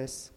tes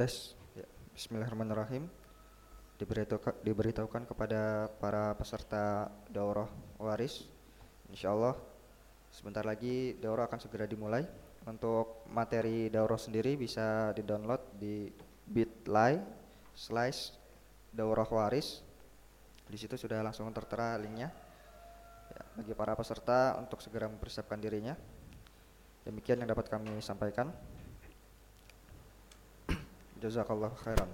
tes. Ya. Bismillahirrahmanirrahim. Diberitahukan, kepada para peserta daurah waris. Insyaallah sebentar lagi daurah akan segera dimulai. Untuk materi daurah sendiri bisa di download di bit.ly slash daurah waris. Di situ sudah langsung tertera linknya. Ya, bagi para peserta untuk segera mempersiapkan dirinya. Demikian yang dapat kami sampaikan جزاك الله خيرا.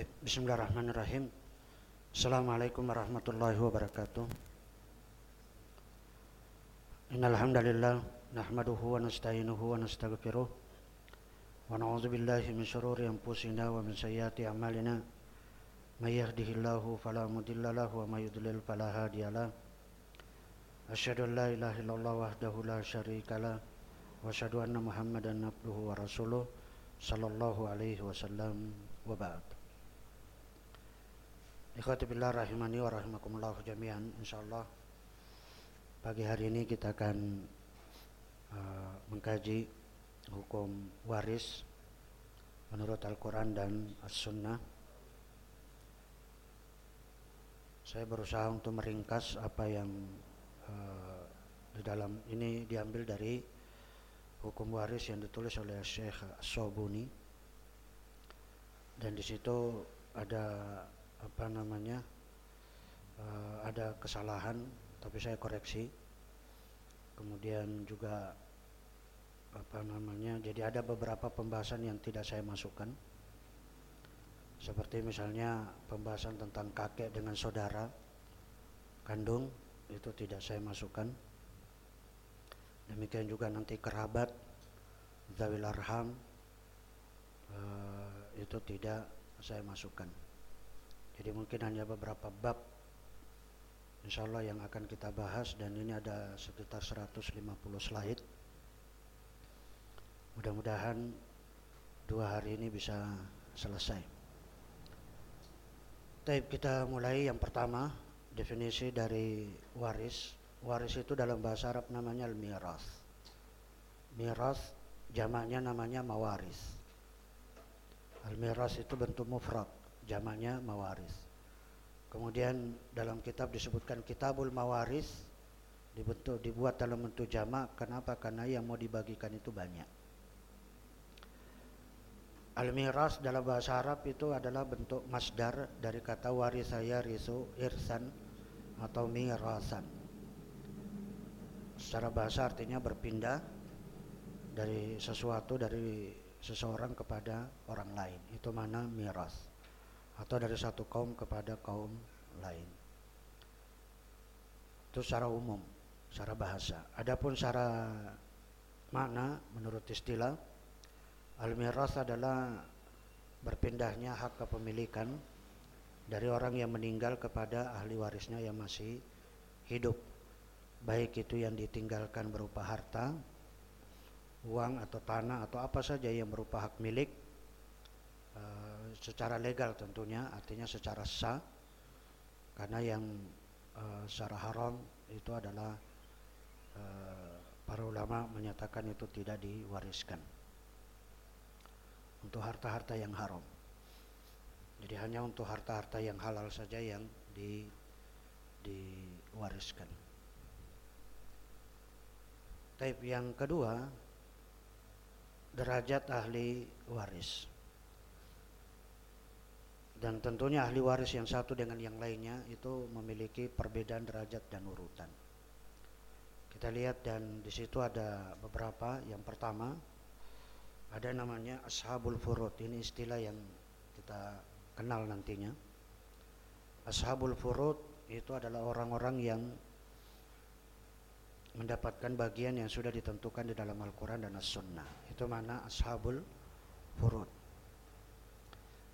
Khairan Bismillahirrahmanirrahim. Assalamualaikum warahmatullahi wabarakatuh. Innal hamdalillah nahmaduhu wa nasta'inuhu wa nastaghfiruh wa na'udzu billahi min shururi anfusina wa min sayyiati a'malina. May yahdihillahu fala mudilla lahu wa may yudlil fala la ilaha illallah wahdahu la syarika lah wa asyhadu anna Muhammadan abduhu wa rasuluh sallallahu alaihi wasallam wa ba'd. Ikhwati billah rahimani wa rahimakumullah jami'an insyaallah. Pagi hari ini kita akan uh, mengkaji hukum waris menurut Al-Quran dan As-Sunnah. Saya berusaha untuk meringkas apa yang uh, di dalam ini diambil dari hukum waris yang ditulis oleh Syekh Sobuni. Dan di situ ada apa namanya uh, ada kesalahan tapi saya koreksi. Kemudian juga apa namanya jadi ada beberapa pembahasan yang tidak saya masukkan. Seperti misalnya pembahasan tentang kakek dengan saudara kandung itu tidak saya masukkan. Demikian juga nanti kerabat zawil arham uh, itu tidak saya masukkan jadi mungkin hanya beberapa bab Insya Allah yang akan kita bahas dan ini ada sekitar 150 slide. Mudah-mudahan dua hari ini bisa selesai. Taib kita mulai yang pertama definisi dari waris. Waris itu dalam bahasa Arab namanya al-miras. Miras jamaknya namanya mawaris. Al-miras itu bentuk mufrad jamaknya mawaris. Kemudian dalam kitab disebutkan kitabul mawaris dibentuk dibuat dalam bentuk jamak. Kenapa? Karena yang mau dibagikan itu banyak. Al-miras dalam bahasa Arab itu adalah bentuk masdar dari kata warisaya risu irsan atau mirasan. Secara bahasa artinya berpindah dari sesuatu dari seseorang kepada orang lain. Itu mana miras atau dari satu kaum kepada kaum lain. Itu secara umum, secara bahasa. Adapun secara makna menurut istilah al-miras adalah berpindahnya hak kepemilikan dari orang yang meninggal kepada ahli warisnya yang masih hidup. Baik itu yang ditinggalkan berupa harta, uang atau tanah atau apa saja yang berupa hak milik secara legal tentunya artinya secara sah. Karena yang uh, secara haram itu adalah uh, para ulama menyatakan itu tidak diwariskan untuk harta-harta yang haram. Jadi hanya untuk harta-harta yang halal saja yang di diwariskan. Taib yang kedua derajat ahli waris dan tentunya ahli waris yang satu dengan yang lainnya itu memiliki perbedaan derajat dan urutan. Kita lihat dan di situ ada beberapa. Yang pertama ada namanya ashabul furud. Ini istilah yang kita kenal nantinya. Ashabul furud itu adalah orang-orang yang mendapatkan bagian yang sudah ditentukan di dalam Al-Quran dan As-Sunnah. Itu mana ashabul furud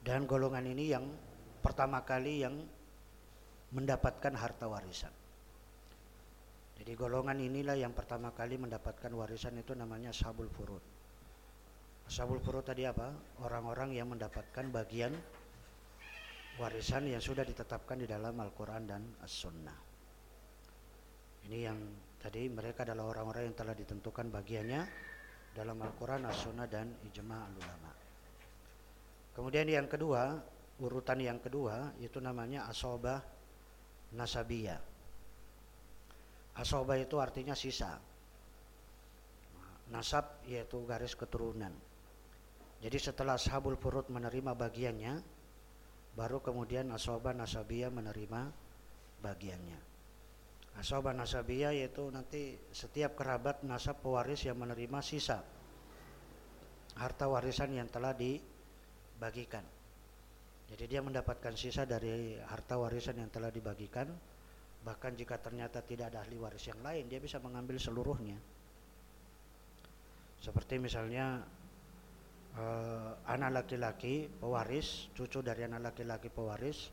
dan golongan ini yang pertama kali yang mendapatkan harta warisan. Jadi golongan inilah yang pertama kali mendapatkan warisan itu namanya sabul furud. Sabul furud tadi apa? Orang-orang yang mendapatkan bagian warisan yang sudah ditetapkan di dalam Al-Quran dan As-Sunnah. Ini yang tadi mereka adalah orang-orang yang telah ditentukan bagiannya dalam Al-Quran, As-Sunnah dan Ijma' al-Ulama. Kemudian yang kedua, urutan yang kedua itu namanya asobah nasabiyah. Asobah itu artinya sisa. Nasab yaitu garis keturunan. Jadi setelah ashabul furud menerima bagiannya, baru kemudian asobah nasabiyah menerima bagiannya. Asobah nasabiyah yaitu nanti setiap kerabat nasab pewaris yang menerima sisa harta warisan yang telah di bagikan. Jadi dia mendapatkan sisa dari harta warisan yang telah dibagikan. Bahkan jika ternyata tidak ada ahli waris yang lain, dia bisa mengambil seluruhnya. Seperti misalnya uh, anak laki-laki pewaris, cucu dari anak laki-laki pewaris,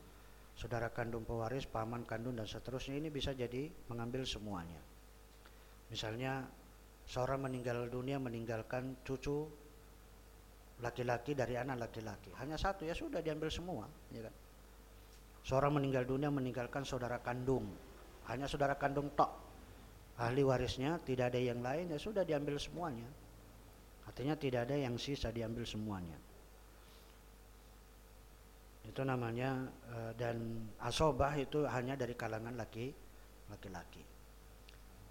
saudara kandung pewaris, paman kandung dan seterusnya ini bisa jadi mengambil semuanya. Misalnya seorang meninggal dunia meninggalkan cucu laki-laki dari anak laki-laki. Hanya satu ya sudah diambil semua ya kan? Seorang meninggal dunia meninggalkan saudara kandung. Hanya saudara kandung tok. Ahli warisnya tidak ada yang lain ya sudah diambil semuanya. Artinya tidak ada yang sisa diambil semuanya. Itu namanya eh, dan asobah itu hanya dari kalangan laki laki-laki.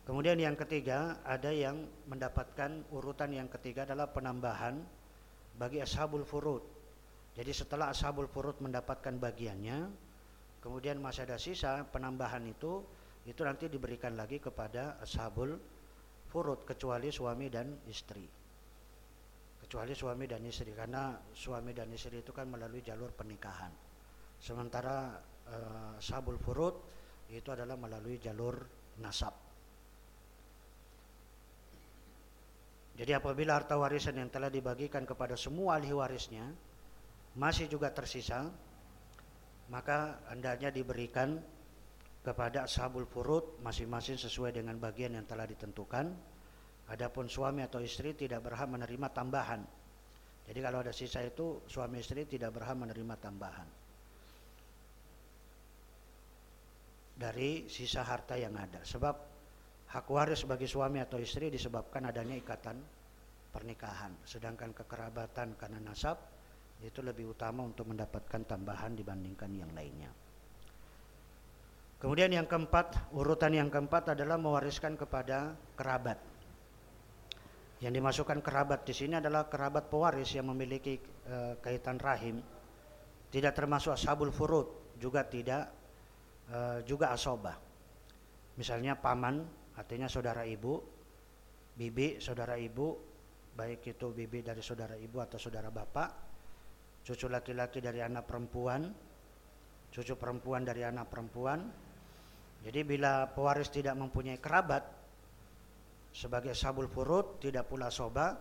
Kemudian yang ketiga ada yang mendapatkan urutan yang ketiga adalah penambahan bagi ashabul furud. Jadi setelah ashabul furud mendapatkan bagiannya, kemudian masih ada sisa penambahan itu, itu nanti diberikan lagi kepada ashabul furud kecuali suami dan istri. Kecuali suami dan istri karena suami dan istri itu kan melalui jalur pernikahan. Sementara uh, ashabul furud itu adalah melalui jalur nasab. Jadi apabila harta warisan yang telah dibagikan kepada semua ahli warisnya masih juga tersisa, maka hendaknya diberikan kepada ashabul furud masing-masing sesuai dengan bagian yang telah ditentukan. Adapun suami atau istri tidak berhak menerima tambahan. Jadi kalau ada sisa itu suami istri tidak berhak menerima tambahan. Dari sisa harta yang ada. Sebab Hak waris bagi suami atau istri disebabkan adanya ikatan pernikahan. Sedangkan kekerabatan karena nasab itu lebih utama untuk mendapatkan tambahan dibandingkan yang lainnya. Kemudian yang keempat, urutan yang keempat adalah mewariskan kepada kerabat. Yang dimasukkan kerabat di sini adalah kerabat pewaris yang memiliki e, kaitan rahim, tidak termasuk ashabul furud, juga tidak e, juga asobah. Misalnya paman artinya saudara ibu, bibi, saudara ibu, baik itu bibi dari saudara ibu atau saudara bapak, cucu laki-laki dari anak perempuan, cucu perempuan dari anak perempuan. Jadi bila pewaris tidak mempunyai kerabat sebagai sabul furud, tidak pula soba,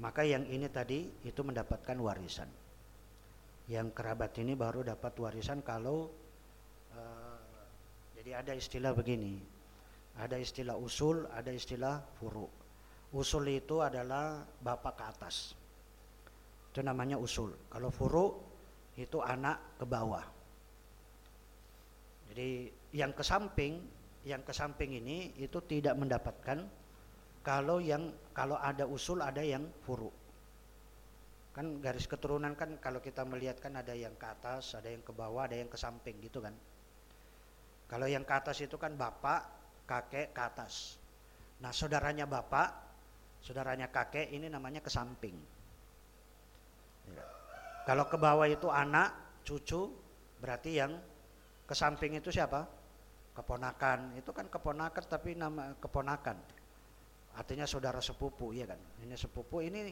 maka yang ini tadi itu mendapatkan warisan. Yang kerabat ini baru dapat warisan kalau uh, jadi ada istilah begini, ada istilah usul, ada istilah furu. Usul itu adalah bapak ke atas. Itu namanya usul. Kalau furu itu anak ke bawah. Jadi yang ke samping, yang ke samping ini itu tidak mendapatkan kalau yang kalau ada usul ada yang furu. Kan garis keturunan kan kalau kita melihat kan ada yang ke atas, ada yang ke bawah, ada yang ke samping gitu kan. Kalau yang ke atas itu kan bapak, kakek ke atas. Nah, saudaranya bapak, saudaranya kakek ini namanya ke samping. Ya. Kalau ke bawah itu anak, cucu, berarti yang ke samping itu siapa? Keponakan. Itu kan keponakan tapi nama keponakan. Artinya saudara sepupu, ya kan? Ini sepupu ini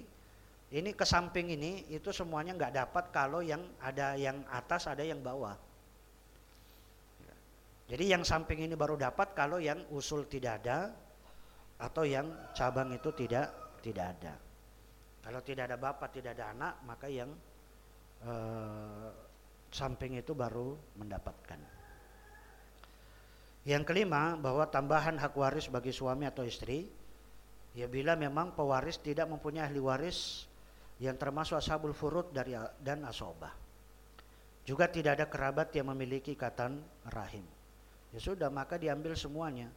ini ke samping ini itu semuanya nggak dapat kalau yang ada yang atas ada yang bawah. Jadi yang samping ini baru dapat kalau yang usul tidak ada atau yang cabang itu tidak tidak ada. Kalau tidak ada bapak, tidak ada anak, maka yang eh, samping itu baru mendapatkan. Yang kelima bahwa tambahan hak waris bagi suami atau istri ya bila memang pewaris tidak mempunyai ahli waris yang termasuk ashabul furud dari dan asobah. Juga tidak ada kerabat yang memiliki ikatan rahim. Ya sudah, maka diambil semuanya.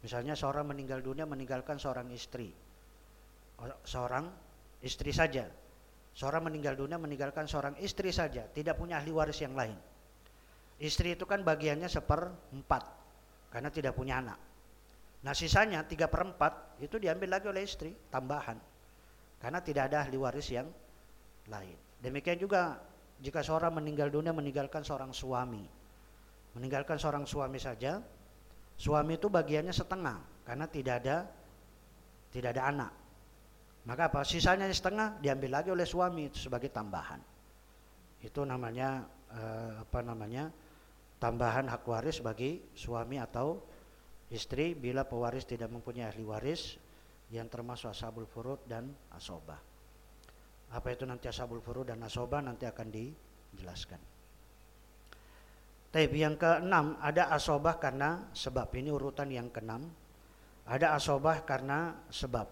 Misalnya seorang meninggal dunia meninggalkan seorang istri. Seorang istri saja. Seorang meninggal dunia meninggalkan seorang istri saja, tidak punya ahli waris yang lain. Istri itu kan bagiannya seperempat, karena tidak punya anak. Nah sisanya tiga perempat itu diambil lagi oleh istri, tambahan. Karena tidak ada ahli waris yang lain. Demikian juga jika seorang meninggal dunia meninggalkan seorang suami meninggalkan seorang suami saja, suami itu bagiannya setengah karena tidak ada tidak ada anak. Maka apa? Sisanya setengah diambil lagi oleh suami itu sebagai tambahan. Itu namanya uh, apa namanya tambahan hak waris bagi suami atau istri bila pewaris tidak mempunyai ahli waris yang termasuk ashabul furud dan asobah. Apa itu nanti ashabul furud dan asobah nanti akan dijelaskan. Tapi yang keenam ada asobah karena sebab ini urutan yang keenam. Ada asobah karena sebab.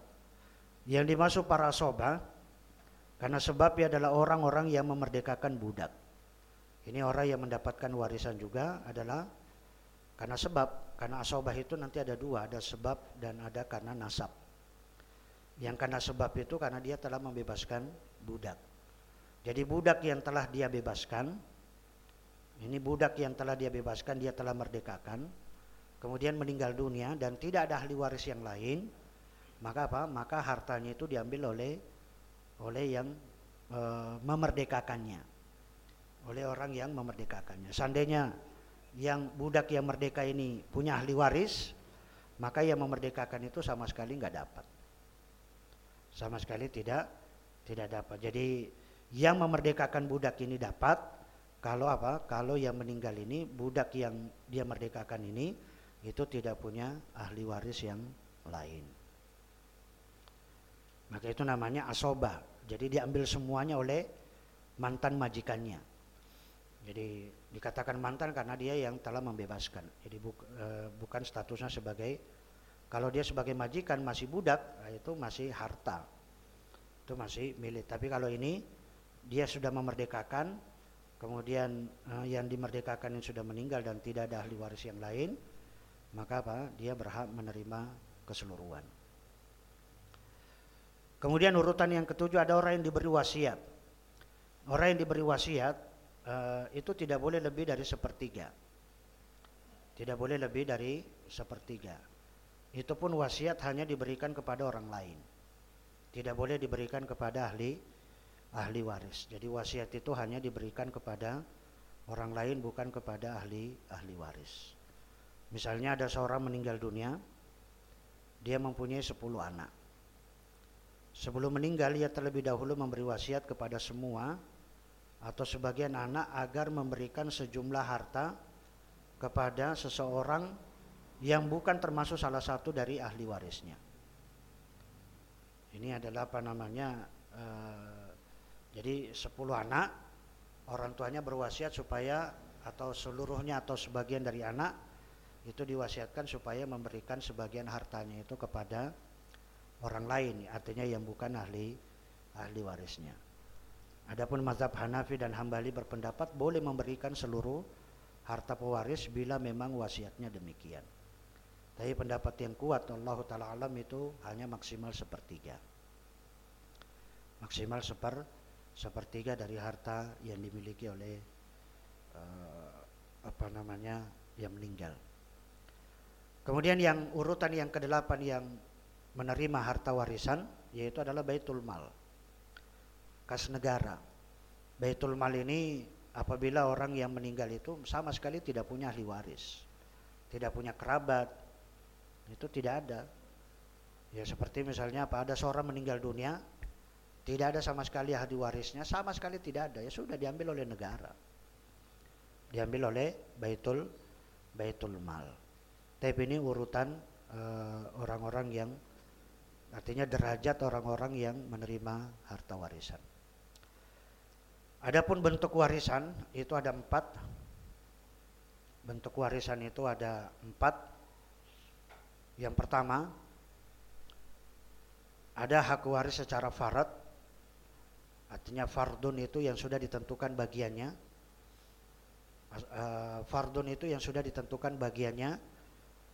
Yang dimaksud para asobah karena sebabnya adalah orang-orang yang memerdekakan budak. Ini orang yang mendapatkan warisan juga adalah karena sebab, karena asobah itu nanti ada dua, ada sebab dan ada karena nasab. Yang karena sebab itu karena dia telah membebaskan budak. Jadi budak yang telah dia bebaskan, ini budak yang telah dia bebaskan, dia telah merdekakan, kemudian meninggal dunia dan tidak ada ahli waris yang lain, maka apa? Maka hartanya itu diambil oleh oleh yang e, memerdekakannya oleh orang yang memerdekakannya. Seandainya yang budak yang merdeka ini punya ahli waris, maka yang memerdekakan itu sama sekali nggak dapat. Sama sekali tidak tidak dapat. Jadi yang memerdekakan budak ini dapat kalau apa? Kalau yang meninggal ini budak yang dia merdekakan ini itu tidak punya ahli waris yang lain. Maka itu namanya asoba. Jadi diambil semuanya oleh mantan majikannya. Jadi dikatakan mantan karena dia yang telah membebaskan. Jadi bu, e, bukan statusnya sebagai kalau dia sebagai majikan masih budak, nah itu masih harta. Itu masih milik. Tapi kalau ini dia sudah memerdekakan, kemudian e, yang dimerdekakan yang sudah meninggal dan tidak ada ahli waris yang lain, maka apa? Dia berhak menerima keseluruhan. Kemudian urutan yang ketujuh ada orang yang diberi wasiat. Orang yang diberi wasiat uh, itu tidak boleh lebih dari sepertiga. Tidak boleh lebih dari sepertiga. Itu pun wasiat hanya diberikan kepada orang lain. Tidak boleh diberikan kepada ahli ahli waris. Jadi wasiat itu hanya diberikan kepada orang lain bukan kepada ahli ahli waris. Misalnya ada seorang meninggal dunia, dia mempunyai 10 anak. Sebelum meninggal ia terlebih dahulu memberi wasiat kepada semua atau sebagian anak agar memberikan sejumlah harta kepada seseorang yang bukan termasuk salah satu dari ahli warisnya. Ini adalah apa namanya? Uh, jadi 10 anak orang tuanya berwasiat supaya atau seluruhnya atau sebagian dari anak itu diwasiatkan supaya memberikan sebagian hartanya itu kepada orang lain, artinya yang bukan ahli ahli warisnya. Adapun mazhab Hanafi dan Hambali berpendapat boleh memberikan seluruh harta pewaris bila memang wasiatnya demikian. Tapi pendapat yang kuat Allah taala alam itu hanya maksimal sepertiga. Maksimal seper sepertiga dari harta yang dimiliki oleh uh, apa namanya yang meninggal. Kemudian yang urutan yang kedelapan yang menerima harta warisan yaitu adalah baitul mal kas negara. Baitul Mal ini apabila orang yang meninggal itu sama sekali tidak punya ahli waris, tidak punya kerabat, itu tidak ada. Ya seperti misalnya apa ada seorang meninggal dunia, tidak ada sama sekali ahli warisnya, sama sekali tidak ada. Ya sudah diambil oleh negara, diambil oleh Baitul Baitul Mal. Tapi ini urutan eh, orang-orang uh, yang artinya derajat orang-orang yang menerima harta warisan. Adapun bentuk warisan itu ada empat. Bentuk warisan itu ada empat. Yang pertama, ada hak waris secara farat. Artinya fardun itu yang sudah ditentukan bagiannya. Uh, fardun itu yang sudah ditentukan bagiannya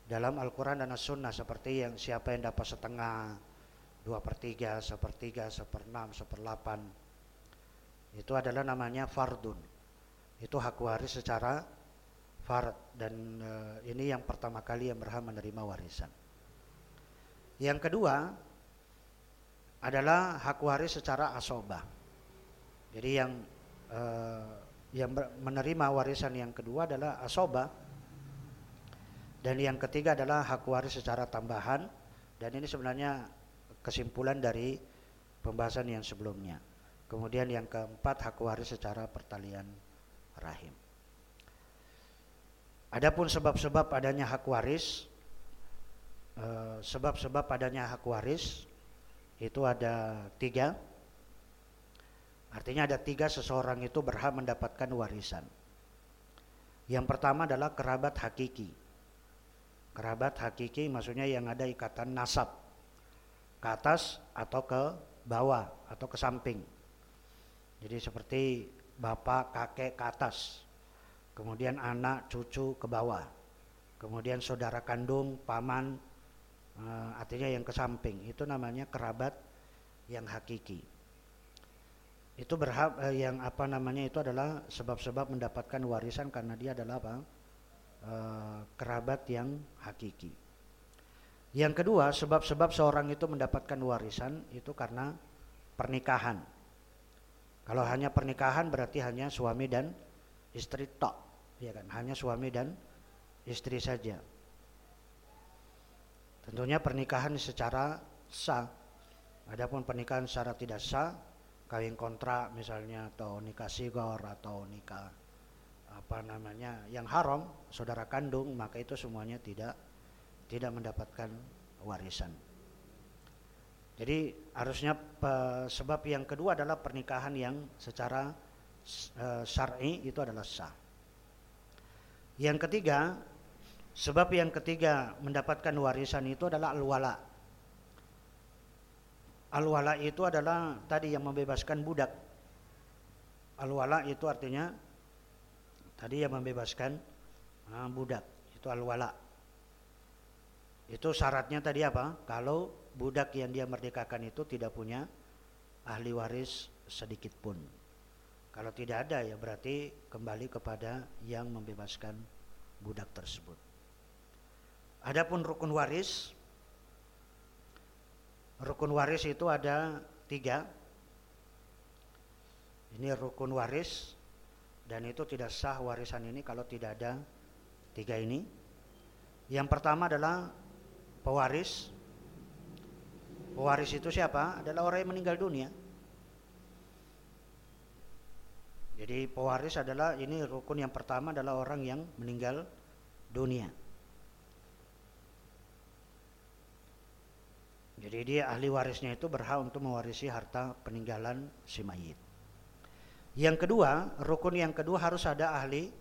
dalam Al-Quran dan As-Sunnah seperti yang siapa yang dapat setengah, dua per tiga, sepertiga, seperenam, seperdelapan, itu adalah namanya fardun. Itu hak waris secara fard dan e, ini yang pertama kali yang berhak menerima warisan. Yang kedua adalah hak waris secara asobah jadi yang e, yang menerima warisan yang kedua adalah asobah dan yang ketiga adalah hak waris secara tambahan dan ini sebenarnya kesimpulan dari pembahasan yang sebelumnya Kemudian yang keempat hak waris secara pertalian rahim. Adapun sebab-sebab adanya hak waris, eh, sebab-sebab adanya hak waris itu ada tiga. Artinya ada tiga seseorang itu berhak mendapatkan warisan. Yang pertama adalah kerabat hakiki. Kerabat hakiki maksudnya yang ada ikatan nasab ke atas atau ke bawah atau ke samping. Jadi seperti bapak, kakek ke atas, kemudian anak, cucu ke bawah, kemudian saudara kandung, paman, uh, artinya yang ke samping, itu namanya kerabat yang hakiki. Itu berhak uh, yang apa namanya itu adalah sebab-sebab mendapatkan warisan karena dia adalah apa? Uh, kerabat yang hakiki. Yang kedua, sebab-sebab seorang itu mendapatkan warisan itu karena pernikahan. Kalau hanya pernikahan berarti hanya suami dan istri tok ya kan hanya suami dan istri saja tentunya pernikahan secara sah adapun pernikahan secara tidak sah kawin kontrak misalnya atau nikah sigor atau nikah apa namanya yang haram saudara kandung maka itu semuanya tidak tidak mendapatkan warisan jadi harusnya sebab yang kedua adalah pernikahan yang secara uh, syar'i itu adalah sah yang ketiga, sebab yang ketiga mendapatkan warisan itu adalah al-wala. Al-wala itu adalah tadi yang membebaskan budak. Al-wala itu artinya tadi yang membebaskan uh, budak. Itu al-wala. Itu syaratnya tadi apa? Kalau budak yang dia merdekakan itu tidak punya ahli waris sedikit pun. Kalau tidak ada ya berarti kembali kepada yang membebaskan budak tersebut. Adapun rukun waris, rukun waris itu ada tiga. Ini rukun waris dan itu tidak sah warisan ini kalau tidak ada tiga ini. Yang pertama adalah pewaris. Pewaris itu siapa? Adalah orang yang meninggal dunia. Jadi pewaris adalah ini rukun yang pertama adalah orang yang meninggal dunia. Jadi dia ahli warisnya itu berhak untuk mewarisi harta peninggalan si mayit. Yang kedua, rukun yang kedua harus ada ahli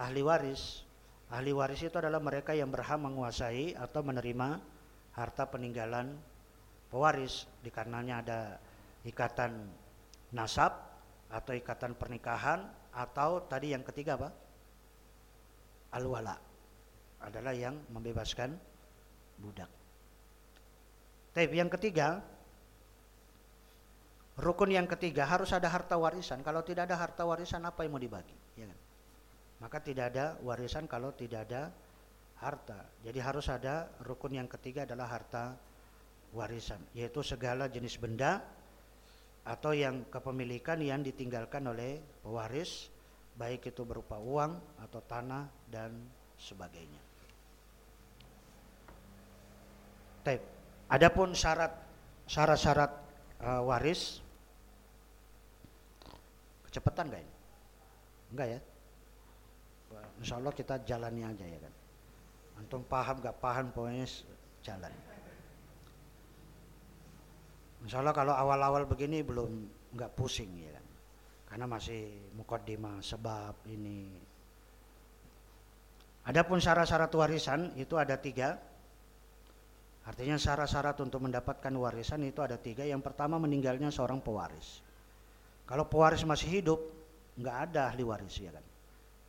ahli waris. Ahli waris itu adalah mereka yang berhak menguasai atau menerima harta peninggalan pewaris dikarenanya ada ikatan nasab atau ikatan pernikahan atau tadi yang ketiga apa? Al-wala adalah yang membebaskan budak. Tapi yang ketiga, rukun yang ketiga harus ada harta warisan. Kalau tidak ada harta warisan apa yang mau dibagi? Ya kan? Maka tidak ada warisan kalau tidak ada harta. Jadi harus ada rukun yang ketiga adalah harta warisan, yaitu segala jenis benda atau yang kepemilikan yang ditinggalkan oleh pewaris baik itu berupa uang atau tanah dan sebagainya. Taip. Adapun syarat syarat-syarat uh, waris kecepatan gak ini? Enggak ya? Insya Allah kita jalani aja ya kan. Antum paham gak paham pokoknya jalan. Insya Allah kalau awal-awal begini belum nggak pusing ya kan. Karena masih mukaddimah sebab ini. Adapun syarat-syarat warisan itu ada tiga. Artinya syarat-syarat untuk mendapatkan warisan itu ada tiga. Yang pertama meninggalnya seorang pewaris. Kalau pewaris masih hidup, nggak ada ahli waris ya kan.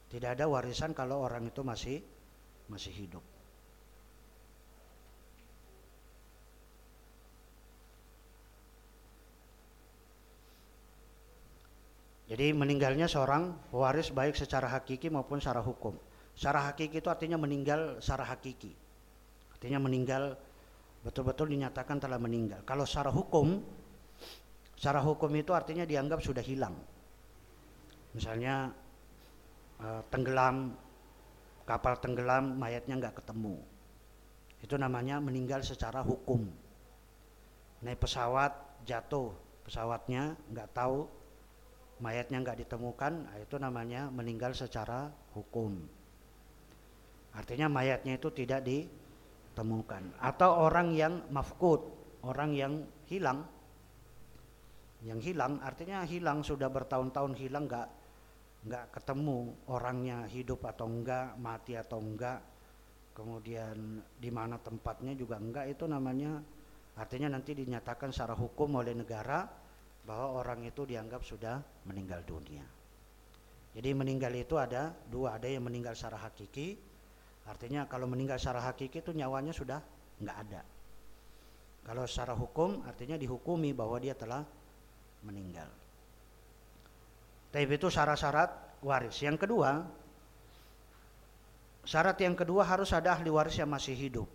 Tidak ada warisan kalau orang itu masih masih hidup. Jadi meninggalnya seorang pewaris baik secara hakiki maupun secara hukum. Secara hakiki itu artinya meninggal secara hakiki. Artinya meninggal betul-betul dinyatakan telah meninggal. Kalau secara hukum, secara hukum itu artinya dianggap sudah hilang. Misalnya eh, tenggelam, kapal tenggelam, mayatnya nggak ketemu. Itu namanya meninggal secara hukum. Naik pesawat jatuh, pesawatnya nggak tahu mayatnya nggak ditemukan, nah, itu namanya meninggal secara hukum. Artinya mayatnya itu tidak ditemukan. Atau orang yang mafkut, orang yang hilang. Yang hilang artinya hilang sudah bertahun-tahun hilang nggak nggak ketemu orangnya hidup atau enggak, mati atau enggak. Kemudian di mana tempatnya juga enggak itu namanya artinya nanti dinyatakan secara hukum oleh negara bahwa orang itu dianggap sudah meninggal dunia. Jadi meninggal itu ada dua, ada yang meninggal secara hakiki, Artinya kalau meninggal secara hakiki itu nyawanya sudah nggak ada. Kalau secara hukum artinya dihukumi bahwa dia telah meninggal. Tapi itu syarat-syarat waris. Yang kedua, syarat yang kedua harus ada ahli waris yang masih hidup.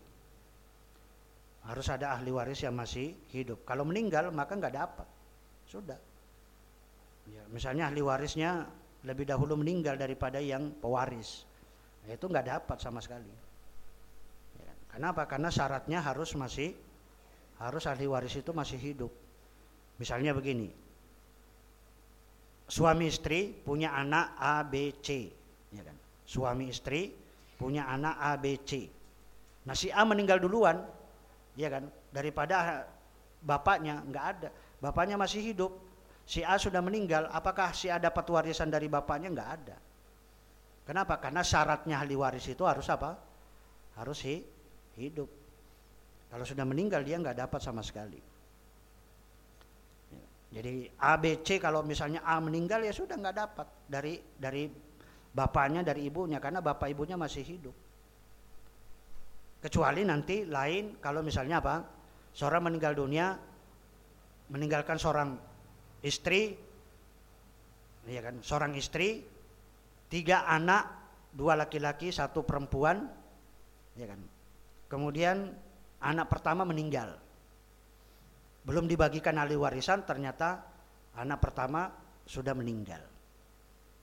Harus ada ahli waris yang masih hidup. Kalau meninggal maka nggak dapat. Sudah. Ya, misalnya ahli warisnya lebih dahulu meninggal daripada yang pewaris itu nggak dapat sama sekali. Ya, kenapa? Karena syaratnya harus masih harus ahli waris itu masih hidup. Misalnya begini, suami istri punya anak A, B, C, ya kan? Suami istri punya anak A, B, C. Nah si A meninggal duluan, ya kan? Daripada bapaknya nggak ada, bapaknya masih hidup. Si A sudah meninggal, apakah si A dapat warisan dari bapaknya? Nggak ada. Kenapa? Karena syaratnya ahli waris itu harus apa? Harus hidup. Kalau sudah meninggal dia nggak dapat sama sekali. Jadi A, B, C kalau misalnya A meninggal ya sudah nggak dapat dari dari bapaknya dari ibunya karena bapak ibunya masih hidup. Kecuali nanti lain kalau misalnya apa? Seorang meninggal dunia meninggalkan seorang istri ya kan, seorang istri tiga anak, dua laki-laki, satu perempuan, ya kan. Kemudian anak pertama meninggal, belum dibagikan ahli warisan, ternyata anak pertama sudah meninggal.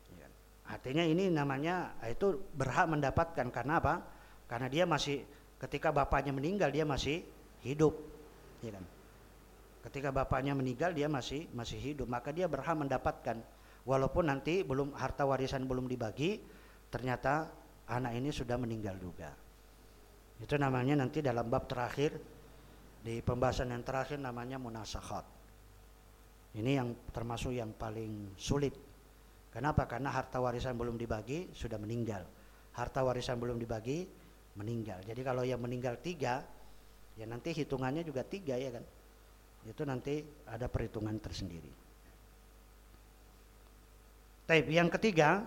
Ya kan? Artinya ini namanya itu berhak mendapatkan karena apa? Karena dia masih ketika bapaknya meninggal dia masih hidup, ya kan. Ketika bapaknya meninggal dia masih masih hidup, maka dia berhak mendapatkan walaupun nanti belum harta warisan belum dibagi ternyata anak ini sudah meninggal juga. Itu namanya nanti dalam bab terakhir di pembahasan yang terakhir namanya munasakhat. Ini yang termasuk yang paling sulit. Kenapa? Karena harta warisan belum dibagi sudah meninggal. Harta warisan belum dibagi meninggal. Jadi kalau yang meninggal tiga ya nanti hitungannya juga tiga ya kan? Itu nanti ada perhitungan tersendiri Taib. Yang ketiga,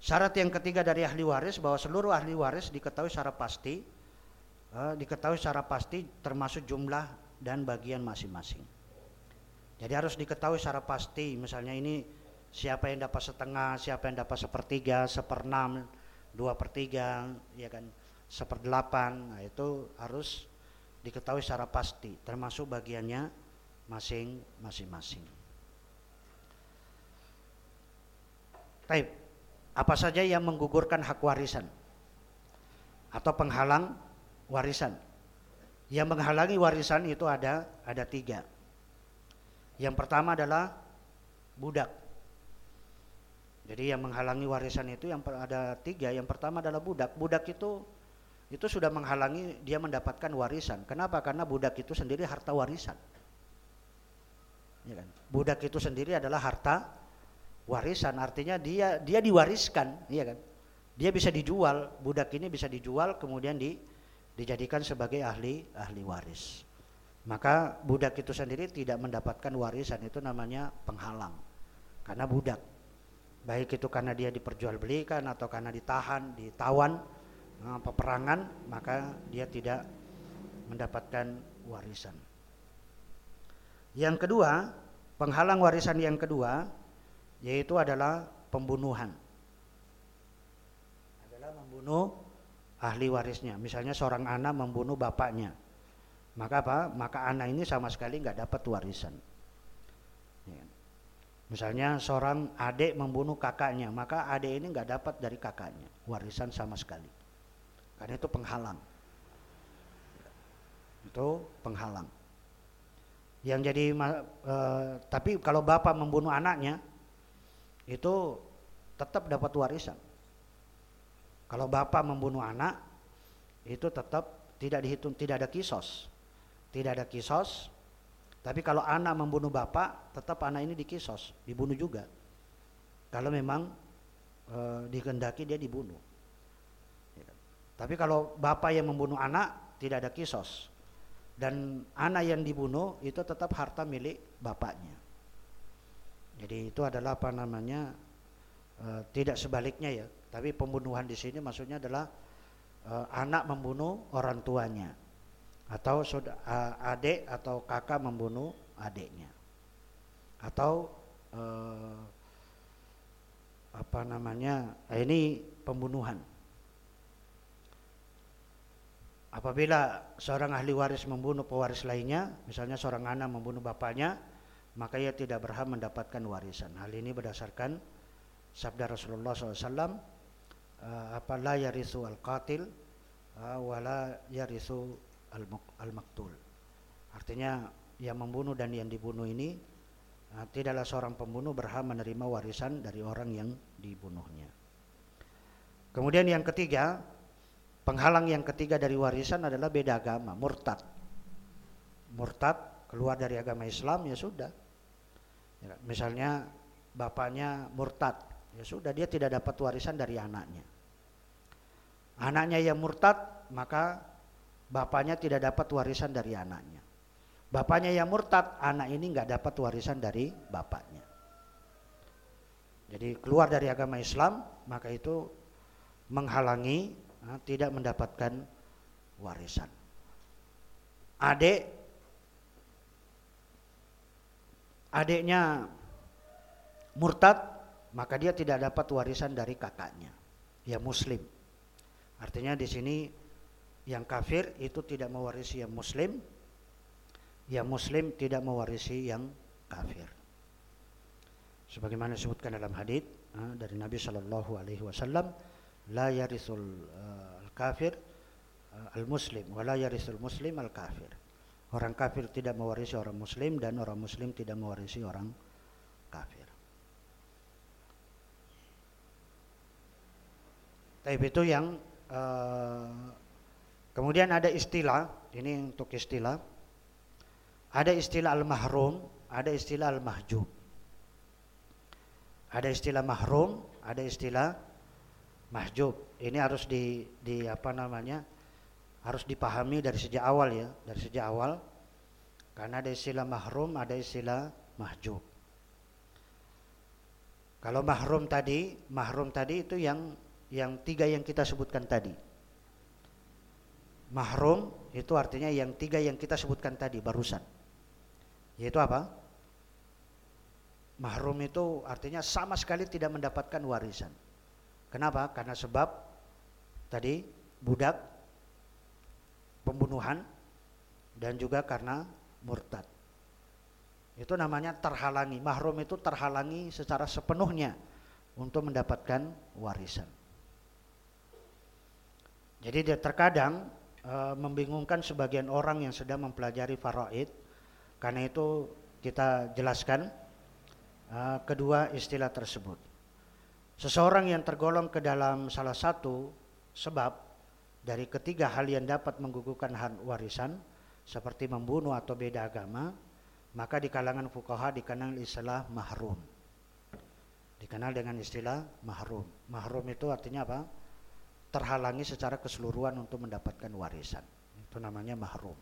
syarat yang ketiga dari ahli waris bahwa seluruh ahli waris diketahui secara pasti, uh, diketahui secara pasti termasuk jumlah dan bagian masing-masing. Jadi harus diketahui secara pasti, misalnya ini siapa yang dapat setengah, siapa yang dapat sepertiga, seperenam, dua pertiga, ya kan, seperdelapan, nah itu harus diketahui secara pasti, termasuk bagiannya masing-masing. Taib. Apa saja yang menggugurkan hak warisan atau penghalang warisan? Yang menghalangi warisan itu ada ada tiga. Yang pertama adalah budak. Jadi yang menghalangi warisan itu yang ada tiga. Yang pertama adalah budak. Budak itu itu sudah menghalangi dia mendapatkan warisan. Kenapa? Karena budak itu sendiri harta warisan. Ya kan? Budak itu sendiri adalah harta warisan artinya dia dia diwariskan iya kan? Dia bisa dijual budak ini bisa dijual kemudian di dijadikan sebagai ahli ahli waris. Maka budak itu sendiri tidak mendapatkan warisan itu namanya penghalang. Karena budak. Baik itu karena dia diperjualbelikan atau karena ditahan ditawan nah, peperangan maka dia tidak mendapatkan warisan. Yang kedua penghalang warisan yang kedua yaitu adalah pembunuhan. Adalah membunuh ahli warisnya. Misalnya seorang anak membunuh bapaknya. Maka apa? Maka anak ini sama sekali nggak dapat warisan. Ya. Misalnya seorang adik membunuh kakaknya, maka adik ini nggak dapat dari kakaknya warisan sama sekali. Karena itu penghalang. Itu penghalang. Yang jadi uh, tapi kalau bapak membunuh anaknya itu tetap dapat warisan. Kalau bapak membunuh anak itu tetap tidak dihitung tidak ada kisos. Tidak ada kisos. Tapi kalau anak membunuh bapak, tetap anak ini dikisos, dibunuh juga. Kalau memang e, dikehendaki dia dibunuh. Ya. Tapi kalau bapak yang membunuh anak tidak ada kisos dan anak yang dibunuh itu tetap harta milik bapaknya. Jadi itu adalah apa namanya e, tidak sebaliknya ya. Tapi pembunuhan di sini maksudnya adalah e, anak membunuh orang tuanya. Atau saudara, adik atau kakak membunuh adiknya. Atau apa namanya ini pembunuhan. Apabila seorang ahli waris membunuh pewaris lainnya, misalnya seorang anak membunuh bapaknya, maka ia tidak berhak mendapatkan warisan. Hal ini berdasarkan sabda Rasulullah SAW, eh, apa la yarisu al qatil uh, wala yarisu al maktul. Artinya yang membunuh dan yang dibunuh ini uh, tidaklah seorang pembunuh berhak menerima warisan dari orang yang dibunuhnya. Kemudian yang ketiga, Penghalang yang ketiga dari warisan adalah beda agama, murtad. Murtad keluar dari agama Islam ya sudah. Ya, misalnya bapaknya murtad, ya sudah dia tidak dapat warisan dari anaknya. Anaknya yang murtad, maka bapaknya tidak dapat warisan dari anaknya. Bapaknya yang murtad, anak ini nggak dapat warisan dari bapaknya. Jadi keluar dari agama Islam, maka itu menghalangi nah, tidak mendapatkan warisan. Adik adiknya murtad, maka dia tidak dapat warisan dari kakaknya. Ya muslim. Artinya di sini yang kafir itu tidak mewarisi yang muslim, yang muslim tidak mewarisi yang kafir. Sebagaimana disebutkan dalam hadis dari Nabi Shallallahu Alaihi Wasallam, la yarisul uh, kafir uh, al muslim wa la yarisul muslim al kafir orang kafir tidak mewarisi orang muslim dan orang muslim tidak mewarisi orang kafir tapi itu yang uh, kemudian ada istilah ini untuk istilah ada istilah al mahrum ada istilah al mahjub ada istilah mahrum ada istilah mahjub. Ini harus di, di apa namanya? Harus dipahami dari sejak awal ya, dari sejak awal. Karena ada istilah mahrum, ada istilah mahjub. Kalau mahrum tadi, mahrum tadi itu yang yang tiga yang kita sebutkan tadi. Mahrum itu artinya yang tiga yang kita sebutkan tadi barusan. Yaitu apa? Mahrum itu artinya sama sekali tidak mendapatkan warisan. Kenapa? Karena sebab tadi budak, pembunuhan, dan juga karena murtad. Itu namanya terhalangi. Mahrum itu terhalangi secara sepenuhnya untuk mendapatkan warisan. Jadi dia terkadang e, membingungkan sebagian orang yang sedang mempelajari faraid. Karena itu kita jelaskan e, kedua istilah tersebut. Seseorang yang tergolong ke dalam salah satu sebab dari ketiga hal yang dapat menggugurkan hak warisan seperti membunuh atau beda agama, maka di kalangan fukaha dikenal istilah mahrum. Dikenal dengan istilah mahrum. Mahrum itu artinya apa? Terhalangi secara keseluruhan untuk mendapatkan warisan. Itu namanya mahrum.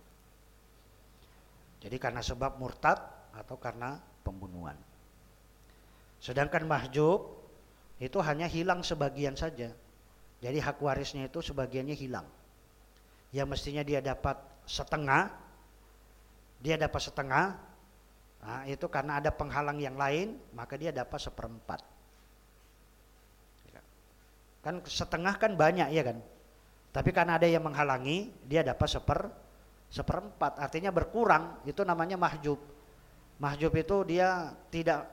Jadi karena sebab murtad atau karena pembunuhan. Sedangkan mahjub itu hanya hilang sebagian saja. Jadi hak warisnya itu sebagiannya hilang. Yang mestinya dia dapat setengah, dia dapat setengah, nah, itu karena ada penghalang yang lain, maka dia dapat seperempat. Kan setengah kan banyak ya kan. Tapi karena ada yang menghalangi, dia dapat seper seperempat. Artinya berkurang, itu namanya mahjub. Mahjub itu dia tidak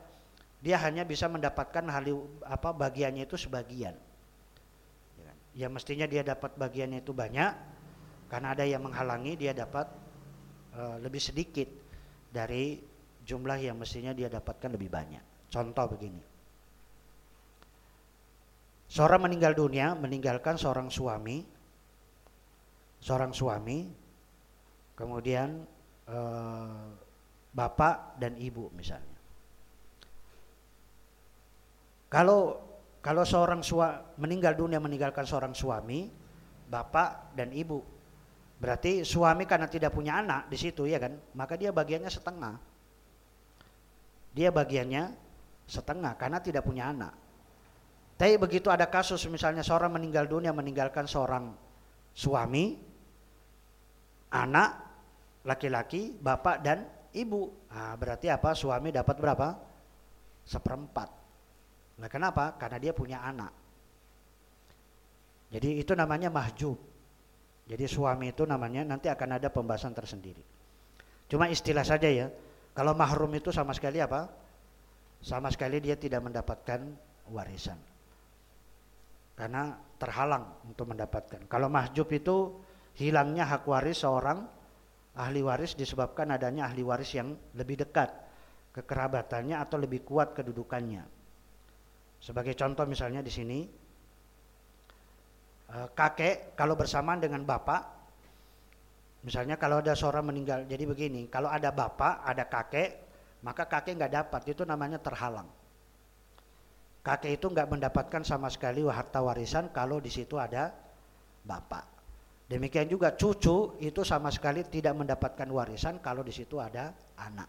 dia hanya bisa mendapatkan hal apa bagiannya itu sebagian. Ya, mestinya dia dapat bagiannya itu banyak karena ada yang menghalangi dia dapat uh, lebih sedikit dari jumlah yang mestinya dia dapatkan lebih banyak. Contoh begini. Seorang meninggal dunia meninggalkan seorang suami, seorang suami, kemudian eh, bapak dan ibu misalnya. Kalau kalau seorang sua, meninggal dunia meninggalkan seorang suami, bapak dan ibu, berarti suami karena tidak punya anak di situ ya kan, maka dia bagiannya setengah. Dia bagiannya setengah karena tidak punya anak. Tapi begitu ada kasus misalnya seorang meninggal dunia meninggalkan seorang suami, anak, laki-laki, bapak dan ibu. Nah, berarti apa? Suami dapat berapa? Seperempat. Nah, kenapa? Karena dia punya anak. Jadi itu namanya mahjub. Jadi suami itu namanya nanti akan ada pembahasan tersendiri. Cuma istilah saja ya. Kalau mahrum itu sama sekali apa? Sama sekali dia tidak mendapatkan warisan karena terhalang untuk mendapatkan. Kalau mahjub itu hilangnya hak waris seorang ahli waris disebabkan adanya ahli waris yang lebih dekat kekerabatannya atau lebih kuat kedudukannya. Sebagai contoh misalnya di sini eh, kakek kalau bersamaan dengan bapak misalnya kalau ada seorang meninggal jadi begini kalau ada bapak ada kakek maka kakek nggak dapat itu namanya terhalang kakek itu nggak mendapatkan sama sekali harta warisan kalau di situ ada bapak. Demikian juga cucu itu sama sekali tidak mendapatkan warisan kalau di situ ada anak.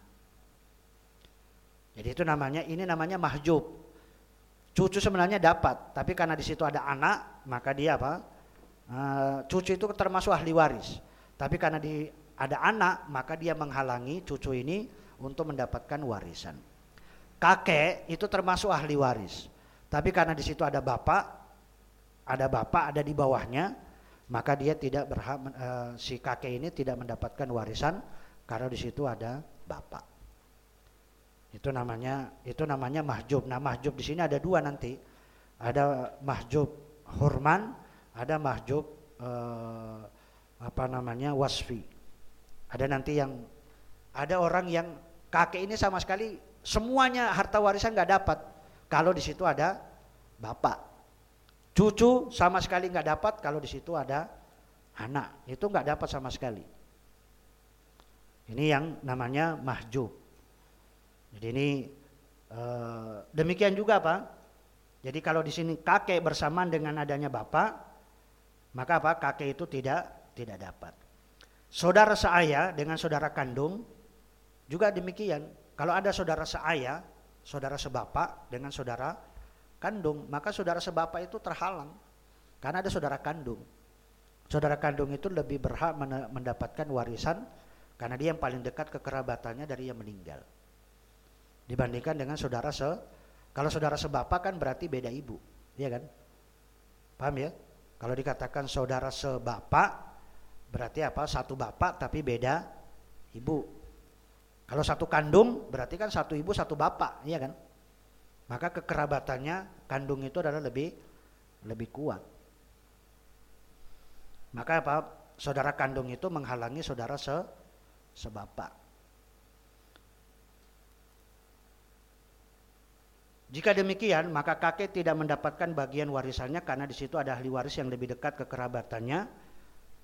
Jadi itu namanya ini namanya mahjub. Cucu sebenarnya dapat, tapi karena di situ ada anak, maka dia apa? Uh, cucu itu termasuk ahli waris. Tapi karena di ada anak, maka dia menghalangi cucu ini untuk mendapatkan warisan kakek itu termasuk ahli waris. Tapi karena di situ ada bapak, ada bapak ada di bawahnya, maka dia tidak berhak uh, si kakek ini tidak mendapatkan warisan karena di situ ada bapak. Itu namanya itu namanya mahjub. Nah, mahjub di sini ada dua nanti. Ada mahjub hurman, ada mahjub uh, apa namanya wasfi. Ada nanti yang ada orang yang kakek ini sama sekali Semuanya harta warisan nggak dapat kalau di situ ada bapak. Cucu sama sekali nggak dapat kalau di situ ada anak. Itu nggak dapat sama sekali. Ini yang namanya mahjub. Jadi ini eh, demikian juga pak. Jadi kalau di sini kakek bersamaan dengan adanya bapak, maka apa? Kakek itu tidak tidak dapat. Saudara seayah dengan saudara kandung juga demikian. Kalau ada saudara seayah, saudara sebapak dengan saudara kandung, maka saudara sebapak itu terhalang karena ada saudara kandung. Saudara kandung itu lebih berhak mendapatkan warisan karena dia yang paling dekat kekerabatannya dari yang meninggal. Dibandingkan dengan saudara se kalau saudara sebapak kan berarti beda ibu, iya kan? Paham ya? Kalau dikatakan saudara sebapak berarti apa? Satu bapak tapi beda ibu. Kalau satu kandung berarti kan satu ibu satu bapak, iya kan? Maka kekerabatannya kandung itu adalah lebih lebih kuat. Maka apa? Saudara kandung itu menghalangi saudara se sebapak. Jika demikian, maka kakek tidak mendapatkan bagian warisannya karena di situ ada ahli waris yang lebih dekat kekerabatannya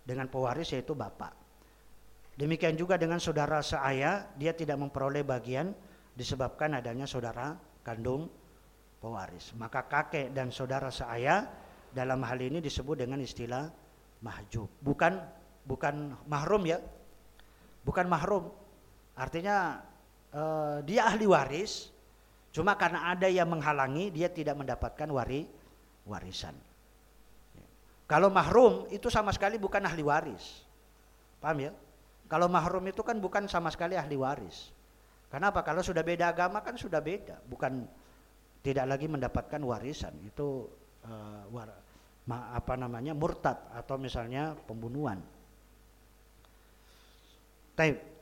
dengan pewaris yaitu bapak. Demikian juga dengan saudara seayah, dia tidak memperoleh bagian disebabkan adanya saudara kandung pewaris. Maka kakek dan saudara seayah dalam hal ini disebut dengan istilah mahjub. Bukan bukan mahrum ya. Bukan mahrum. Artinya eh, dia ahli waris, cuma karena ada yang menghalangi dia tidak mendapatkan wari warisan. Kalau mahrum itu sama sekali bukan ahli waris. Paham ya? Kalau mahrum itu kan bukan sama sekali ahli waris. Kenapa? Kalau sudah beda agama kan sudah beda, bukan tidak lagi mendapatkan warisan. Itu uh, war, ma, apa namanya murtad atau misalnya pembunuhan. Taib.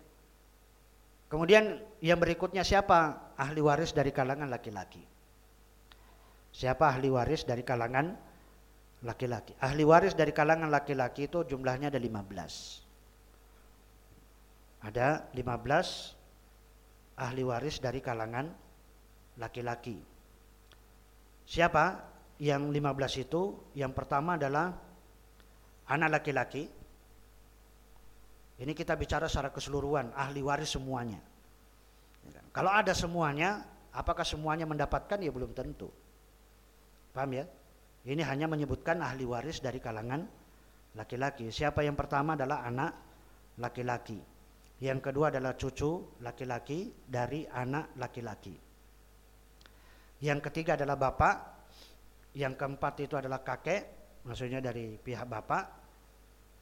Kemudian yang berikutnya siapa ahli waris dari kalangan laki-laki? Siapa ahli waris dari kalangan laki-laki? Ahli waris dari kalangan laki-laki itu jumlahnya ada 15. Ada 15 ahli waris dari kalangan laki-laki. Siapa yang 15 itu? Yang pertama adalah anak laki-laki. Ini kita bicara secara keseluruhan, ahli waris semuanya. Ya kan? Kalau ada semuanya, apakah semuanya mendapatkan? Ya belum tentu. Paham ya? Ini hanya menyebutkan ahli waris dari kalangan laki-laki. Siapa yang pertama adalah anak laki-laki. Yang kedua adalah cucu laki-laki dari anak laki-laki. Yang ketiga adalah bapak. Yang keempat itu adalah kakek, maksudnya dari pihak bapak.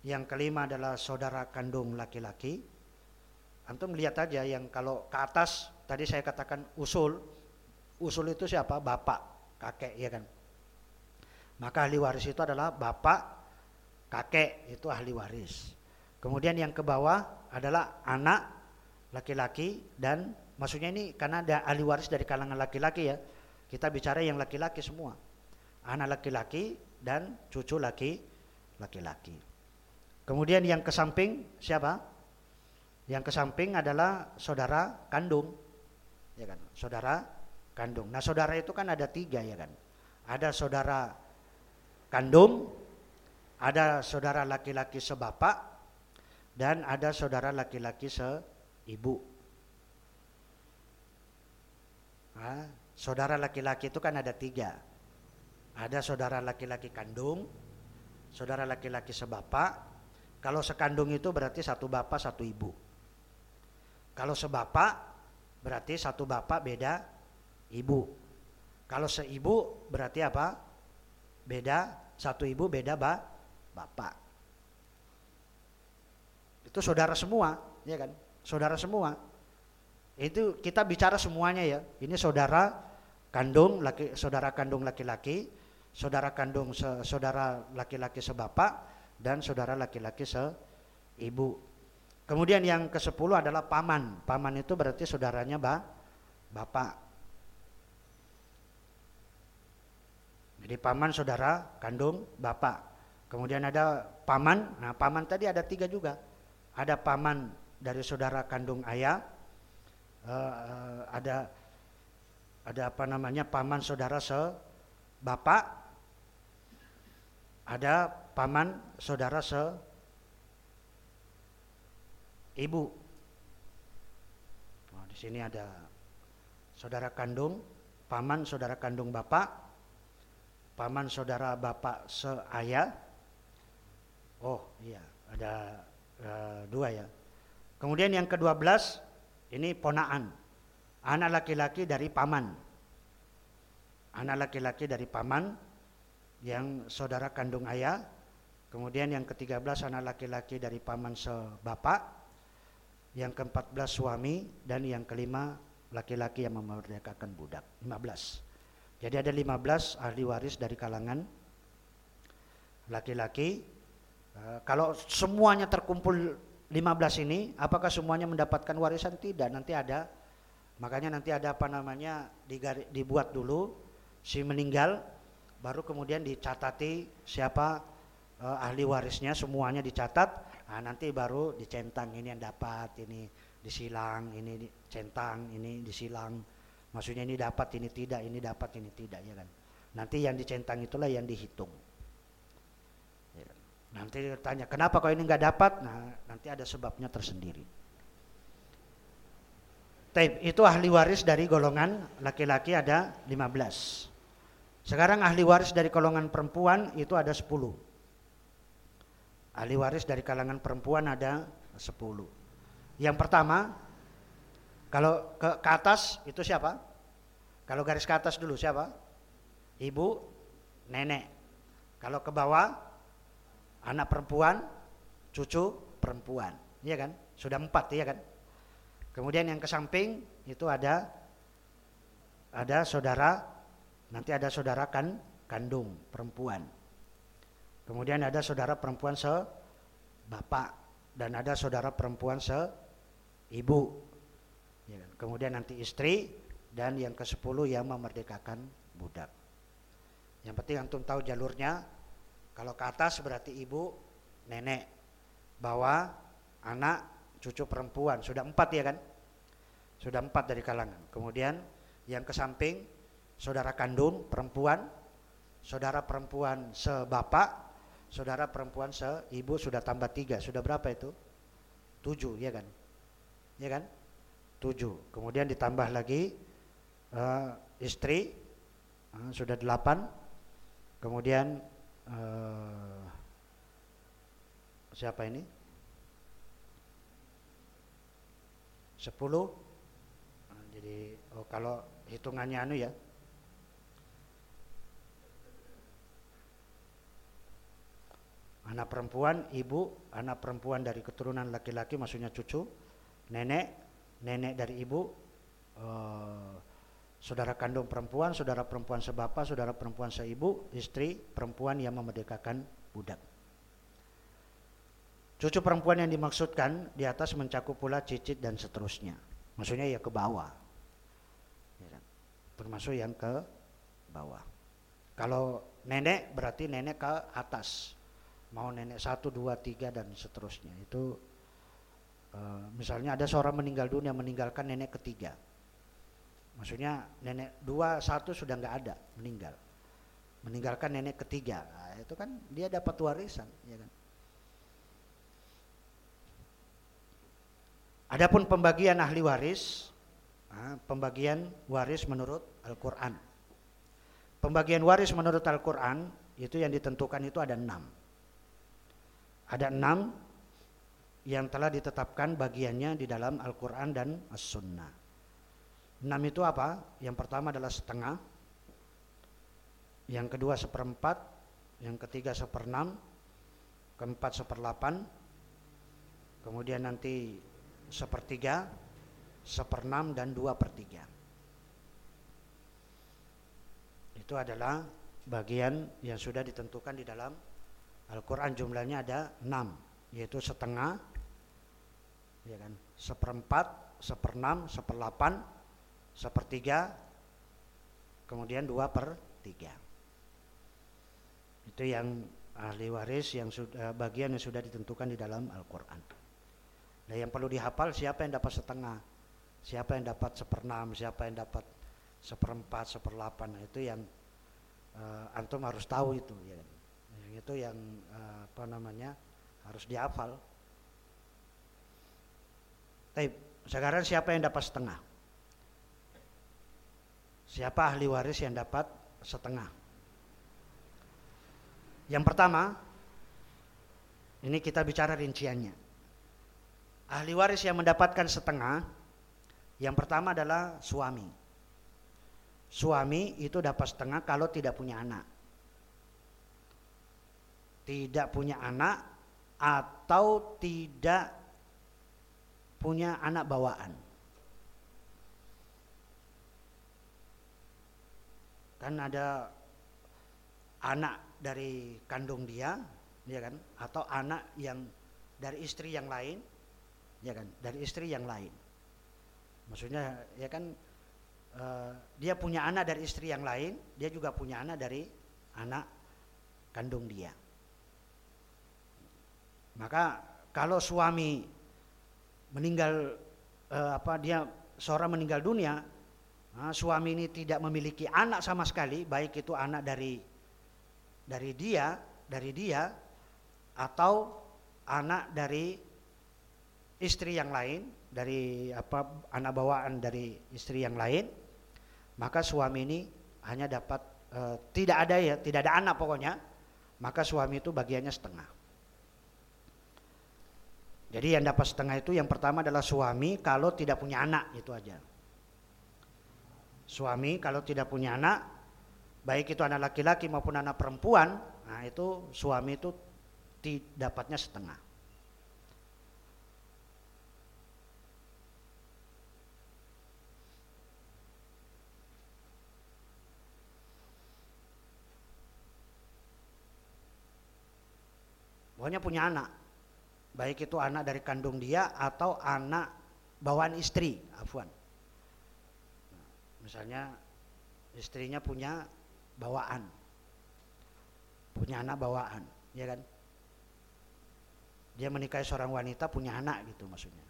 Yang kelima adalah saudara kandung laki-laki. Antum lihat aja yang kalau ke atas tadi saya katakan usul. Usul itu siapa? Bapak, kakek ya kan. Maka ahli waris itu adalah bapak, kakek itu ahli waris. Kemudian yang ke bawah adalah anak laki-laki dan maksudnya ini karena ada ahli waris dari kalangan laki-laki ya. Kita bicara yang laki-laki semua. Anak laki-laki dan cucu laki laki-laki. Kemudian yang ke samping siapa? Yang ke samping adalah saudara kandung. Ya kan? Saudara kandung. Nah, saudara itu kan ada tiga ya kan? Ada saudara kandung, ada saudara laki-laki sebapak, dan ada saudara laki-laki seibu. Nah, saudara laki-laki itu kan ada tiga. Ada saudara laki-laki kandung, saudara laki-laki sebapak. Kalau sekandung itu berarti satu bapak satu ibu. Kalau sebapak berarti satu bapak beda ibu. Kalau seibu berarti apa? beda satu ibu beda ba, bapak. Itu saudara semua, ya kan? Saudara semua. Itu kita bicara semuanya ya. Ini saudara kandung laki saudara kandung laki-laki, saudara kandung saudara laki-laki sebapak dan saudara laki-laki seibu. Kemudian yang ke-10 adalah paman. Paman itu berarti saudaranya ba, bapak. Jadi paman saudara kandung bapak. Kemudian ada paman. Nah paman tadi ada tiga juga. Ada paman dari saudara kandung ayah. Uh, ada ada apa namanya paman saudara se bapak. Ada paman saudara se ibu. Nah, di sini ada saudara kandung, paman saudara kandung bapak, paman saudara bapak seayah. Oh iya, ada uh, dua ya. Kemudian yang kedua belas ini ponaan. Anak laki-laki dari paman. Anak laki-laki dari paman yang saudara kandung ayah. Kemudian yang ketiga belas anak laki-laki dari paman sebapak. Yang keempat belas suami dan yang kelima laki-laki yang memerdekakan budak. Lima belas. Jadi ada 15 ahli waris dari kalangan laki-laki. Uh, kalau semuanya terkumpul 15 ini, apakah semuanya mendapatkan warisan? Tidak, nanti ada. Makanya nanti ada apa namanya dibuat dulu si meninggal, baru kemudian dicatati siapa uh, ahli warisnya, semuanya dicatat. Nah, nanti baru dicentang ini yang dapat, ini disilang, ini dicentang, ini disilang Maksudnya ini dapat, ini tidak, ini dapat, ini tidak, ya kan? Nanti yang dicentang itulah yang dihitung. Ya. Kan? Nanti tanya, kenapa kau ini nggak dapat? Nah, nanti ada sebabnya tersendiri. Tape, itu ahli waris dari golongan laki-laki ada 15. Sekarang ahli waris dari golongan perempuan itu ada 10. Ahli waris dari kalangan perempuan ada 10. Yang pertama kalau ke, ke atas itu siapa? Kalau garis ke atas dulu siapa? Ibu, nenek. Kalau ke bawah anak perempuan, cucu perempuan. Iya kan? Sudah empat, iya kan? Kemudian yang ke samping itu ada ada saudara, nanti ada saudara kan kandung perempuan. Kemudian ada saudara perempuan se bapak dan ada saudara perempuan se ibu. Ya kan? kemudian nanti istri dan yang ke sepuluh yang memerdekakan budak. Yang penting antum tahu jalurnya. Kalau ke atas berarti ibu nenek bawa anak cucu perempuan. Sudah empat ya kan? Sudah empat dari kalangan. Kemudian yang ke samping saudara kandung perempuan, saudara perempuan sebapak, saudara perempuan seibu sudah tambah tiga. Sudah berapa itu? Tujuh, ya kan? Ya kan? Tujuh. Kemudian ditambah lagi uh, istri, uh, sudah delapan. Kemudian uh, siapa ini? Sepuluh. Nah, jadi oh, kalau hitungannya anu ya, anak perempuan, ibu, anak perempuan dari keturunan laki-laki maksudnya cucu, nenek, nenek dari ibu, uh, saudara kandung perempuan, saudara perempuan sebapak, saudara perempuan seibu, istri perempuan yang memerdekakan budak. Cucu perempuan yang dimaksudkan di atas mencakup pula cicit dan seterusnya. Maksudnya ya ke bawah. Ya kan? Termasuk yang ke bawah. Kalau nenek berarti nenek ke atas mau nenek satu dua tiga dan seterusnya. Itu uh, misalnya ada seorang meninggal dunia meninggalkan nenek ketiga. Maksudnya nenek dua satu sudah nggak ada meninggal. Meninggalkan nenek ketiga. Nah, itu kan dia dapat warisan ya kan? Adapun pembagian ahli waris nah, pembagian waris menurut Al-Quran. Pembagian waris menurut Al-Quran itu yang ditentukan itu ada enam ada enam yang telah ditetapkan bagiannya di dalam Al-Quran dan As-Sunnah. Enam itu apa? Yang pertama adalah setengah, yang kedua seperempat, yang ketiga seperenam, keempat seperlapan, kemudian nanti sepertiga, seperenam dan dua pertiga. Itu adalah bagian yang sudah ditentukan di dalam Al-Quran jumlahnya ada enam, yaitu setengah, ya kan, seperempat, seperenam, seperlapan, sepertiga, kemudian dua per tiga. Itu yang ahli waris yang sudah bagian yang sudah ditentukan di dalam Al-Quran. Nah yang perlu dihafal siapa yang dapat setengah, siapa yang dapat seperenam, siapa yang dapat seperempat, seperlapan. Nah, itu yang uh, antum harus tahu itu. Ya kan? Itu yang uh, apa namanya harus dihafal. Tapi sekarang siapa yang dapat setengah? Siapa ahli waris yang dapat setengah? Yang pertama, ini kita bicara rinciannya. Ahli waris yang mendapatkan setengah, yang pertama adalah suami. Suami itu dapat setengah kalau tidak punya anak tidak punya anak atau tidak punya anak bawaan. Kan ada anak dari kandung dia, ya kan? Atau anak yang dari istri yang lain, ya kan? Dari istri yang lain. Maksudnya ya kan uh, dia punya anak dari istri yang lain, dia juga punya anak dari anak kandung dia. Maka kalau suami meninggal eh, apa dia seorang meninggal dunia, nah, suami ini tidak memiliki anak sama sekali, baik itu anak dari dari dia, dari dia atau anak dari istri yang lain, dari apa anak bawaan dari istri yang lain, maka suami ini hanya dapat eh, tidak ada ya, tidak ada anak pokoknya, maka suami itu bagiannya setengah. Jadi yang dapat setengah itu yang pertama adalah suami kalau tidak punya anak itu aja. Suami kalau tidak punya anak, baik itu anak laki-laki maupun anak perempuan, nah itu suami itu dapatnya setengah. Pokoknya punya anak baik itu anak dari kandung dia atau anak bawaan istri, afwan. Misalnya istrinya punya bawaan, punya anak bawaan, ya kan? Dia menikahi seorang wanita punya anak gitu maksudnya.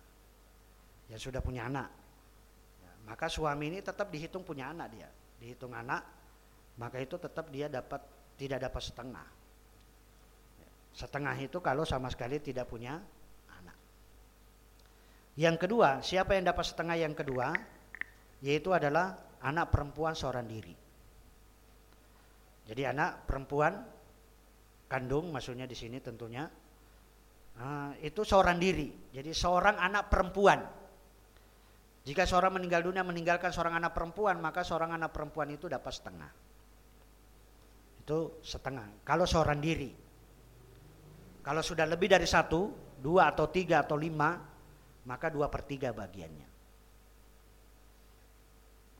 Ya sudah punya anak. maka suami ini tetap dihitung punya anak dia dihitung anak maka itu tetap dia dapat tidak dapat setengah setengah itu kalau sama sekali tidak punya anak yang kedua siapa yang dapat setengah yang kedua yaitu adalah anak perempuan seorang diri jadi anak perempuan kandung maksudnya di sini tentunya Nah, itu seorang diri. Jadi seorang anak perempuan. Jika seorang meninggal dunia meninggalkan seorang anak perempuan, maka seorang anak perempuan itu dapat setengah. Itu setengah. Kalau seorang diri. Kalau sudah lebih dari satu, dua atau tiga atau lima, maka dua per tiga bagiannya.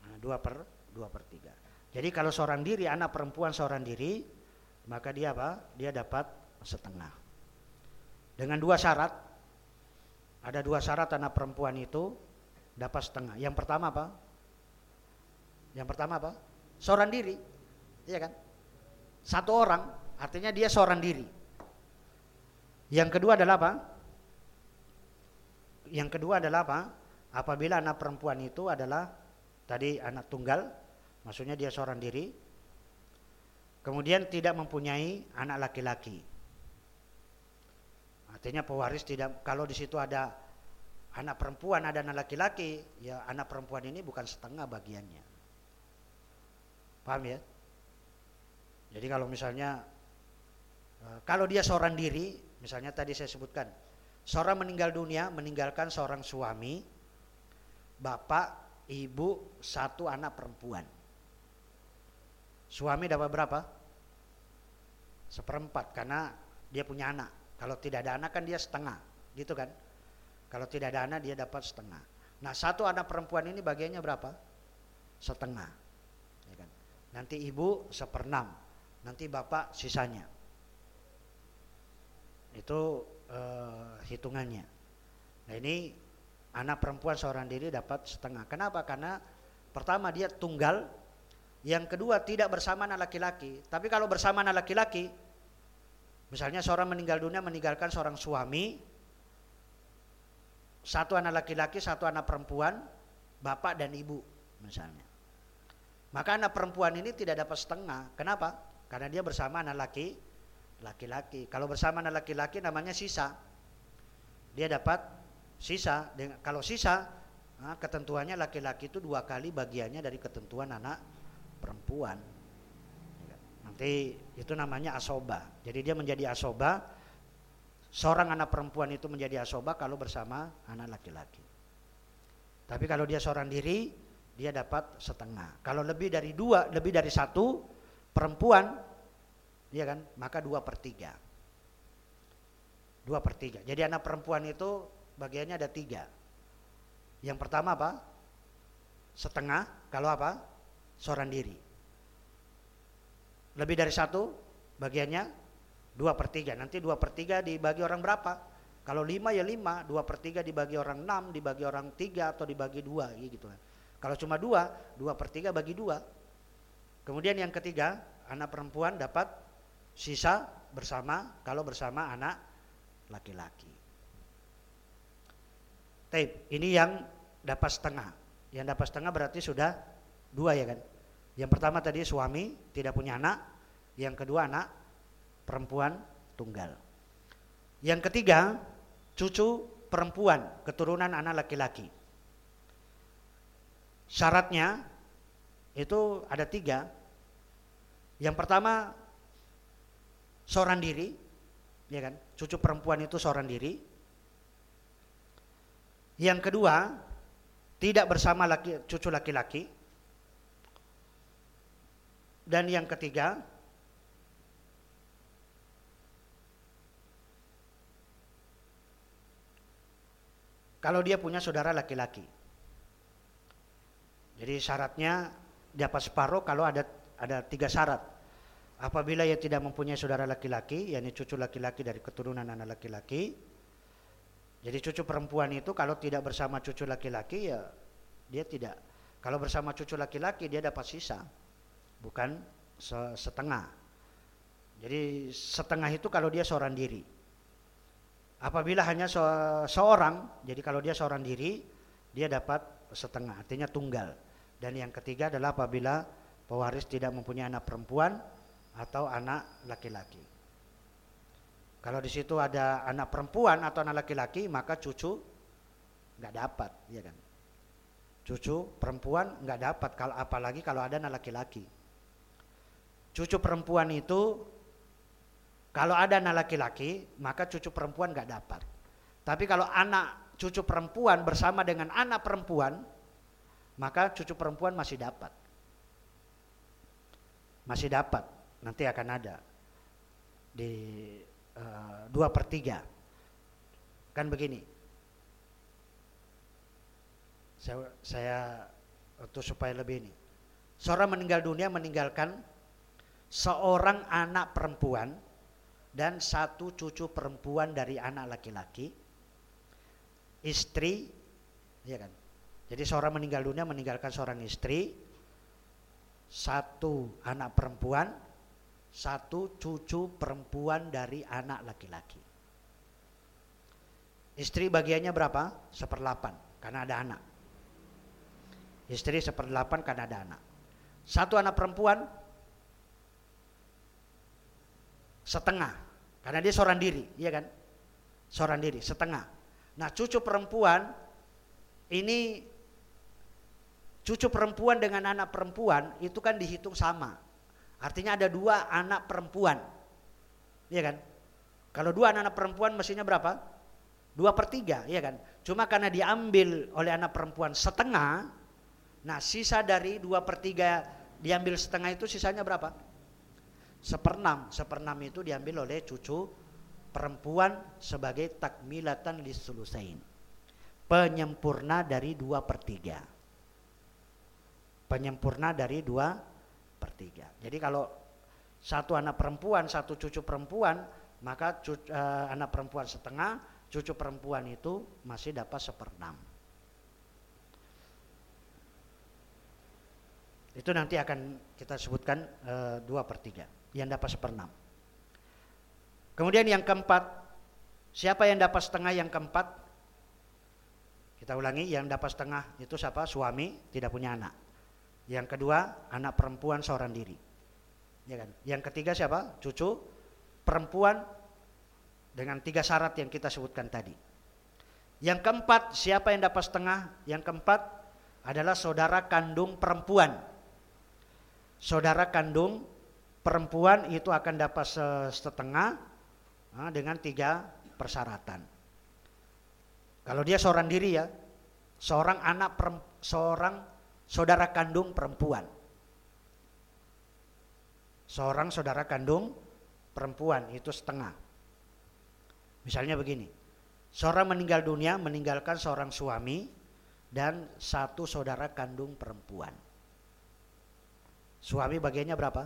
Nah, dua per dua per tiga. Jadi kalau seorang diri, anak perempuan seorang diri, maka dia apa? Dia dapat setengah. Dengan dua syarat. Ada dua syarat anak perempuan itu dapat setengah. Yang pertama apa? Yang pertama apa? Seorang diri. Iya kan? Satu orang, artinya dia seorang diri. Yang kedua adalah apa? Yang kedua adalah apa? Apabila anak perempuan itu adalah tadi anak tunggal, maksudnya dia seorang diri, kemudian tidak mempunyai anak laki-laki. Artinya pewaris tidak kalau di situ ada anak perempuan, ada anak laki-laki, ya anak perempuan ini bukan setengah bagiannya. Paham ya? Jadi kalau misalnya eh, kalau dia seorang diri, misalnya tadi saya sebutkan, seorang meninggal dunia meninggalkan seorang suami, bapak, ibu, satu anak perempuan. Suami dapat berapa? Seperempat karena dia punya anak. Kalau tidak ada anak kan dia setengah, gitu kan? Kalau tidak ada anak dia dapat setengah. Nah satu anak perempuan ini bagiannya berapa? Setengah. Ya kan? Nanti ibu seperenam, nanti bapak sisanya. Itu uh, hitungannya. Nah ini anak perempuan seorang diri dapat setengah. Kenapa? Karena pertama dia tunggal, yang kedua tidak bersama anak laki-laki. Tapi kalau bersama anak laki-laki, Misalnya seorang meninggal dunia meninggalkan seorang suami, satu anak laki-laki, satu anak perempuan, bapak dan ibu misalnya. Maka anak perempuan ini tidak dapat setengah. Kenapa? Karena dia bersama anak laki laki-laki. Kalau bersama anak laki-laki namanya sisa. Dia dapat sisa. Kalau sisa, nah, ketentuannya laki-laki itu dua kali bagiannya dari ketentuan anak perempuan. Nanti itu namanya asoba. Jadi dia menjadi asoba. Seorang anak perempuan itu menjadi asoba kalau bersama anak laki-laki. Tapi kalau dia seorang diri, dia dapat setengah. Kalau lebih dari dua, lebih dari satu perempuan, ya kan, maka dua per tiga. Dua per tiga. Jadi anak perempuan itu bagiannya ada tiga. Yang pertama apa? Setengah. Kalau apa? Seorang diri. Lebih dari satu bagiannya dua per tiga. Nanti dua per tiga dibagi orang berapa? Kalau lima ya lima, dua per tiga dibagi orang enam, dibagi orang tiga atau dibagi dua gitu kan. Kalau cuma dua, dua per tiga bagi dua. Kemudian yang ketiga, anak perempuan dapat sisa bersama kalau bersama anak laki-laki. Tape, ini yang dapat setengah. Yang dapat setengah berarti sudah dua ya kan? Yang pertama tadi suami tidak punya anak, yang kedua anak perempuan tunggal. Yang ketiga cucu perempuan keturunan anak laki-laki. Syaratnya itu ada tiga. Yang pertama seorang diri, ya kan? Cucu perempuan itu seorang diri. Yang kedua tidak bersama laki, cucu laki-laki. Dan yang ketiga, kalau dia punya saudara laki-laki. Jadi syaratnya dapat separuh kalau ada ada tiga syarat. Apabila ia tidak mempunyai saudara laki-laki, yakni cucu laki-laki dari keturunan anak laki-laki, jadi cucu perempuan itu kalau tidak bersama cucu laki-laki ya dia tidak. Kalau bersama cucu laki-laki dia dapat sisa bukan setengah. Jadi setengah itu kalau dia seorang diri. Apabila hanya se seorang, jadi kalau dia seorang diri, dia dapat setengah, artinya tunggal. Dan yang ketiga adalah apabila pewaris tidak mempunyai anak perempuan atau anak laki-laki. Kalau di situ ada anak perempuan atau anak laki-laki, maka cucu nggak dapat, ya kan? Cucu perempuan nggak dapat, kalau apalagi kalau ada anak laki-laki. Cucu perempuan itu kalau ada anak laki-laki, maka cucu perempuan nggak dapat. Tapi kalau anak cucu perempuan bersama dengan anak perempuan, maka cucu perempuan masih dapat. Masih dapat, nanti akan ada di uh, dua per tiga. Kan begini, saya, saya untuk supaya lebih ini. Seorang meninggal dunia meninggalkan seorang anak perempuan dan satu cucu perempuan dari anak laki-laki, istri, ya kan? Jadi seorang meninggal dunia meninggalkan seorang istri, satu anak perempuan, satu cucu perempuan dari anak laki-laki. Istri bagiannya berapa? Seperlapan, karena ada anak. Istri seperdelapan karena ada anak. Satu anak perempuan setengah karena dia seorang diri, iya kan? Seorang diri, setengah. Nah, cucu perempuan ini cucu perempuan dengan anak perempuan itu kan dihitung sama. Artinya ada dua anak perempuan. Iya kan? Kalau dua anak, -anak perempuan mestinya berapa? Dua per tiga, iya kan? Cuma karena diambil oleh anak perempuan setengah, Nah sisa dari dua per tiga diambil setengah itu sisanya berapa? Seperenam. Seperenam itu diambil oleh cucu perempuan sebagai takmilatan lisulusain. Penyempurna dari dua per tiga. Penyempurna dari dua per tiga. Jadi kalau satu anak perempuan, satu cucu perempuan, maka cucu, uh, anak perempuan setengah, cucu perempuan itu masih dapat seperenam. Itu nanti akan kita sebutkan e, dua per tiga yang dapat seperenam. Kemudian yang keempat, siapa yang dapat setengah yang keempat? Kita ulangi, yang dapat setengah itu siapa? Suami tidak punya anak. Yang kedua, anak perempuan seorang diri. Ya kan? Yang ketiga siapa? Cucu perempuan dengan tiga syarat yang kita sebutkan tadi. Yang keempat, siapa yang dapat setengah? Yang keempat adalah saudara kandung perempuan saudara kandung perempuan itu akan dapat setengah ah, dengan tiga persyaratan. Kalau dia seorang diri ya, seorang anak seorang saudara kandung perempuan. Seorang saudara kandung perempuan itu setengah. Misalnya begini, seorang meninggal dunia meninggalkan seorang suami dan satu saudara kandung perempuan. Suami bagiannya berapa?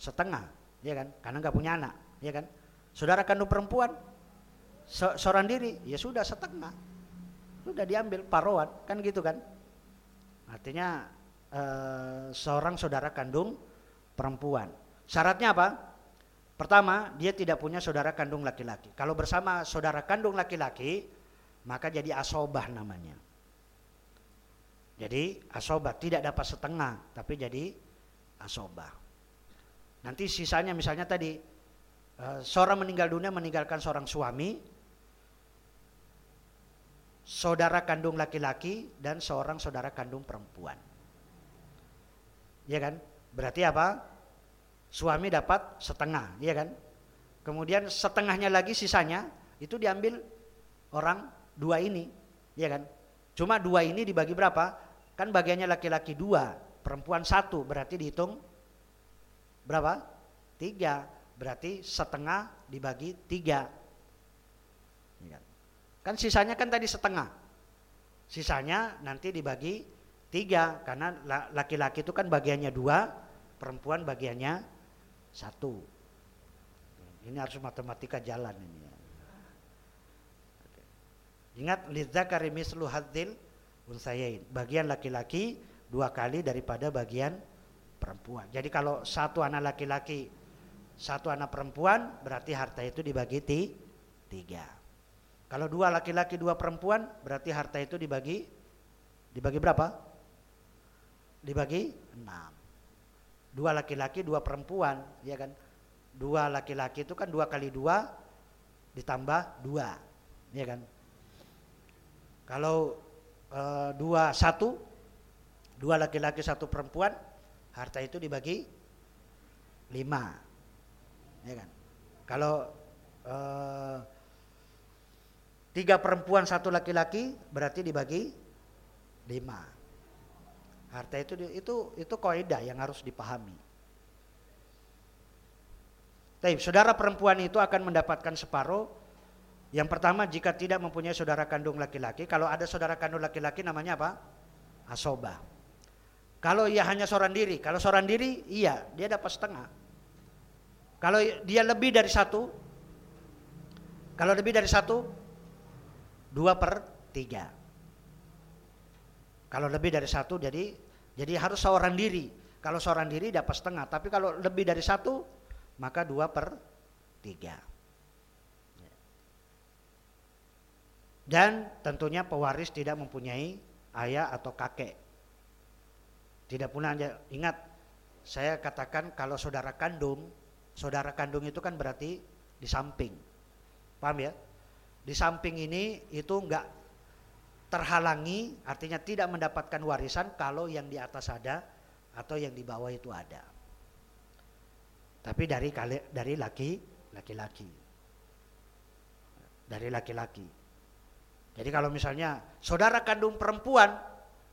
Setengah, ya kan? Karena nggak punya anak, ya kan? Saudara kandung perempuan se seorang diri, ya sudah setengah. Sudah diambil paroan, kan gitu kan? Artinya eh, seorang saudara kandung perempuan. Syaratnya apa? Pertama, dia tidak punya saudara kandung laki-laki. Kalau bersama saudara kandung laki-laki, maka jadi asobah namanya. Jadi asobah tidak dapat setengah, tapi jadi asobah. Nanti sisanya misalnya tadi uh, seorang meninggal dunia meninggalkan seorang suami, saudara kandung laki-laki dan seorang saudara kandung perempuan. Ya kan? Berarti apa? Suami dapat setengah, ya kan? Kemudian setengahnya lagi sisanya itu diambil orang dua ini, ya kan? Cuma dua ini dibagi berapa? Kan bagiannya laki-laki dua, perempuan satu, berarti dihitung berapa? Tiga, berarti setengah dibagi tiga. Kan sisanya kan tadi setengah. Sisanya nanti dibagi tiga, karena laki-laki itu kan bagiannya dua, perempuan bagiannya satu. Ini harus matematika jalan ini. Ya. Ingat lidzakari mislu hadzil unsayain. Bagian laki-laki dua kali daripada bagian perempuan. Jadi kalau satu anak laki-laki, satu anak perempuan, berarti harta itu dibagi tiga. Kalau dua laki-laki, dua perempuan, berarti harta itu dibagi Dibagi berapa? Dibagi enam. Dua laki-laki, dua perempuan, ya kan? Dua laki-laki itu kan dua kali dua ditambah dua, ya kan? Kalau e, dua satu, dua laki-laki satu perempuan, harta itu dibagi lima, ya kan? Kalau e, tiga perempuan satu laki-laki berarti dibagi lima. Harta itu itu itu kaidah yang harus dipahami. Tapi saudara perempuan itu akan mendapatkan separuh. Yang pertama jika tidak mempunyai saudara kandung laki-laki, kalau ada saudara kandung laki-laki namanya apa? Asoba. Kalau ia hanya seorang diri, kalau seorang diri iya dia dapat setengah. Kalau dia lebih dari satu, kalau lebih dari satu, dua per tiga. Kalau lebih dari satu jadi jadi harus seorang diri. Kalau seorang diri dapat setengah. Tapi kalau lebih dari satu maka dua per tiga. Dan tentunya pewaris tidak mempunyai ayah atau kakek. Tidak pula ingat saya katakan kalau saudara kandung, saudara kandung itu kan berarti di samping. Paham ya? Di samping ini itu enggak terhalangi artinya tidak mendapatkan warisan kalau yang di atas ada atau yang di bawah itu ada. Tapi dari dari laki laki-laki. Dari laki-laki. Jadi kalau misalnya saudara kandung perempuan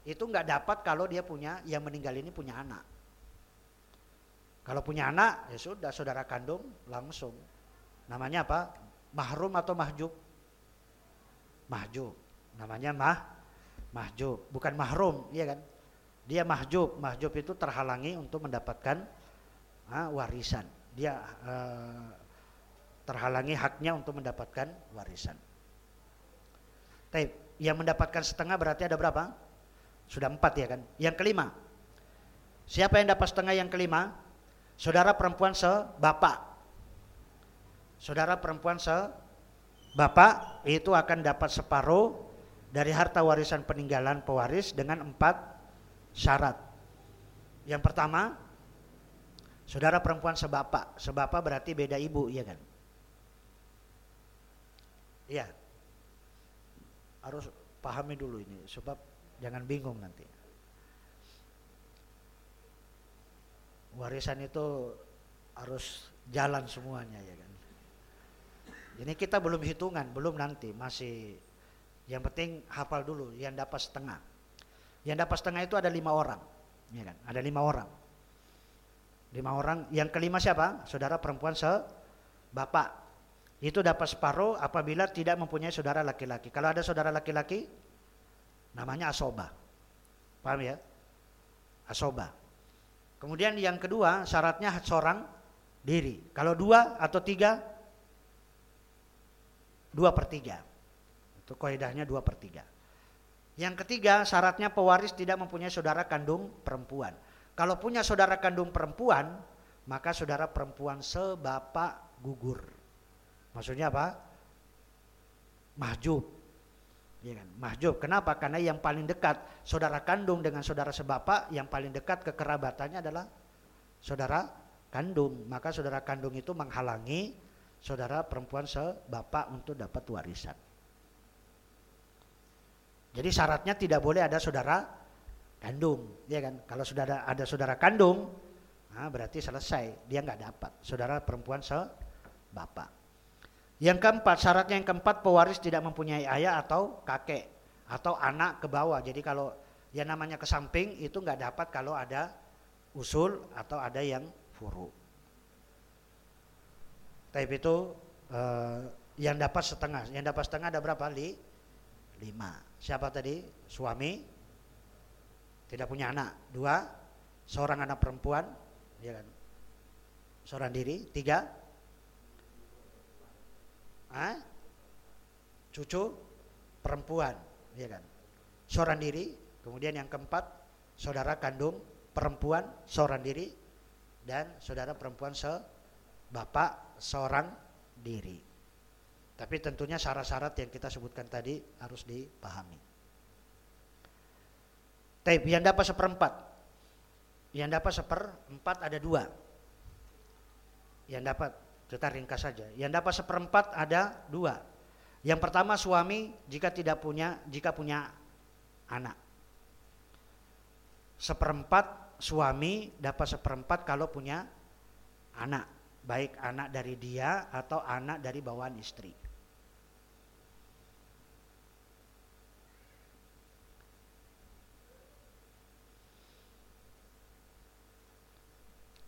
itu nggak dapat kalau dia punya yang meninggal ini punya anak. Kalau punya anak ya sudah saudara kandung langsung. Namanya apa? Mahrum atau mahjub? Mahjub. Namanya mah mahjub bukan mahrum iya kan? Dia mahjub. Mahjub itu terhalangi untuk mendapatkan ah, warisan. Dia uh, terhalangi haknya untuk mendapatkan warisan. Tapi yang mendapatkan setengah berarti ada berapa? Sudah empat ya kan? Yang kelima. Siapa yang dapat setengah yang kelima? Saudara perempuan sebapak saudara perempuan sebapak itu akan dapat separuh dari harta warisan peninggalan pewaris dengan empat syarat. Yang pertama, saudara perempuan sebapak. Sebapak berarti beda ibu, iya kan? Iya. Harus pahami dulu ini, sebab jangan bingung nanti. Warisan itu harus jalan semuanya ya kan. Ini kita belum hitungan, belum nanti, masih yang penting hafal dulu, yang dapat setengah. Yang dapat setengah itu ada lima orang. Ya kan? Ada lima orang. Lima orang. Yang kelima siapa? Saudara perempuan se bapak. Itu dapat separuh apabila tidak mempunyai saudara laki-laki. Kalau ada saudara laki-laki, namanya asoba. Paham ya? Asoba. Kemudian yang kedua syaratnya seorang diri. Kalau dua atau tiga, dua per tiga. Itu kaidahnya dua per tiga. Yang ketiga, syaratnya pewaris tidak mempunyai saudara kandung perempuan. Kalau punya saudara kandung perempuan, maka saudara perempuan sebapak gugur. Maksudnya apa? Mahjub. Ya kan? Mahjub. Kenapa? Karena yang paling dekat saudara kandung dengan saudara sebapak, yang paling dekat kekerabatannya adalah saudara kandung. Maka saudara kandung itu menghalangi saudara perempuan sebapak untuk dapat warisan. Jadi syaratnya tidak boleh ada saudara kandung, ya kan? Kalau sudah ada, saudara kandung, nah berarti selesai, dia nggak dapat. Saudara perempuan se bapak. Yang keempat, syaratnya yang keempat pewaris tidak mempunyai ayah atau kakek atau anak ke bawah. Jadi kalau yang namanya ke samping itu nggak dapat kalau ada usul atau ada yang furu. Tapi itu eh, yang dapat setengah, yang dapat setengah ada berapa? Li? Lima. Siapa tadi? Suami tidak punya anak. Dua, seorang anak perempuan, ya kan? Seorang diri. Tiga, ah, cucu perempuan, ya kan? Seorang diri. Kemudian yang keempat, saudara kandung perempuan seorang diri dan saudara perempuan se bapak seorang diri. Tapi tentunya syarat-syarat yang kita sebutkan tadi harus dipahami. Taib yang dapat seperempat. Yang dapat seperempat ada dua. Yang dapat kita ringkas saja. Yang dapat seperempat ada dua. Yang pertama suami jika tidak punya jika punya anak. Seperempat suami dapat seperempat kalau punya anak, baik anak dari dia atau anak dari bawaan istri.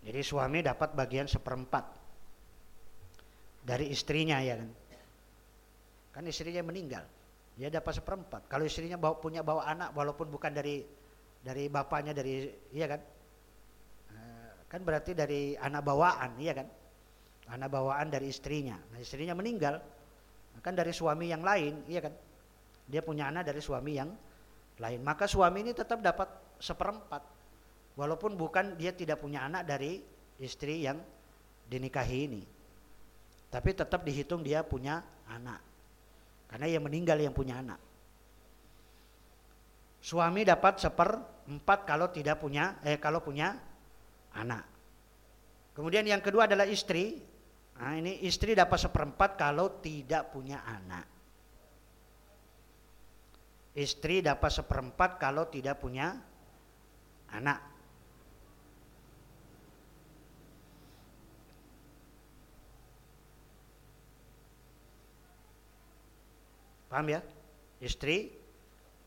Jadi suami dapat bagian seperempat dari istrinya ya kan. Kan istrinya meninggal, dia dapat seperempat. Kalau istrinya bawa, punya bawa anak walaupun bukan dari dari bapaknya dari iya kan. Eh, kan berarti dari anak bawaan, iya kan? Anak bawaan dari istrinya. Nah, istrinya meninggal, kan dari suami yang lain, iya kan? Dia punya anak dari suami yang lain. Maka suami ini tetap dapat seperempat Walaupun bukan dia tidak punya anak dari istri yang dinikahi ini. Tapi tetap dihitung dia punya anak. Karena yang meninggal yang punya anak. Suami dapat seperempat kalau tidak punya eh kalau punya anak. Kemudian yang kedua adalah istri. Nah, ini istri dapat seperempat kalau tidak punya anak. Istri dapat seperempat kalau tidak punya anak. Paham ya? Istri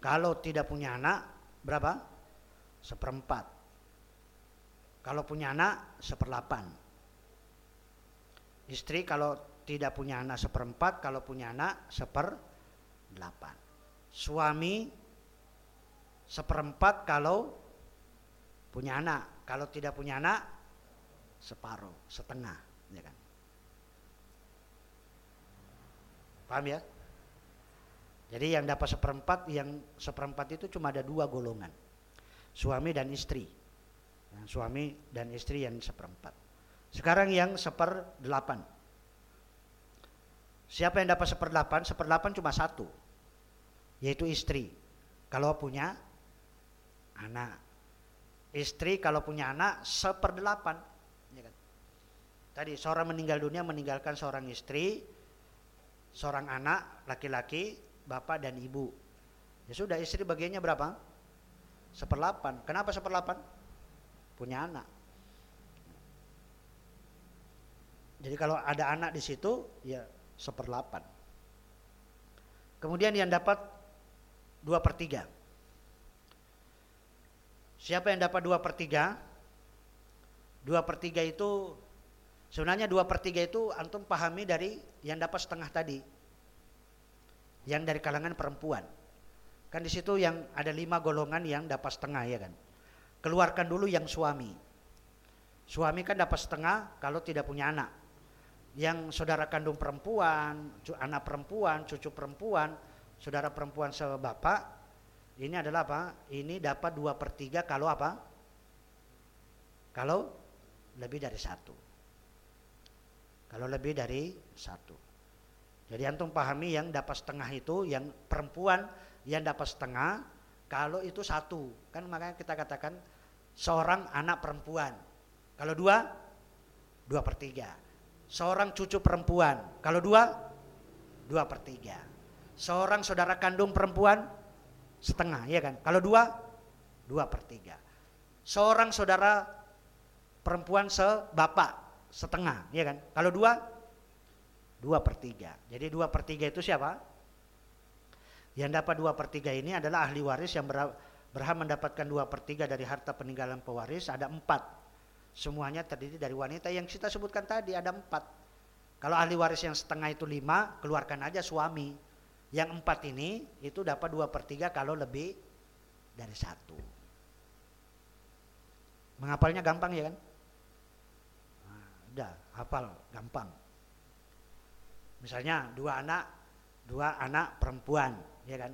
kalau tidak punya anak berapa? Seperempat. Kalau punya anak seperlapan. Istri kalau tidak punya anak seperempat, kalau punya anak seperdelapan. Suami seperempat kalau punya anak, kalau tidak punya anak separuh, setengah, ya kan? Paham ya? Jadi yang dapat seperempat, yang seperempat itu cuma ada dua golongan. Suami dan istri. Suami dan istri yang seperempat. Sekarang yang seperdelapan. Siapa yang dapat seperdelapan? Seperdelapan cuma satu. Yaitu istri. Kalau punya anak. Istri kalau punya anak seperdelapan. Ya kan? Tadi seorang meninggal dunia meninggalkan seorang istri, seorang anak laki-laki, bapak dan ibu. Ya sudah istri bagiannya berapa? Seperlapan. Kenapa seperlapan? Punya anak. Jadi kalau ada anak di situ ya seperlapan. Kemudian yang dapat dua per tiga. Siapa yang dapat dua per tiga? Dua per tiga itu sebenarnya dua per tiga itu antum pahami dari yang dapat setengah tadi yang dari kalangan perempuan. Kan di situ yang ada lima golongan yang dapat setengah ya kan. Keluarkan dulu yang suami. Suami kan dapat setengah kalau tidak punya anak. Yang saudara kandung perempuan, anak perempuan, cucu perempuan, saudara perempuan sebapak, ini adalah apa? Ini dapat dua per tiga kalau apa? Kalau lebih dari satu. Kalau lebih dari satu. Jadi antum pahami yang dapat setengah itu, yang perempuan yang dapat setengah, kalau itu satu, kan makanya kita katakan seorang anak perempuan. Kalau dua, dua per tiga. Seorang cucu perempuan, kalau dua, dua per tiga. Seorang saudara kandung perempuan, setengah, ya kan? Kalau dua, dua per tiga. Seorang saudara perempuan sebapak, setengah, ya kan? Kalau dua, dua per tiga. Jadi dua per tiga itu siapa? Yang dapat dua per tiga ini adalah ahli waris yang berhak mendapatkan dua per tiga dari harta peninggalan pewaris. Ada empat. Semuanya terdiri dari wanita yang kita sebutkan tadi ada empat. Kalau ahli waris yang setengah itu lima, keluarkan aja suami. Yang empat ini itu dapat dua per tiga kalau lebih dari satu. Menghafalnya gampang ya kan? Nah, udah, hafal gampang. Misalnya dua anak, dua anak perempuan, ya kan?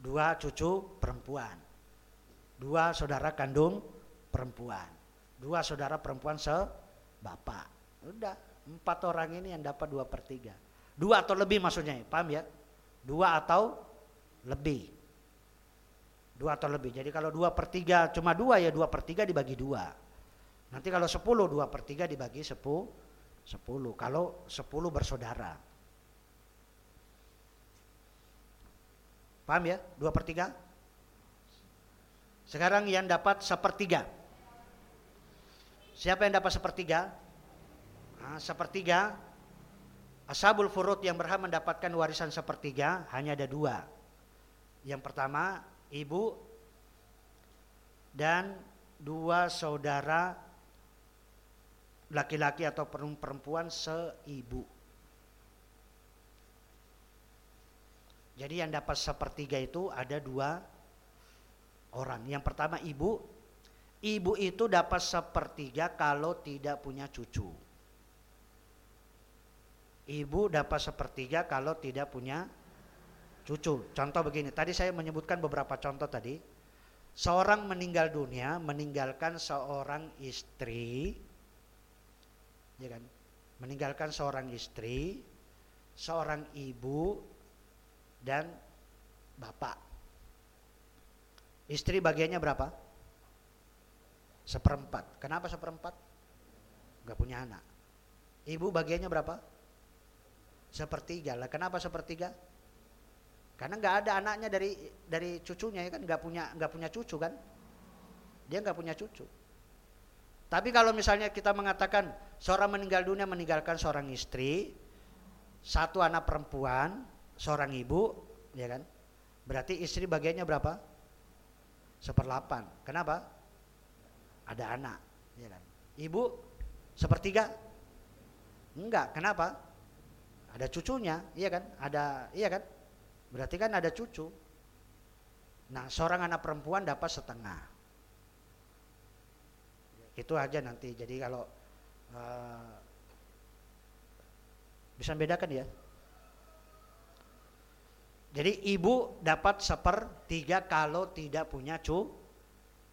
Dua cucu perempuan. Dua saudara kandung perempuan. Dua saudara perempuan sebapak. Udah, empat orang ini yang dapat dua per tiga. Dua atau lebih maksudnya, paham ya? Dua atau lebih. Dua atau lebih. Jadi kalau dua per tiga cuma dua ya dua per tiga dibagi dua. Nanti kalau sepuluh dua per tiga dibagi sepuluh sepuluh. Kalau sepuluh bersaudara. Paham ya? Dua per tiga? Sekarang yang dapat sepertiga. Siapa yang dapat sepertiga? Nah, sepertiga Ashabul furud yang berhak mendapatkan warisan sepertiga hanya ada dua. Yang pertama ibu dan dua saudara laki-laki atau perempuan seibu. Jadi yang dapat sepertiga itu ada dua orang. Yang pertama ibu, ibu itu dapat sepertiga kalau tidak punya cucu. Ibu dapat sepertiga kalau tidak punya cucu. Contoh begini, tadi saya menyebutkan beberapa contoh tadi. Seorang meninggal dunia meninggalkan seorang istri, ya kan? Meninggalkan seorang istri, seorang ibu dan bapak. Istri bagiannya berapa? Seperempat. Kenapa seperempat? Gak punya anak. Ibu bagiannya berapa? sepertiga. Lah kenapa sepertiga? Karena nggak ada anaknya dari dari cucunya ya kan? Nggak punya nggak punya cucu kan? Dia nggak punya cucu. Tapi kalau misalnya kita mengatakan seorang meninggal dunia meninggalkan seorang istri satu anak perempuan seorang ibu ya kan? Berarti istri bagiannya berapa? Seperlapan. Kenapa ada anak ya kan ibu sepertiga enggak kenapa ada cucunya, iya kan? Ada, iya kan? Berarti kan ada cucu. Nah, seorang anak perempuan dapat setengah. Itu aja nanti. Jadi kalau uh, bisa bedakan ya. Jadi ibu dapat sepertiga kalau tidak punya cu.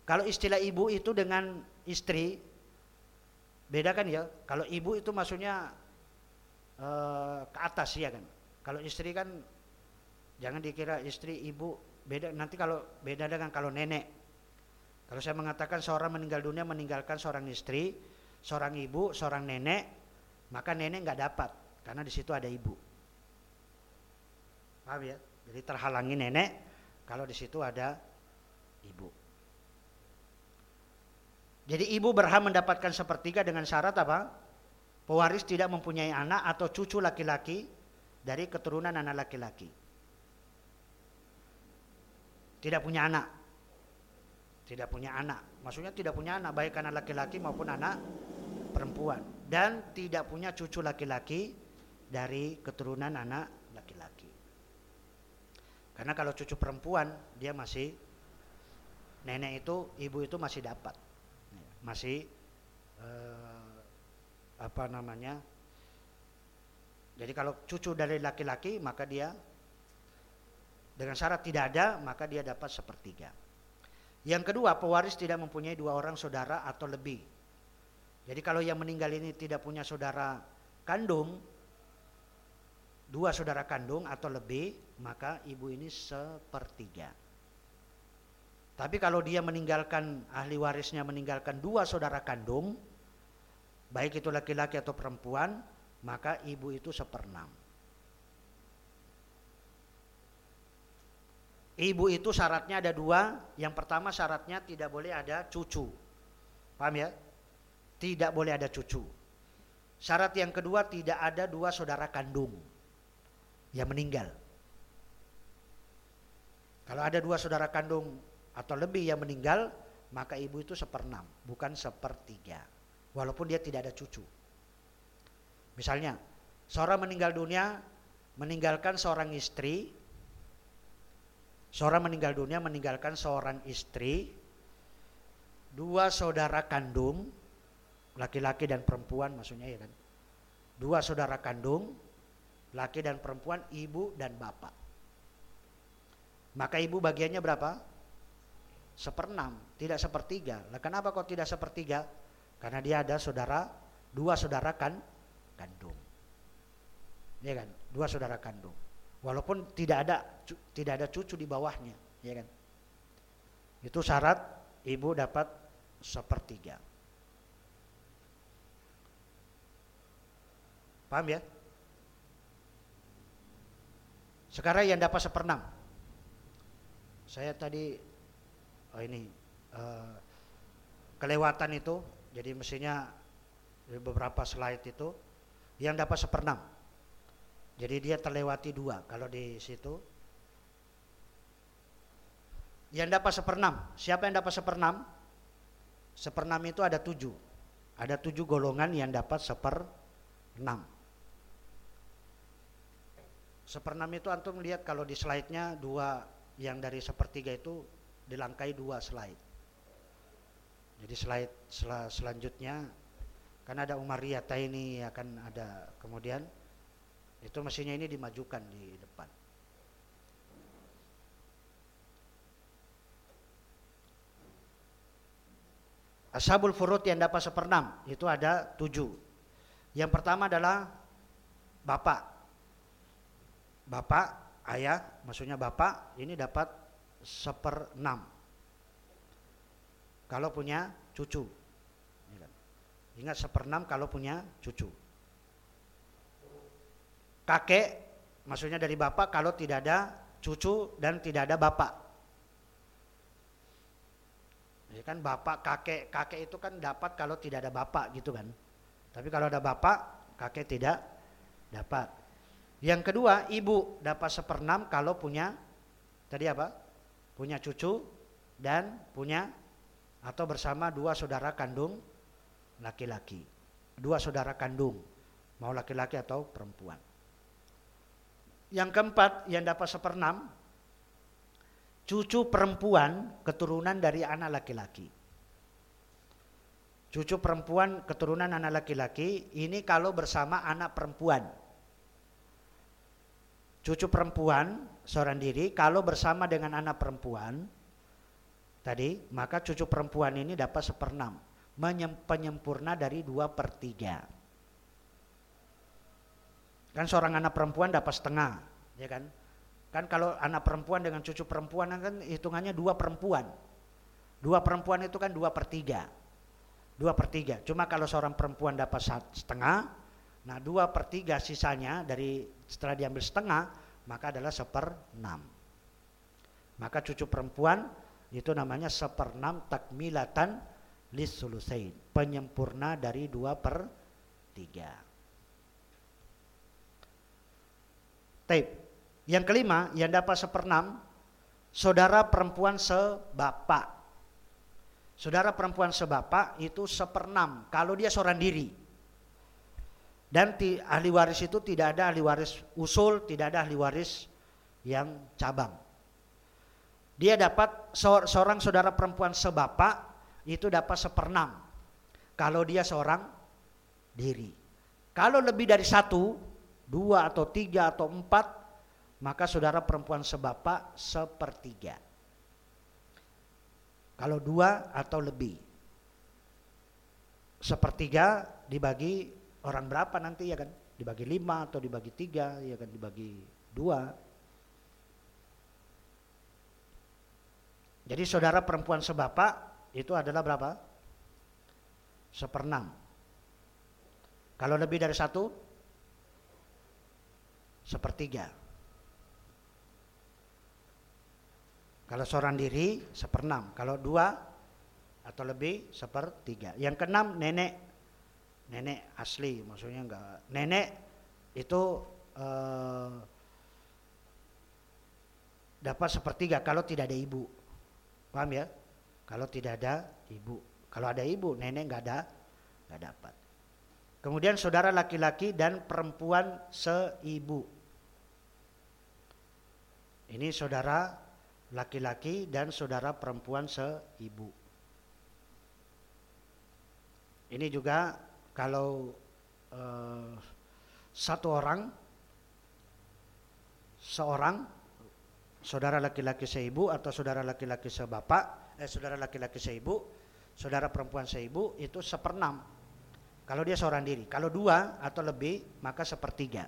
Kalau istilah ibu itu dengan istri, bedakan ya. Kalau ibu itu maksudnya Eh, ke atas ya kan. Kalau istri kan jangan dikira istri ibu beda nanti kalau beda dengan kalau nenek. Kalau saya mengatakan seorang meninggal dunia meninggalkan seorang istri, seorang ibu, seorang nenek, maka nenek nggak dapat karena di situ ada ibu. Paham ya? Jadi terhalangi nenek kalau di situ ada ibu. Jadi ibu berhak mendapatkan sepertiga dengan syarat apa? Pewaris tidak mempunyai anak atau cucu laki-laki dari keturunan anak laki-laki. Tidak punya anak. Tidak punya anak. Maksudnya tidak punya anak baik anak laki-laki maupun anak perempuan dan tidak punya cucu laki-laki dari keturunan anak laki-laki. Karena kalau cucu perempuan dia masih nenek itu, ibu itu masih dapat. Masih eh, apa namanya jadi kalau cucu dari laki-laki maka dia dengan syarat tidak ada maka dia dapat sepertiga. Yang kedua pewaris tidak mempunyai dua orang saudara atau lebih. Jadi kalau yang meninggal ini tidak punya saudara kandung dua saudara kandung atau lebih maka ibu ini sepertiga tapi kalau dia meninggalkan ahli warisnya meninggalkan dua saudara kandung baik itu laki-laki atau perempuan, maka ibu itu seperenam. Ibu itu syaratnya ada dua. Yang pertama syaratnya tidak boleh ada cucu. Paham ya? Tidak boleh ada cucu. Syarat yang kedua tidak ada dua saudara kandung yang meninggal. Kalau ada dua saudara kandung atau lebih yang meninggal, maka ibu itu seperenam, bukan sepertiga walaupun dia tidak ada cucu. Misalnya, seorang meninggal dunia meninggalkan seorang istri, seorang meninggal dunia meninggalkan seorang istri, dua saudara kandung, laki-laki dan perempuan maksudnya ya kan. Dua saudara kandung, laki dan perempuan, ibu dan bapak. Maka ibu bagiannya berapa? Seperenam, tidak sepertiga. Lah kenapa kok tidak sepertiga? Karena dia ada saudara, dua saudara kan kandung. Ya kan? Dua saudara kandung. Walaupun tidak ada tidak ada cucu di bawahnya, ya kan? Itu syarat ibu dapat sepertiga. Paham ya? Sekarang yang dapat seperenam. Saya tadi oh ini uh, kelewatan itu, jadi mestinya beberapa slide itu yang dapat seperenam. Jadi dia terlewati dua kalau di situ. Yang dapat seperenam, siapa yang dapat seperenam? Seperenam itu ada tujuh. Ada tujuh golongan yang dapat seperenam. Seperenam itu antum lihat kalau di slide-nya dua yang dari sepertiga itu dilangkai dua slide. Jadi slide sel selanjutnya kan ada Umariyata ini akan ada kemudian itu mesinnya ini dimajukan di depan. Ashabul furud yang dapat seperenam itu ada tujuh. Yang pertama adalah bapak bapak, ayah, maksudnya bapak ini dapat seperenam. Kalau punya cucu. Kan. Ingat seperenam kalau punya cucu. Kakek, maksudnya dari bapak kalau tidak ada cucu dan tidak ada bapak. Ya kan bapak, kakek, kakek itu kan dapat kalau tidak ada bapak gitu kan. Tapi kalau ada bapak, kakek tidak dapat. Yang kedua, ibu dapat seperenam kalau punya tadi apa? Punya cucu dan punya atau bersama dua saudara kandung laki-laki. Dua saudara kandung, mau laki-laki atau perempuan. Yang keempat, yang dapat seperenam cucu perempuan keturunan dari anak laki-laki. Cucu perempuan keturunan anak laki-laki ini kalau bersama anak perempuan cucu perempuan seorang diri kalau bersama dengan anak perempuan tadi maka cucu perempuan ini dapat seperenam. Penyempurna dari dua per tiga. Kan seorang anak perempuan dapat setengah ya kan? Kan kalau anak perempuan dengan cucu perempuan kan hitungannya dua perempuan. Dua perempuan itu kan dua per tiga. Dua per tiga. Cuma kalau seorang perempuan dapat setengah nah dua per tiga sisanya dari setelah diambil setengah, maka adalah seperenam. Maka cucu perempuan itu namanya seperenam takmilatan lisulusain. Penyempurna dari dua per tiga. Tape. Yang kelima, yang dapat seperenam, saudara perempuan sebapak. Saudara perempuan sebapak itu seperenam kalau dia seorang diri. Dan ahli waris itu tidak ada ahli waris usul, tidak ada ahli waris yang cabang. Dia dapat seorang saudara perempuan sebapak itu dapat seperenam. Kalau dia seorang diri. Kalau lebih dari satu, dua atau tiga atau empat, maka saudara perempuan sebapak sepertiga. Kalau dua atau lebih. Sepertiga dibagi orang berapa nanti ya kan? Dibagi lima atau dibagi tiga ya kan? Dibagi dua. Jadi saudara perempuan sebapak itu adalah berapa? Seperenam. Kalau lebih dari satu? Sepertiga. Kalau seorang diri seperenam. Kalau dua atau lebih sepertiga. Yang keenam nenek nenek asli maksudnya enggak nenek itu uh, dapat sepertiga kalau tidak ada ibu. Paham ya? Kalau tidak ada ibu. Kalau ada ibu nenek enggak ada enggak dapat. Kemudian saudara laki-laki dan perempuan seibu. Ini saudara laki-laki dan saudara perempuan seibu. Ini juga kalau uh, satu orang seorang saudara laki-laki seibu atau saudara laki-laki sebapak eh saudara laki-laki seibu saudara perempuan seibu itu seperenam. Kalau dia seorang diri. Kalau dua atau lebih maka sepertiga.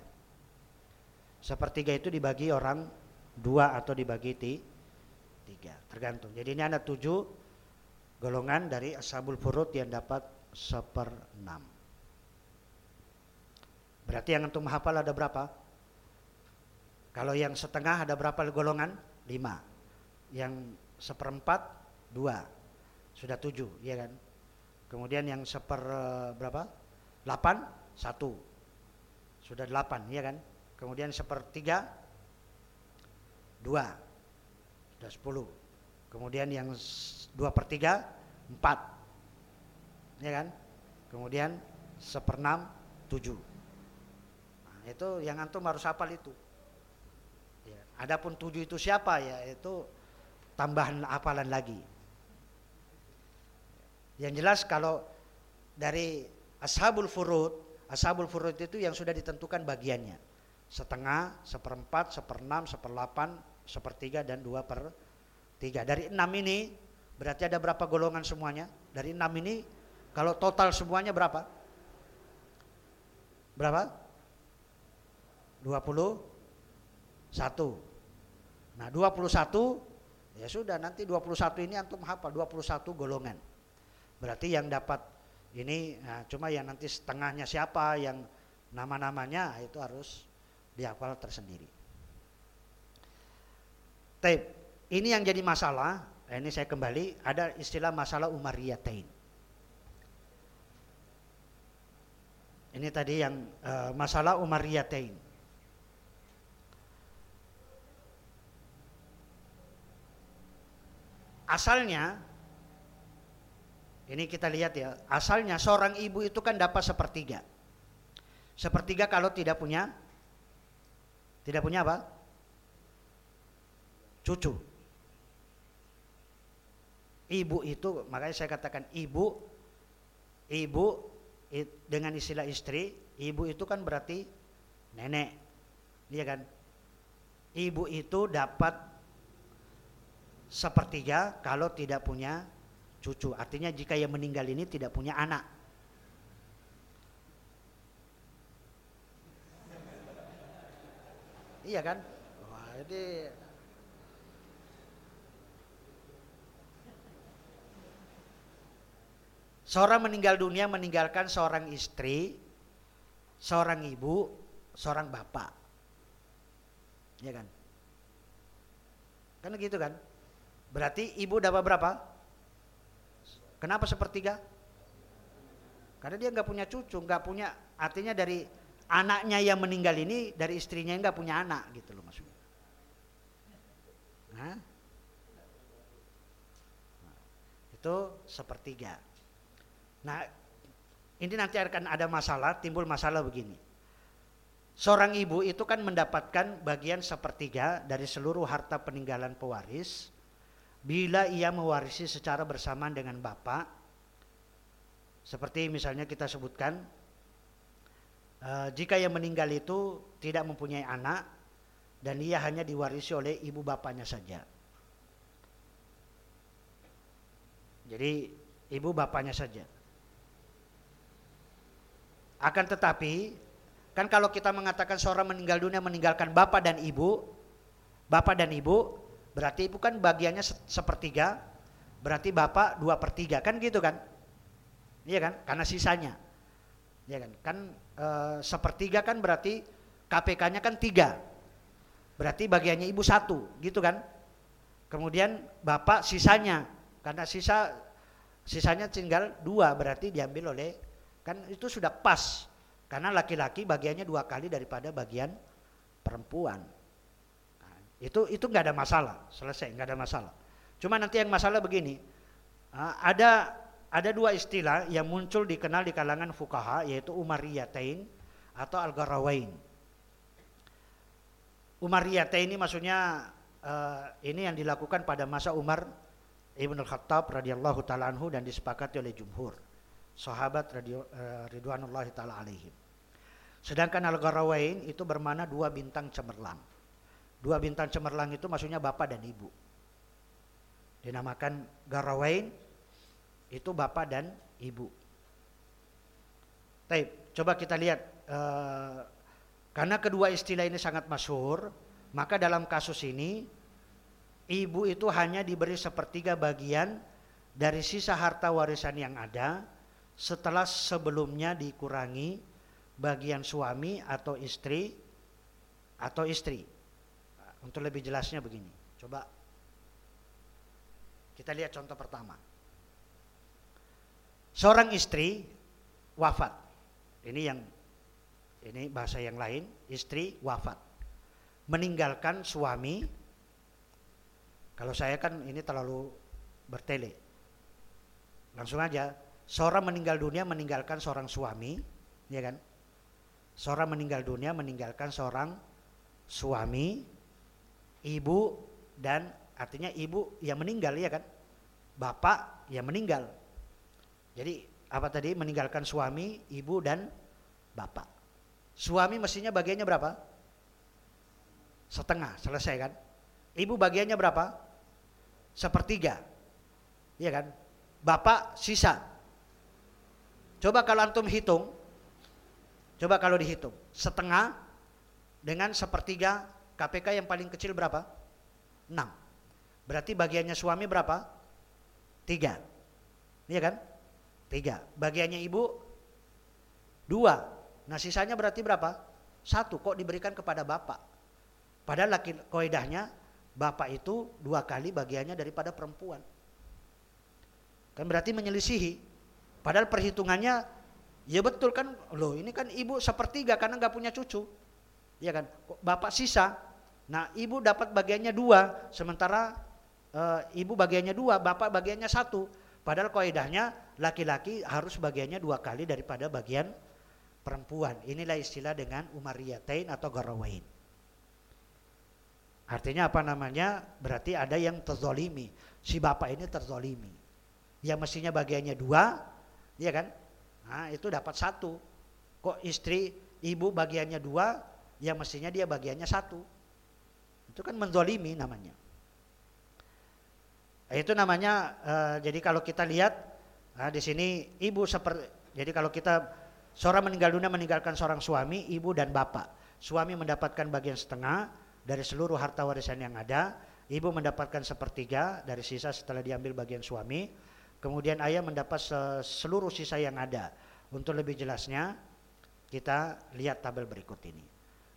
Sepertiga itu dibagi orang dua atau dibagi ti, sepertiga tergantung. Jadi ini ada tujuh golongan dari ashabul furud yang dapat seperenam berarti yang antum hafal ada berapa? Kalau yang setengah ada berapa golongan? Lima. Yang seperempat dua. Sudah tujuh ya kan? Kemudian yang seper eh, berapa? Delapan satu. Sudah delapan ya kan? Kemudian sepertiga dua. Sudah sepuluh. Kemudian yang dua per tiga empat. Ya kan? Kemudian seperenam tujuh itu yang antum harus hafal itu ya. adapun tujuh itu siapa ya itu tambahan hafalan lagi yang jelas kalau dari ashabul furud ashabul furud itu yang sudah ditentukan bagiannya setengah, seperempat, seperenam, seperdelapan, sepertiga dan dua per tiga. Dari enam ini berarti ada berapa golongan semuanya? Dari enam ini kalau total semuanya berapa? Berapa? Dua puluh satu. Nah dua puluh satu ya sudah nanti dua puluh satu ini antum hafal satu golongan. Berarti yang dapat ini nah, cuma yang nanti setengahnya siapa yang nama-namanya itu harus dihafal tersendiri. Taib. Ini yang jadi masalah, nah ini saya kembali, ada istilah masalah umariyatain. Ini tadi yang uh, masalah umariyatain. Asalnya, ini kita lihat ya, asalnya seorang ibu itu kan dapat sepertiga. Sepertiga kalau tidak punya tidak punya apa? Cucu. Ibu itu, makanya saya katakan ibu, ibu dengan istilah istri, ibu itu kan berarti nenek, iya kan? Ibu itu dapat sepertiga kalau tidak punya cucu. Artinya jika yang meninggal ini tidak punya anak. Iya kan? Wah, jadi Seorang meninggal dunia meninggalkan seorang istri, seorang ibu, seorang bapak. Ya kan? Kan gitu kan? Berarti ibu dapat berapa? Kenapa sepertiga? Karena dia nggak punya cucu, nggak punya artinya dari anaknya yang meninggal ini dari istrinya nggak punya anak gitu loh maksudnya. Nah, itu sepertiga. Nah, ini nanti akan ada masalah, timbul masalah begini. Seorang ibu itu kan mendapatkan bagian sepertiga dari seluruh harta peninggalan pewaris bila ia mewarisi secara bersamaan dengan bapak. Seperti misalnya kita sebutkan Uh, jika yang meninggal itu tidak mempunyai anak dan ia hanya diwarisi oleh ibu bapaknya saja. Jadi ibu bapaknya saja. Akan tetapi kan kalau kita mengatakan seorang meninggal dunia meninggalkan bapak dan ibu, bapak dan ibu berarti ibu kan bagiannya sepertiga, berarti bapak dua per tiga kan gitu kan? Iya kan? Karena sisanya, ya kan? Kan Eh, sepertiga kan berarti KPK-nya kan tiga. Berarti bagiannya ibu satu, gitu kan? Kemudian bapak sisanya, karena sisa sisanya tinggal dua, berarti diambil oleh kan itu sudah pas. Karena laki-laki bagiannya dua kali daripada bagian perempuan. Itu itu nggak ada masalah, selesai nggak ada masalah. Cuma nanti yang masalah begini, uh, ada ada dua istilah yang muncul dikenal di kalangan fukaha yaitu Umariyatain atau Al-Garawain. Umariyatain ini maksudnya uh, ini yang dilakukan pada masa Umar Ibn Al-Khattab radhiyallahu taala anhu dan disepakati oleh jumhur sahabat taala alaihim. Sedangkan Al-Garawain itu bermana dua bintang cemerlang. Dua bintang cemerlang itu maksudnya bapak dan ibu. Dinamakan Garawain itu bapak dan ibu. Taib, coba kita lihat uh, karena kedua istilah ini sangat masyhur, maka dalam kasus ini ibu itu hanya diberi sepertiga bagian dari sisa harta warisan yang ada setelah sebelumnya dikurangi bagian suami atau istri atau istri. Untuk lebih jelasnya begini, coba kita lihat contoh pertama. Seorang istri wafat. Ini yang ini bahasa yang lain, istri wafat. Meninggalkan suami. Kalau saya kan ini terlalu bertele. Langsung aja, seorang meninggal dunia meninggalkan seorang suami, ya kan? Seorang meninggal dunia meninggalkan seorang suami, ibu dan artinya ibu yang meninggal ya kan? Bapak yang meninggal. Jadi apa tadi meninggalkan suami, ibu dan bapak. Suami mestinya bagiannya berapa? Setengah, selesai kan? Ibu bagiannya berapa? Sepertiga. Iya kan? Bapak sisa. Coba kalau antum hitung, coba kalau dihitung, setengah dengan sepertiga KPK yang paling kecil berapa? 6. Berarti bagiannya suami berapa? Tiga. Iya kan? Tiga. Bagiannya ibu dua. Nah sisanya berarti berapa? Satu. Kok diberikan kepada bapak? Padahal laki koidahnya bapak itu dua kali bagiannya daripada perempuan. Kan berarti menyelisihi. Padahal perhitungannya ya betul kan loh ini kan ibu sepertiga karena nggak punya cucu. Ya kan? Bapak sisa. Nah ibu dapat bagiannya dua sementara e, ibu bagiannya dua, bapak bagiannya satu. Padahal kaidahnya laki-laki harus bagiannya dua kali daripada bagian perempuan. Inilah istilah dengan umariyatain atau garawain. Artinya apa namanya? Berarti ada yang terzolimi. Si bapak ini terzolimi. Yang mestinya bagiannya dua, ya kan? Nah itu dapat satu. Kok istri, ibu bagiannya dua, yang mestinya dia bagiannya satu. Itu kan menzolimi namanya. Itu namanya uh, jadi kalau kita lihat nah, di sini ibu seperti jadi kalau kita seorang meninggal dunia meninggalkan seorang suami, ibu dan bapak. Suami mendapatkan bagian setengah dari seluruh harta warisan yang ada, ibu mendapatkan sepertiga dari sisa setelah diambil bagian suami. Kemudian ayah mendapat seluruh sisa yang ada. Untuk lebih jelasnya kita lihat tabel berikut ini.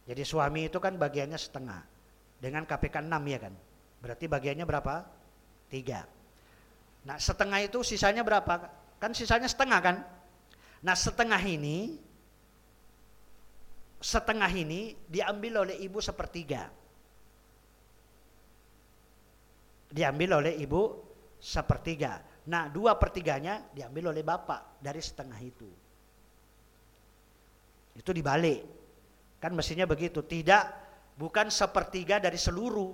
Jadi suami itu kan bagiannya setengah dengan KPK 6 ya kan. Berarti bagiannya berapa? Tiga. Nah setengah itu sisanya berapa? Kan sisanya setengah kan? Nah setengah ini, setengah ini diambil oleh ibu sepertiga. Diambil oleh ibu sepertiga. Nah dua pertiganya diambil oleh bapak dari setengah itu. Itu dibalik. Kan mestinya begitu. Tidak, bukan sepertiga dari seluruh.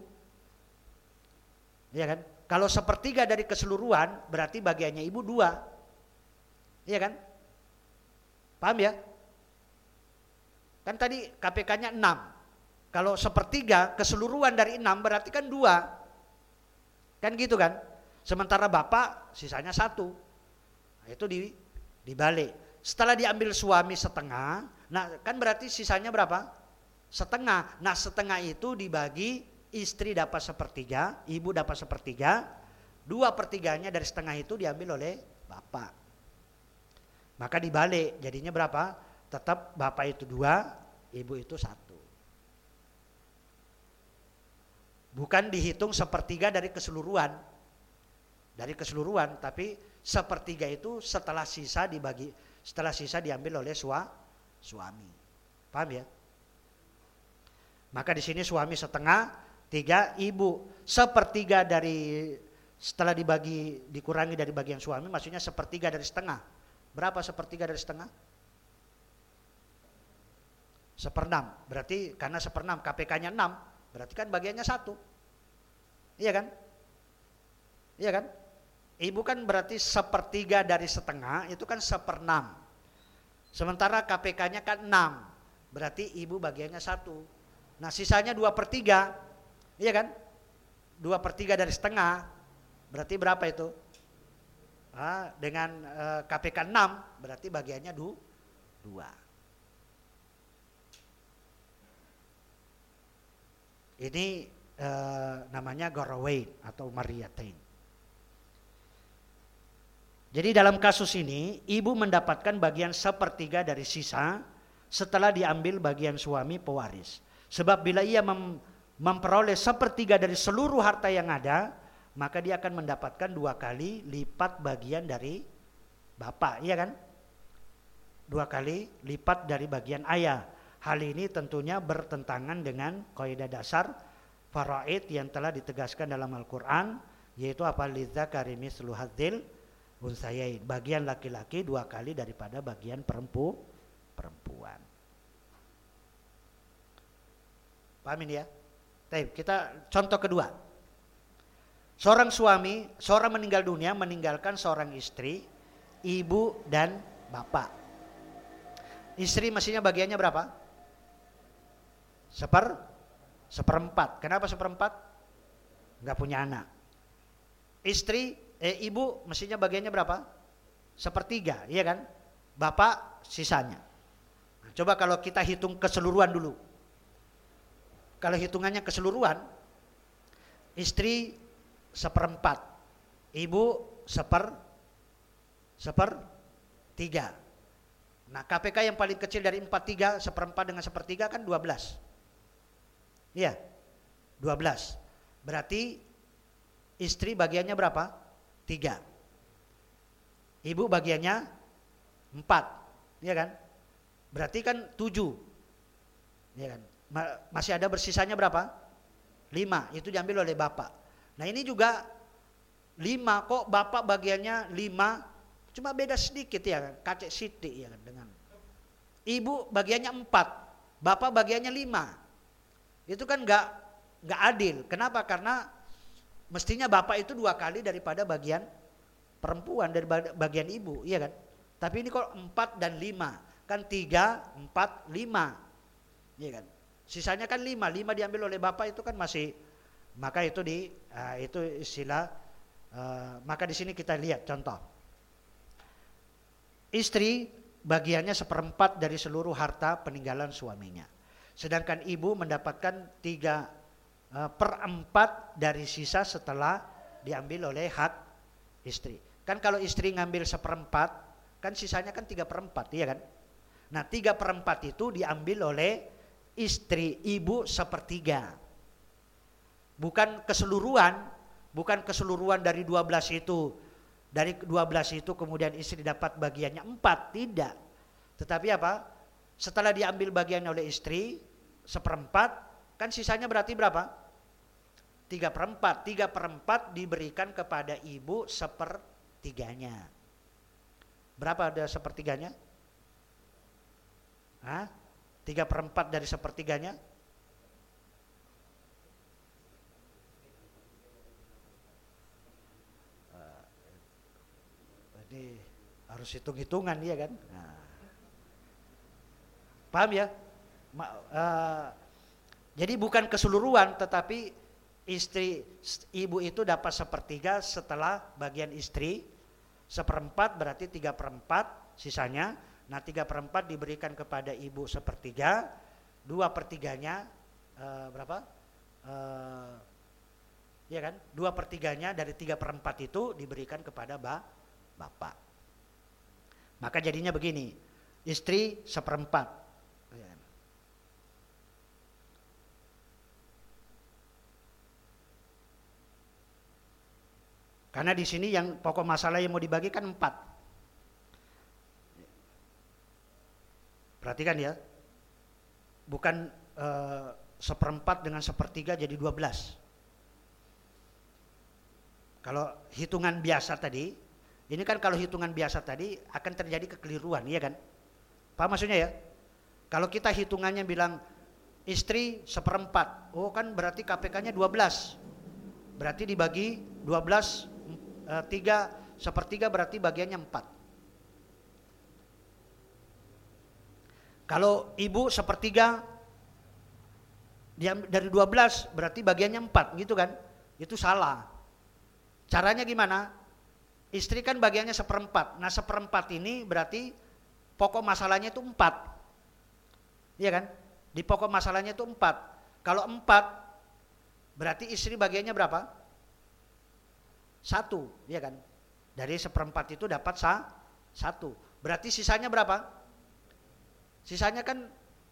Ya kan? Kalau sepertiga dari keseluruhan berarti bagiannya ibu dua. Iya kan? Paham ya? Kan tadi KPK-nya enam. Kalau sepertiga keseluruhan dari enam berarti kan dua. Kan gitu kan? Sementara bapak sisanya satu. Nah, itu di, dibalik. Setelah diambil suami setengah, nah kan berarti sisanya berapa? Setengah. Nah setengah itu dibagi istri dapat sepertiga, ibu dapat sepertiga, dua pertiganya dari setengah itu diambil oleh bapak. Maka dibalik, jadinya berapa? Tetap bapak itu dua, ibu itu satu. Bukan dihitung sepertiga dari keseluruhan. Dari keseluruhan, tapi sepertiga itu setelah sisa dibagi, setelah sisa diambil oleh sua, suami. Paham ya? Maka di sini suami setengah, Tiga, ibu. Sepertiga dari setelah dibagi dikurangi dari bagian suami maksudnya sepertiga dari setengah. Berapa sepertiga dari setengah? Seperenam. Berarti karena seperenam KPK-nya enam, berarti kan bagiannya satu. Iya kan? Iya kan? Ibu kan berarti sepertiga dari setengah itu kan seperenam. Sementara KPK-nya kan enam, berarti ibu bagiannya satu. Nah sisanya dua per tiga, Iya kan? Dua per tiga dari setengah, berarti berapa itu? Nah, dengan e, KPK 6, berarti bagiannya du, dua. Ini eh, namanya Gorowain atau Mariatain. Jadi dalam kasus ini ibu mendapatkan bagian sepertiga dari sisa setelah diambil bagian suami pewaris. Sebab bila ia mem memperoleh sepertiga dari seluruh harta yang ada, maka dia akan mendapatkan dua kali lipat bagian dari bapak, iya kan? Dua kali lipat dari bagian ayah. Hal ini tentunya bertentangan dengan kaidah dasar faraid yang telah ditegaskan dalam Al-Qur'an yaitu apa lidzakari mislu hadzil unsayain. Bagian laki-laki dua kali daripada bagian perempu perempuan. Pahamin ya? Baik, kita contoh kedua. Seorang suami, seorang meninggal dunia meninggalkan seorang istri, ibu dan bapak. Istri mestinya bagiannya berapa? Seper seperempat. Kenapa seperempat? Enggak punya anak. Istri, eh ibu mestinya bagiannya berapa? Sepertiga, iya kan? Bapak sisanya. Nah, coba kalau kita hitung keseluruhan dulu. Kalau hitungannya keseluruhan, istri seperempat, ibu seper seper tiga. Nah KPK yang paling kecil dari empat tiga seperempat dengan sepertiga kan dua belas. Iya, dua belas. Berarti istri bagiannya berapa? Tiga. Ibu bagiannya empat, iya kan? Berarti kan tujuh, iya kan? Masih ada bersisanya berapa? Lima, itu diambil oleh bapak. Nah ini juga lima kok bapak bagiannya lima. Cuma beda sedikit ya kacek siti ya kan dengan. Ibu bagiannya empat bapak bagiannya lima. Itu kan nggak nggak adil. Kenapa? Karena mestinya bapak itu dua kali daripada bagian perempuan dari bagian ibu iya kan? Tapi ini kok empat dan lima. Kan tiga empat lima. Iya kan sisanya kan lima lima diambil oleh bapak itu kan masih maka itu di uh, itu istilah uh, maka di sini kita lihat contoh. Istri bagiannya seperempat dari seluruh harta peninggalan suaminya. Sedangkan ibu mendapatkan tiga uh, perempat dari sisa setelah diambil oleh hak istri. Kan kalau istri ngambil seperempat, kan sisanya kan tiga perempat, iya kan? Nah tiga perempat itu diambil oleh istri ibu sepertiga bukan keseluruhan, bukan keseluruhan dari 12 itu. Dari 12 itu kemudian istri dapat bagiannya empat, tidak. Tetapi apa? Setelah diambil bagiannya oleh istri, seperempat, kan sisanya berarti berapa? Tiga perempat. Tiga perempat diberikan kepada ibu sepertiganya. Berapa ada sepertiganya? Hah? Tiga perempat dari sepertiganya? Ini harus hitung-hitungan ya kan. Nah. Paham ya? Ma, uh, jadi bukan keseluruhan tetapi istri ibu itu dapat sepertiga setelah bagian istri seperempat berarti tiga perempat sisanya nah tiga perempat diberikan kepada ibu sepertiga dua pertiganya uh, berapa uh, ya kan dua pertiganya dari tiga perempat itu diberikan kepada ba bapak. Maka jadinya begini, istri seperempat. Ya. Karena di sini yang pokok masalah yang mau dibagikan empat. Perhatikan ya, bukan uh, seperempat dengan sepertiga jadi dua belas. Kalau hitungan biasa tadi, ini kan kalau hitungan biasa tadi akan terjadi kekeliruan, iya kan? Paham maksudnya ya? Kalau kita hitungannya bilang istri seperempat, oh kan berarti KPK-nya 12. Berarti dibagi 12, e, 3, sepertiga berarti bagiannya 4. Kalau ibu sepertiga dari 12 berarti bagiannya 4 gitu kan? Itu salah. Caranya gimana? Istri kan bagiannya seperempat. Nah seperempat ini berarti pokok masalahnya itu empat. Iya kan? Di pokok masalahnya itu empat. Kalau empat Berarti istri bagiannya berapa? Satu, ya kan? Dari seperempat itu dapat sa satu. Berarti sisanya berapa? Sisanya kan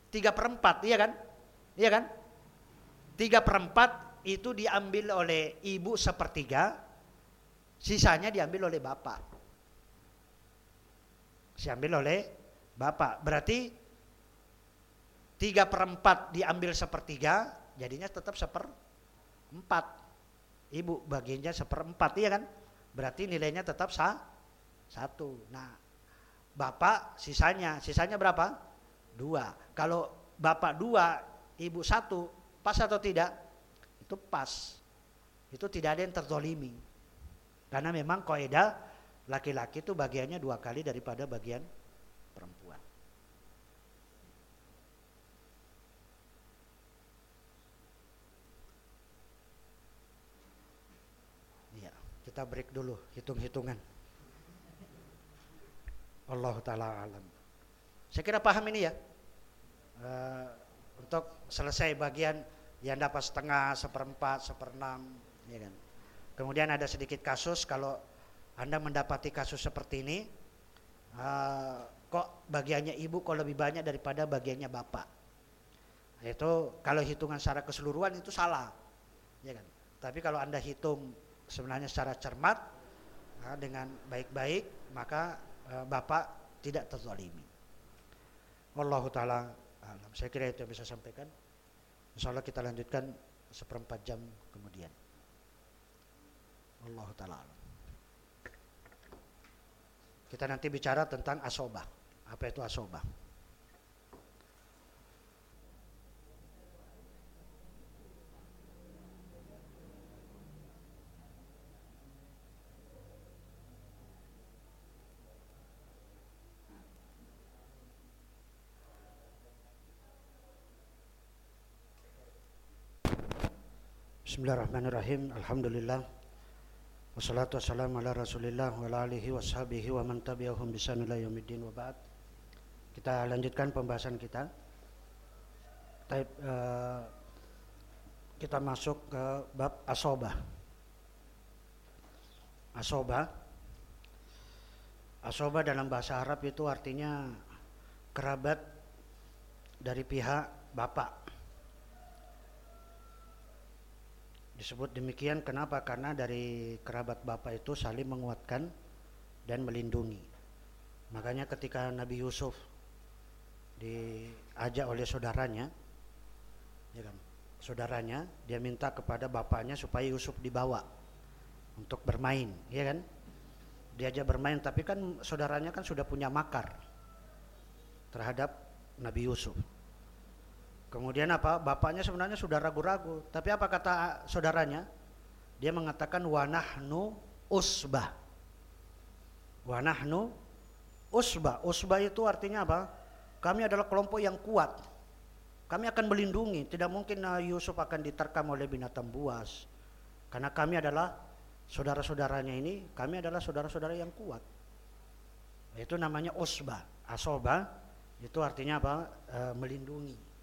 tiga perempat, iya kan? Iya kan? Tiga perempat itu diambil oleh ibu sepertiga, sisanya diambil oleh bapak. Diambil oleh bapak. Berarti tiga perempat diambil sepertiga, jadinya tetap seper empat ibu bagiannya seperempat iya kan berarti nilainya tetap sah satu nah bapak sisanya sisanya berapa dua. Kalau bapak dua ibu satu pas atau tidak? Itu pas. Itu tidak ada yang terzolimi. Karena memang kaidah laki-laki itu bagiannya dua kali daripada bagian perempuan. Kita break dulu, hitung-hitungan. Allah taala alam. Saya kira paham ini ya. Uh, untuk selesai bagian yang dapat setengah, seperempat, seperenam, ya kan. Kemudian ada sedikit kasus kalau anda mendapati kasus seperti ini, uh, kok bagiannya ibu kok lebih banyak daripada bagiannya bapak. Itu kalau hitungan secara keseluruhan itu salah, ya kan. Tapi kalau anda hitung sebenarnya secara cermat nah, dengan baik-baik maka bapak tidak terzalimi. Wallahu taala alam. Saya kira itu yang bisa sampaikan. Insya Allah kita lanjutkan seperempat jam kemudian. Allah taala alam. Kita nanti bicara tentang asobah. Apa itu asobah? Bismillahirrahmanirrahim. Alhamdulillah. Wassalatu wassalamu ala Rasulillah wa ala alihi washabihi wa man tabi'ahum ila yaumiddin wa ba'd. Kita lanjutkan pembahasan kita. Taib, uh, kita masuk ke bab asobah. Asobah. Asobah dalam bahasa Arab itu artinya kerabat dari pihak bapak Disebut demikian kenapa? Karena dari kerabat bapak itu saling menguatkan dan melindungi. Makanya ketika Nabi Yusuf diajak oleh saudaranya, ya kan, saudaranya dia minta kepada bapaknya supaya Yusuf dibawa untuk bermain, ya kan? Diajak bermain, tapi kan saudaranya kan sudah punya makar terhadap Nabi Yusuf. Kemudian apa? Bapaknya sebenarnya sudah ragu-ragu. Tapi apa kata saudaranya? Dia mengatakan wanahnu usbah. Wanahnu usbah. Usbah itu artinya apa? Kami adalah kelompok yang kuat. Kami akan melindungi. Tidak mungkin uh, Yusuf akan diterkam oleh binatang buas. Karena kami adalah saudara-saudaranya ini, kami adalah saudara-saudara yang kuat. Itu namanya usbah. Asoba itu artinya apa? E, melindungi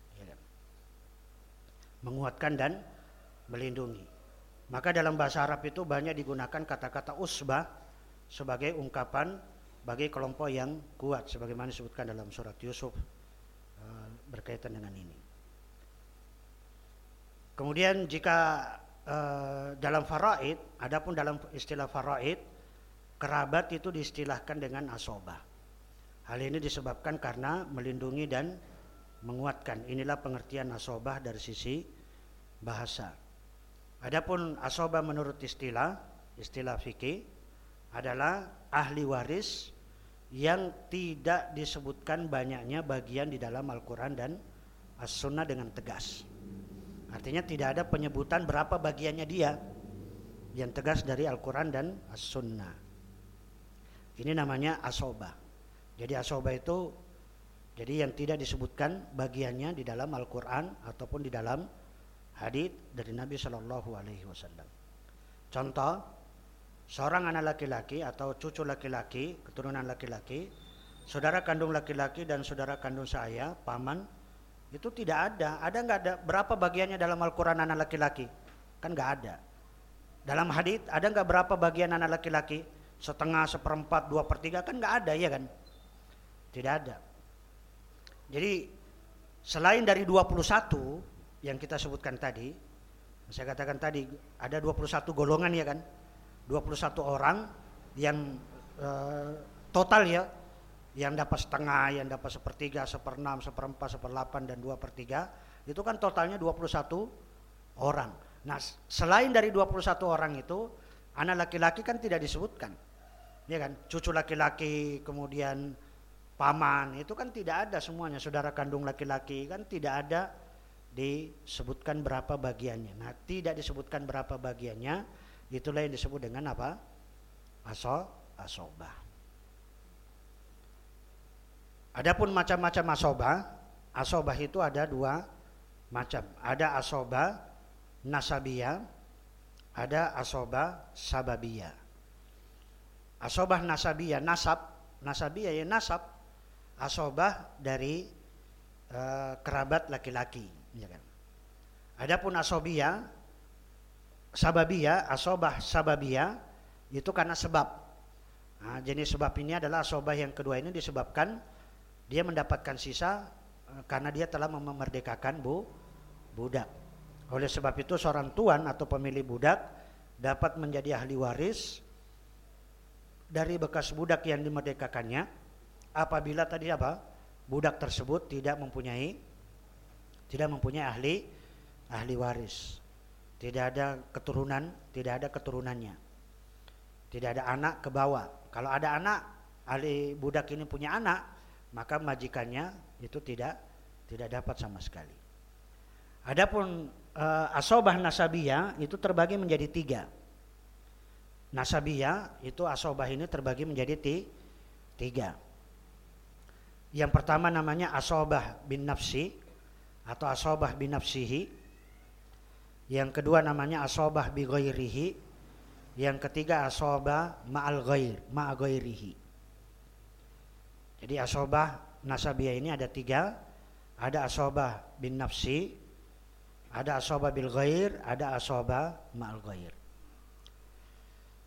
menguatkan dan melindungi. Maka dalam bahasa Arab itu banyak digunakan kata-kata usbah sebagai ungkapan bagi kelompok yang kuat sebagaimana disebutkan dalam surat Yusuf uh, berkaitan dengan ini. Kemudian jika uh, dalam faraid, adapun dalam istilah faraid, kerabat itu diistilahkan dengan asobah. Hal ini disebabkan karena melindungi dan menguatkan. Inilah pengertian asobah dari sisi bahasa. Adapun asobah menurut istilah, istilah fikih adalah ahli waris yang tidak disebutkan banyaknya bagian di dalam Al-Quran dan As-Sunnah dengan tegas. Artinya tidak ada penyebutan berapa bagiannya dia yang tegas dari Al-Quran dan As-Sunnah. Ini namanya asoba. Jadi asoba itu jadi yang tidak disebutkan bagiannya di dalam Al-Quran ataupun di dalam hadis dari Nabi Shallallahu Alaihi Wasallam. Contoh, seorang anak laki-laki atau cucu laki-laki, keturunan laki-laki, saudara kandung laki-laki dan saudara kandung saya, paman, itu tidak ada. Ada nggak ada berapa bagiannya dalam Al-Quran anak laki-laki? Kan nggak ada. Dalam hadis ada nggak berapa bagian anak laki-laki? Setengah, seperempat, dua per tiga kan nggak ada ya kan? Tidak ada. Jadi selain dari 21 yang kita sebutkan tadi, saya katakan tadi ada 21 golongan ya kan? 21 orang yang uh, total ya yang dapat setengah, yang dapat sepertiga, seperenam, seperempat, seperdelapan dan dua per tiga itu kan totalnya 21 orang. Nah, selain dari 21 orang itu, anak laki-laki kan tidak disebutkan. Ya kan? Cucu laki-laki, kemudian paman, itu kan tidak ada semuanya. Saudara kandung laki-laki kan tidak ada disebutkan berapa bagiannya. Nah, tidak disebutkan berapa bagiannya, itulah yang disebut dengan apa? Aso, asobah. Adapun macam-macam asobah, asobah itu ada dua macam. Ada asobah nasabiyah, ada asobah sababiyah. Asobah nasabiyah, nasab, nasabiyah ya nasab, asobah dari uh, kerabat laki-laki. Ya kan? Adapun asobiyah, sababiyah, asobah sababiyah itu karena sebab. Nah, jenis sebab ini adalah asobah yang kedua ini disebabkan dia mendapatkan sisa eh, karena dia telah memerdekakan bu budak. Oleh sebab itu seorang tuan atau pemilik budak dapat menjadi ahli waris dari bekas budak yang dimerdekakannya apabila tadi apa? budak tersebut tidak mempunyai tidak mempunyai ahli ahli waris. Tidak ada keturunan, tidak ada keturunannya. Tidak ada anak ke bawah. Kalau ada anak, ahli budak ini punya anak, maka majikannya itu tidak tidak dapat sama sekali. Adapun uh, asobah nasabiyah itu terbagi menjadi tiga. Nasabiyah itu asobah ini terbagi menjadi ti, tiga. Yang pertama namanya asobah bin nafsi atau asobah bin nafsihi. Yang kedua namanya asobah bi ghairihi. Yang ketiga asobah ma'al ghair, ma'a ghairihi. Jadi asobah nasabiyah ini ada tiga. Ada asobah bin nafsi, ada asobah bil ghair, ada asobah ma'al ghair.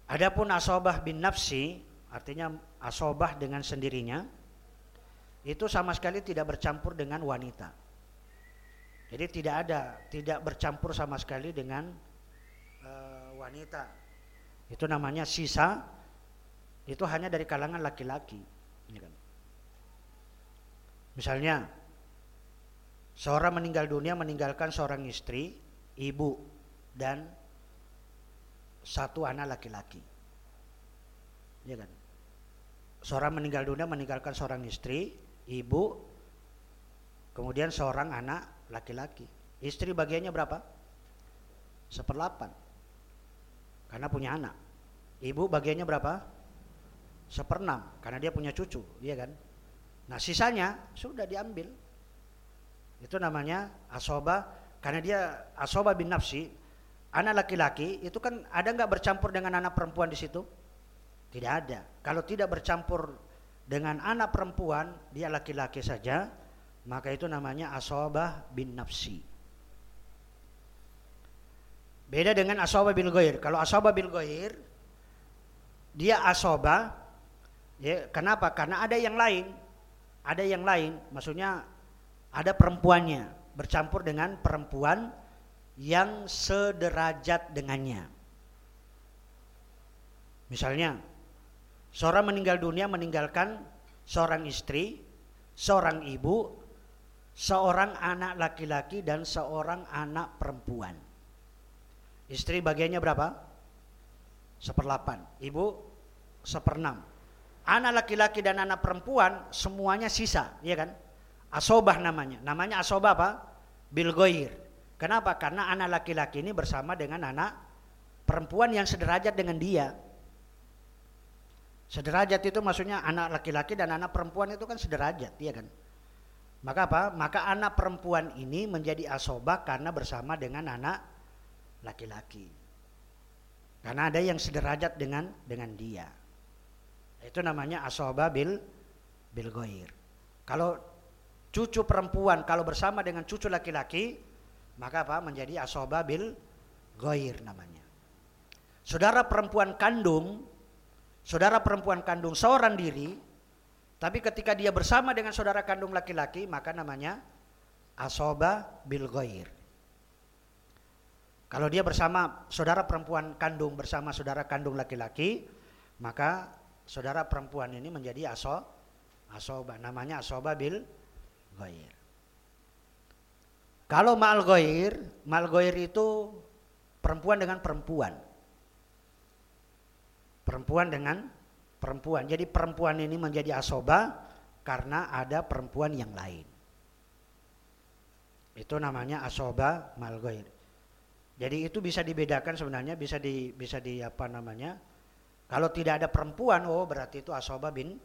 Adapun asobah bin nafsi, artinya asobah dengan sendirinya, itu sama sekali tidak bercampur dengan wanita. Jadi tidak ada, tidak bercampur sama sekali dengan uh, wanita. Itu namanya sisa, itu hanya dari kalangan laki-laki. Kan? Misalnya seorang meninggal dunia meninggalkan seorang istri, ibu dan satu anak laki-laki. Ya kan? Seorang meninggal dunia meninggalkan seorang istri, ibu, kemudian seorang anak laki-laki. Istri bagiannya berapa? Seperlapan. Karena punya anak. Ibu bagiannya berapa? Seperenam. Karena dia punya cucu, iya kan? Nah sisanya sudah diambil. Itu namanya asoba karena dia asoba bin nafsi. Anak laki-laki itu kan ada nggak bercampur dengan anak perempuan di situ? Tidak ada. Kalau tidak bercampur dengan anak perempuan, dia laki-laki saja, maka itu namanya asobah bin nafsi. Beda dengan asobah bil goir. Kalau asobah bil goir, dia asobah, ya, kenapa? Karena ada yang lain ada yang lain, maksudnya ada perempuannya bercampur dengan perempuan yang sederajat dengannya. Misalnya, seorang meninggal dunia meninggalkan seorang istri, seorang ibu, seorang anak laki-laki dan seorang anak perempuan. Istri bagiannya berapa? Seperlapan. Ibu seperenam anak laki-laki dan anak perempuan semuanya sisa, ya kan? Asobah namanya. Namanya asobah apa? Bilgoir. Kenapa? Karena anak laki-laki ini bersama dengan anak perempuan yang sederajat dengan dia. Sederajat itu maksudnya anak laki-laki dan anak perempuan itu kan sederajat, ya kan? Maka apa? Maka anak perempuan ini menjadi asobah karena bersama dengan anak laki-laki. Karena ada yang sederajat dengan dengan dia. Itu namanya asoba bil bil goir. Kalau cucu perempuan kalau bersama dengan cucu laki-laki maka apa menjadi asoba bil goir namanya. Saudara perempuan kandung, saudara perempuan kandung seorang diri, tapi ketika dia bersama dengan saudara kandung laki-laki, maka namanya asoba bil goir. Kalau dia bersama saudara perempuan kandung bersama saudara kandung laki-laki, maka saudara perempuan ini menjadi aso asoba, namanya asoba bil goir. Kalau ma'al goir, ma'al goir itu perempuan dengan perempuan. Perempuan dengan perempuan. Jadi perempuan ini menjadi asoba karena ada perempuan yang lain. Itu namanya asoba ma'al goir. Jadi itu bisa dibedakan sebenarnya bisa di bisa di apa namanya? Kalau tidak ada perempuan, oh berarti itu asoba bin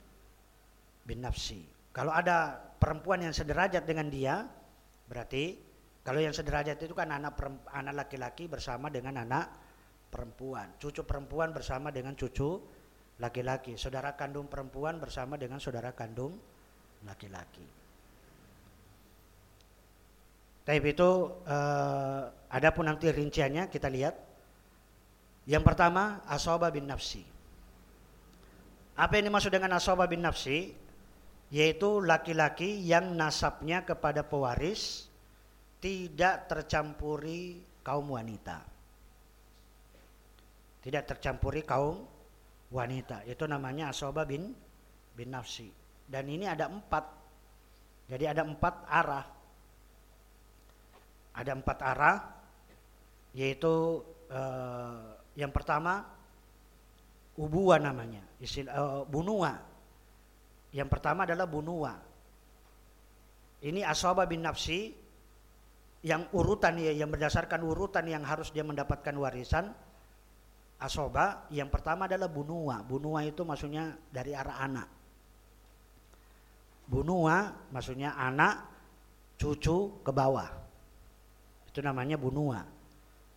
bin nafsi. Kalau ada perempuan yang sederajat dengan dia, berarti kalau yang sederajat itu kan anak anak laki-laki bersama dengan anak perempuan, cucu perempuan bersama dengan cucu laki-laki, saudara kandung perempuan bersama dengan saudara kandung laki-laki. Tapi itu eh, ada pun nanti rinciannya kita lihat. Yang pertama asoba bin nafsi. Apa yang dimaksud dengan asoba bin nafsi? Yaitu laki-laki yang nasabnya kepada pewaris tidak tercampuri kaum wanita. Tidak tercampuri kaum wanita. Itu namanya asoba bin bin nafsi. Dan ini ada empat. Jadi ada empat arah. Ada empat arah. Yaitu eh, yang pertama ubuwa namanya. Istilah eh, bunua. Yang pertama adalah bunua. Ini asoba bin nafsi yang urutan ya yang berdasarkan urutan yang harus dia mendapatkan warisan asoba yang pertama adalah bunua. Bunua itu maksudnya dari arah anak. Bunua maksudnya anak cucu ke bawah. Itu namanya bunua.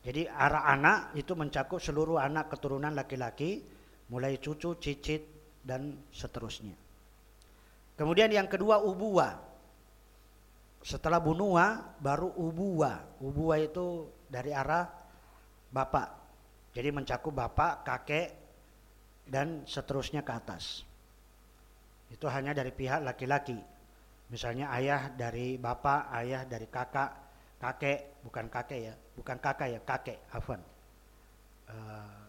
Jadi arah anak itu mencakup seluruh anak keturunan laki-laki mulai cucu cicit dan seterusnya. Kemudian yang kedua ubuwa setelah bunua baru ubuwa. Ubuwa itu dari arah bapak. Jadi mencakup bapak, kakek dan seterusnya ke atas. Itu hanya dari pihak laki-laki. Misalnya ayah dari bapak, ayah dari kakak, kakek, bukan kakek ya, bukan kakak ya, kakek, afan. Uh,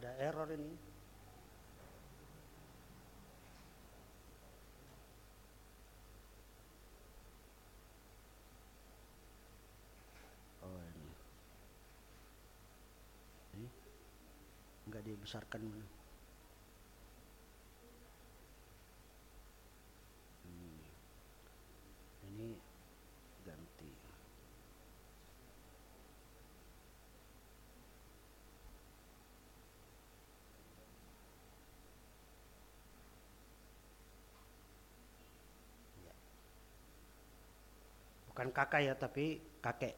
ada error ini. Oh ini. Ini enggak dibesarkan bukan kakak ya tapi kakek.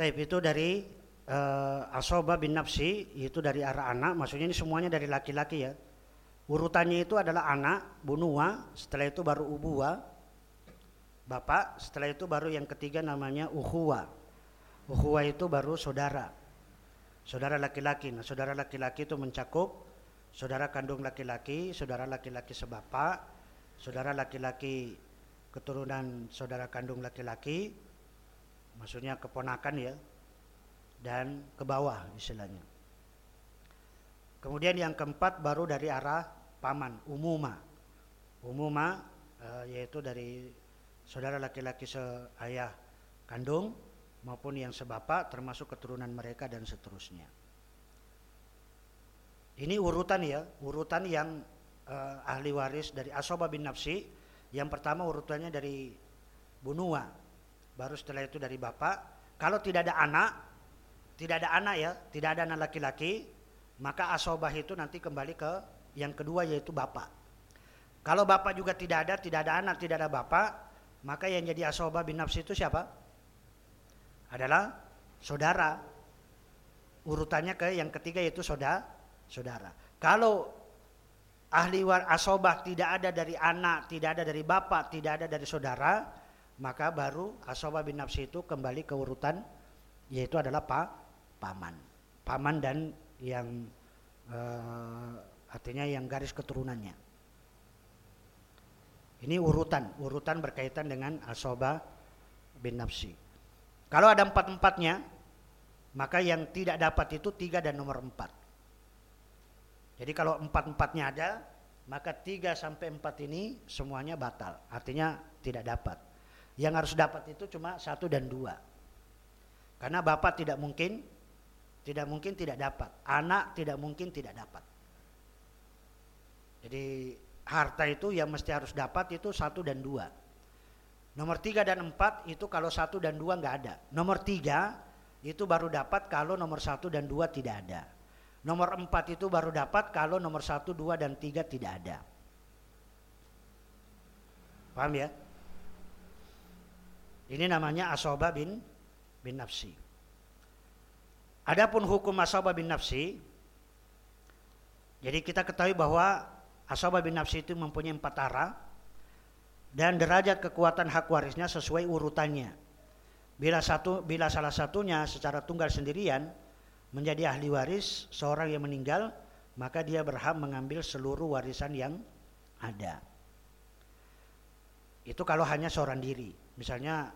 Taib itu dari uh, asoba bin nafsi itu dari arah anak maksudnya ini semuanya dari laki-laki ya Urutannya itu adalah anak, bunua, setelah itu baru ubuwa, bapak, setelah itu baru yang ketiga namanya uhuwa. Uhuwa itu baru saudara. Saudara laki-laki. Nah, saudara laki-laki itu mencakup saudara kandung laki-laki, saudara laki-laki sebapak, saudara laki-laki keturunan saudara kandung laki-laki, maksudnya keponakan ya, dan ke bawah istilahnya. Kemudian yang keempat baru dari arah paman, umuma. Umuma e, yaitu dari saudara laki-laki seayah kandung maupun yang sebapak termasuk keturunan mereka dan seterusnya. Ini urutan ya, urutan yang uh, ahli waris dari Asoba bin Nafsi. Yang pertama urutannya dari Bunua, baru setelah itu dari bapak. Kalau tidak ada anak, tidak ada anak ya, tidak ada anak laki-laki, maka asobah itu nanti kembali ke yang kedua yaitu bapak. Kalau bapak juga tidak ada, tidak ada anak, tidak ada bapak, maka yang jadi asobah bin nafsi itu siapa? Adalah saudara. Urutannya ke yang ketiga yaitu saudara. Saudara. Kalau ahli war asobah tidak ada dari anak, tidak ada dari bapak, tidak ada dari saudara, maka baru asobah bin nafsi itu kembali ke urutan yaitu adalah pak paman. Paman dan yang uh, artinya yang garis keturunannya. Ini urutan, urutan berkaitan dengan asoba bin nafsi. Kalau ada empat-empatnya, maka yang tidak dapat itu tiga dan nomor empat. Jadi kalau empat-empatnya ada, maka tiga sampai empat ini semuanya batal. Artinya tidak dapat. Yang harus dapat itu cuma satu dan dua. Karena bapak tidak mungkin, tidak mungkin tidak dapat. Anak tidak mungkin tidak dapat. Jadi harta itu yang mesti harus dapat itu satu dan dua. Nomor tiga dan empat itu kalau satu dan dua nggak ada. Nomor tiga itu baru dapat kalau nomor satu dan dua tidak ada. Nomor empat itu baru dapat kalau nomor satu, dua, dan tiga tidak ada. Paham ya? Ini namanya asoba bin bin nafsi. Adapun hukum asoba bin nafsi, jadi kita ketahui bahwa Asabah bin nafsi itu mempunyai empat arah dan derajat kekuatan hak warisnya sesuai urutannya. Bila satu bila salah satunya secara tunggal sendirian menjadi ahli waris seorang yang meninggal, maka dia berhak mengambil seluruh warisan yang ada. Itu kalau hanya seorang diri. Misalnya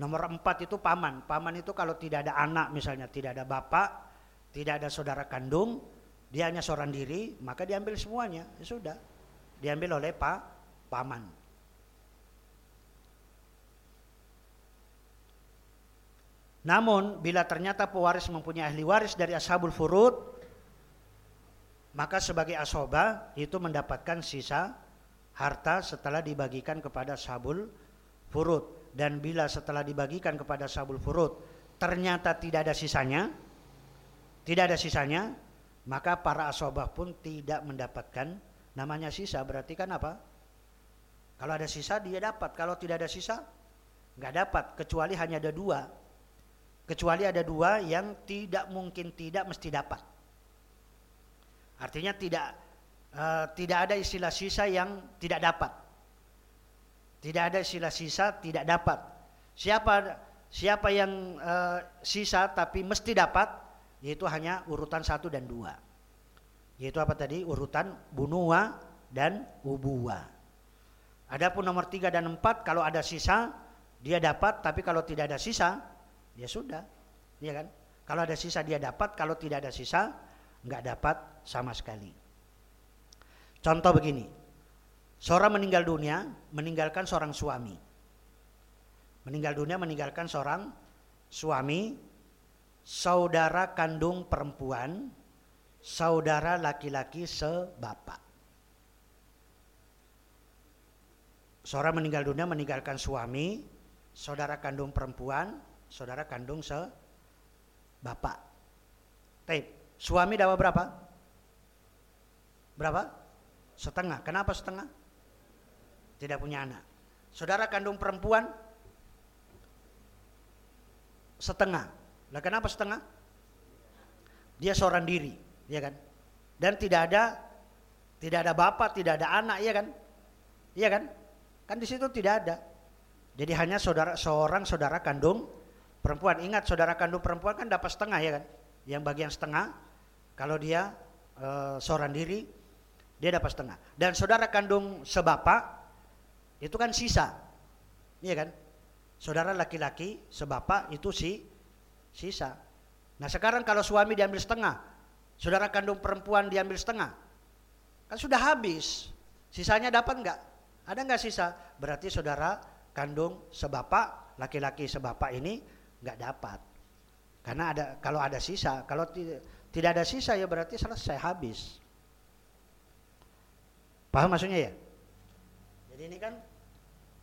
nomor empat itu paman. Paman itu kalau tidak ada anak misalnya, tidak ada bapak, tidak ada saudara kandung, dia hanya seorang diri, maka diambil semuanya. Ya sudah. Diambil oleh Pak paman. Namun bila ternyata pewaris mempunyai ahli waris dari ashabul furud, maka sebagai asoba itu mendapatkan sisa harta setelah dibagikan kepada ashabul furud. Dan bila setelah dibagikan kepada ashabul furud ternyata tidak ada sisanya, tidak ada sisanya, maka para asobah pun tidak mendapatkan namanya sisa. Berarti kan apa? Kalau ada sisa dia dapat. Kalau tidak ada sisa nggak dapat. Kecuali hanya ada dua. Kecuali ada dua yang tidak mungkin tidak mesti dapat. Artinya tidak uh, tidak ada istilah sisa yang tidak dapat tidak ada istilah sisa tidak dapat. Siapa siapa yang uh, sisa tapi mesti dapat yaitu hanya urutan satu dan dua. Yaitu apa tadi? Urutan bunua dan ubuwa adapun nomor tiga dan empat kalau ada sisa dia dapat tapi kalau tidak ada sisa ya sudah. Ya kan? Kalau ada sisa dia dapat kalau tidak ada sisa nggak dapat sama sekali. Contoh begini seorang meninggal dunia meninggalkan seorang suami meninggal dunia meninggalkan seorang suami saudara kandung perempuan, saudara laki-laki sebapak. Seorang meninggal dunia meninggalkan suami, saudara kandung perempuan, saudara kandung sebapak. Tape. Suami dapat berapa? Berapa? Setengah. Kenapa setengah? Tidak punya anak. Saudara kandung perempuan setengah. Lah kenapa setengah? Dia seorang diri, ya kan? Dan tidak ada tidak ada bapak, tidak ada anak, ya kan? Iya kan? Kan di situ tidak ada. Jadi hanya saudara seorang saudara kandung perempuan. Ingat saudara kandung perempuan kan dapat setengah ya kan? Yang bagian setengah kalau dia e, seorang diri dia dapat setengah. Dan saudara kandung sebapak itu kan sisa. Iya kan? Saudara laki-laki sebapak itu si sisa. Nah sekarang kalau suami diambil setengah, saudara kandung perempuan diambil setengah, kan sudah habis. Sisanya dapat enggak? Ada enggak sisa? Berarti saudara kandung sebapak, laki-laki sebapak ini enggak dapat. Karena ada kalau ada sisa, kalau Tidak ada sisa ya berarti selesai habis. Paham maksudnya ya? Jadi ini kan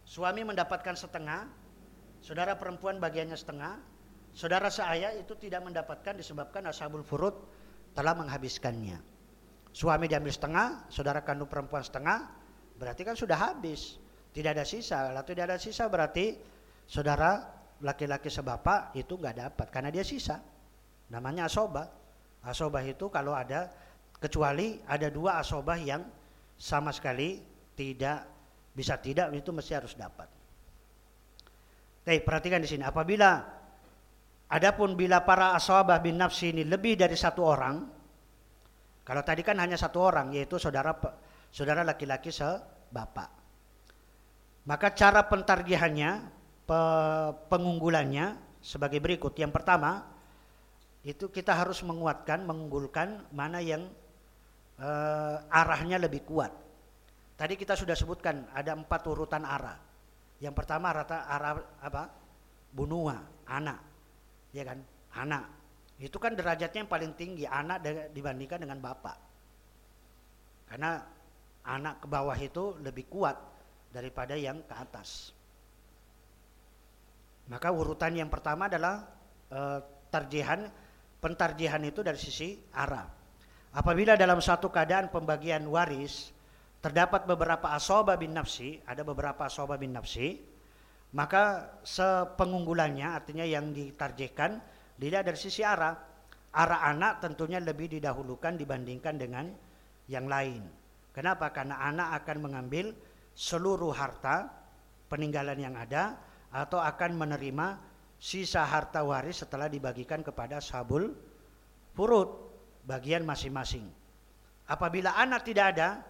suami mendapatkan setengah, saudara perempuan bagiannya setengah, saudara seayah itu tidak mendapatkan disebabkan ashabul furud telah menghabiskannya. Suami diambil setengah, saudara kandung perempuan setengah, berarti kan sudah habis. Tidak ada sisa. Kalau tidak ada sisa berarti saudara laki-laki sebapak itu nggak dapat karena dia sisa. Namanya asobah. Asobah itu kalau ada kecuali ada dua asobah yang sama sekali tidak bisa tidak itu mesti harus dapat. Oke, perhatikan di sini. Apabila adapun bila para asobah bin nafsi ini lebih dari satu orang, kalau tadi kan hanya satu orang yaitu saudara saudara laki-laki sebapak. Maka cara pentargihannya, pengunggulannya sebagai berikut. Yang pertama, itu kita harus menguatkan, mengunggulkan mana yang uh, arahnya lebih kuat. Tadi kita sudah sebutkan ada empat urutan arah. Yang pertama rata arah apa? Bunua, anak, ya kan? Anak. Itu kan derajatnya yang paling tinggi anak dibandingkan dengan bapak. Karena anak ke bawah itu lebih kuat daripada yang ke atas. Maka urutan yang pertama adalah e, tarjihan, pentarjihan itu dari sisi arah. Apabila dalam satu keadaan pembagian waris terdapat beberapa asoba bin nafsi, ada beberapa asoba bin nafsi, maka sepengunggulannya artinya yang ditarjihkan dilihat dari sisi arah. Arah anak tentunya lebih didahulukan dibandingkan dengan yang lain. Kenapa? Karena anak akan mengambil seluruh harta peninggalan yang ada atau akan menerima sisa harta waris setelah dibagikan kepada sabul furud bagian masing-masing. Apabila anak tidak ada,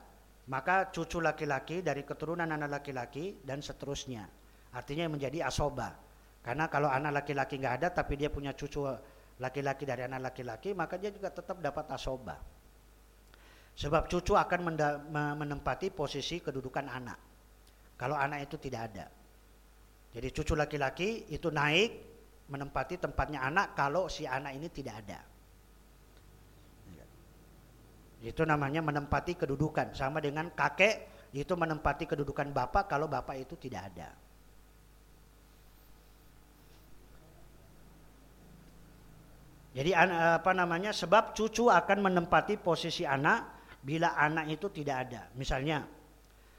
maka cucu laki-laki dari keturunan anak laki-laki dan seterusnya. Artinya menjadi asoba. Karena kalau anak laki-laki nggak ada tapi dia punya cucu laki-laki dari anak laki-laki, maka dia juga tetap dapat asoba. Sebab cucu akan menempati posisi kedudukan anak. Kalau anak itu tidak ada. Jadi cucu laki-laki itu naik menempati tempatnya anak kalau si anak ini tidak ada. Itu namanya menempati kedudukan. Sama dengan kakek itu menempati kedudukan bapak kalau bapak itu tidak ada. Jadi apa namanya? Sebab cucu akan menempati posisi anak bila anak itu tidak ada. Misalnya,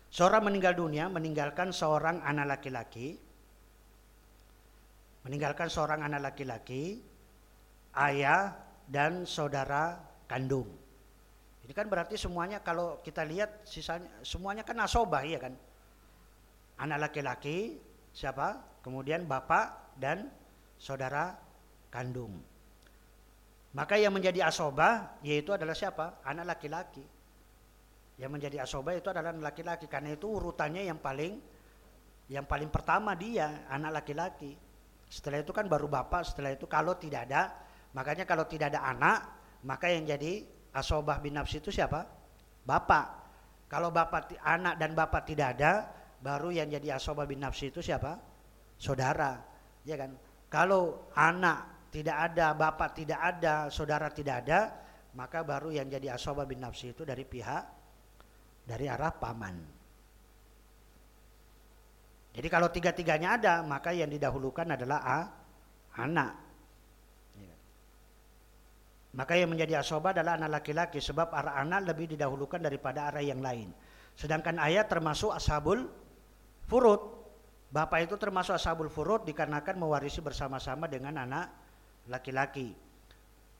seorang meninggal dunia meninggalkan seorang anak laki-laki, meninggalkan seorang anak laki-laki, ayah dan saudara kandung. Ini kan berarti semuanya kalau kita lihat sisanya semuanya kan asobah ya kan. Anak laki-laki siapa? Kemudian bapak dan saudara kandung. Maka yang menjadi asobah yaitu adalah siapa? Anak laki-laki. Yang menjadi asobah itu adalah anak laki-laki karena itu urutannya yang paling yang paling pertama dia anak laki-laki. Setelah itu kan baru bapak, setelah itu kalau tidak ada, makanya kalau tidak ada anak, maka yang jadi asobah bin nafsi itu siapa? Bapak. Kalau bapak anak dan bapak tidak ada, baru yang jadi asobah bin nafsi itu siapa? Saudara. Ya kan? Kalau anak tidak ada, bapak tidak ada, saudara tidak ada, maka baru yang jadi asobah bin nafsi itu dari pihak dari arah paman. Jadi kalau tiga-tiganya ada, maka yang didahulukan adalah a, anak. Maka yang menjadi asoba adalah anak laki-laki sebab arah anak lebih didahulukan daripada arah yang lain. Sedangkan ayah termasuk ashabul furud. Bapak itu termasuk ashabul furud dikarenakan mewarisi bersama-sama dengan anak laki-laki.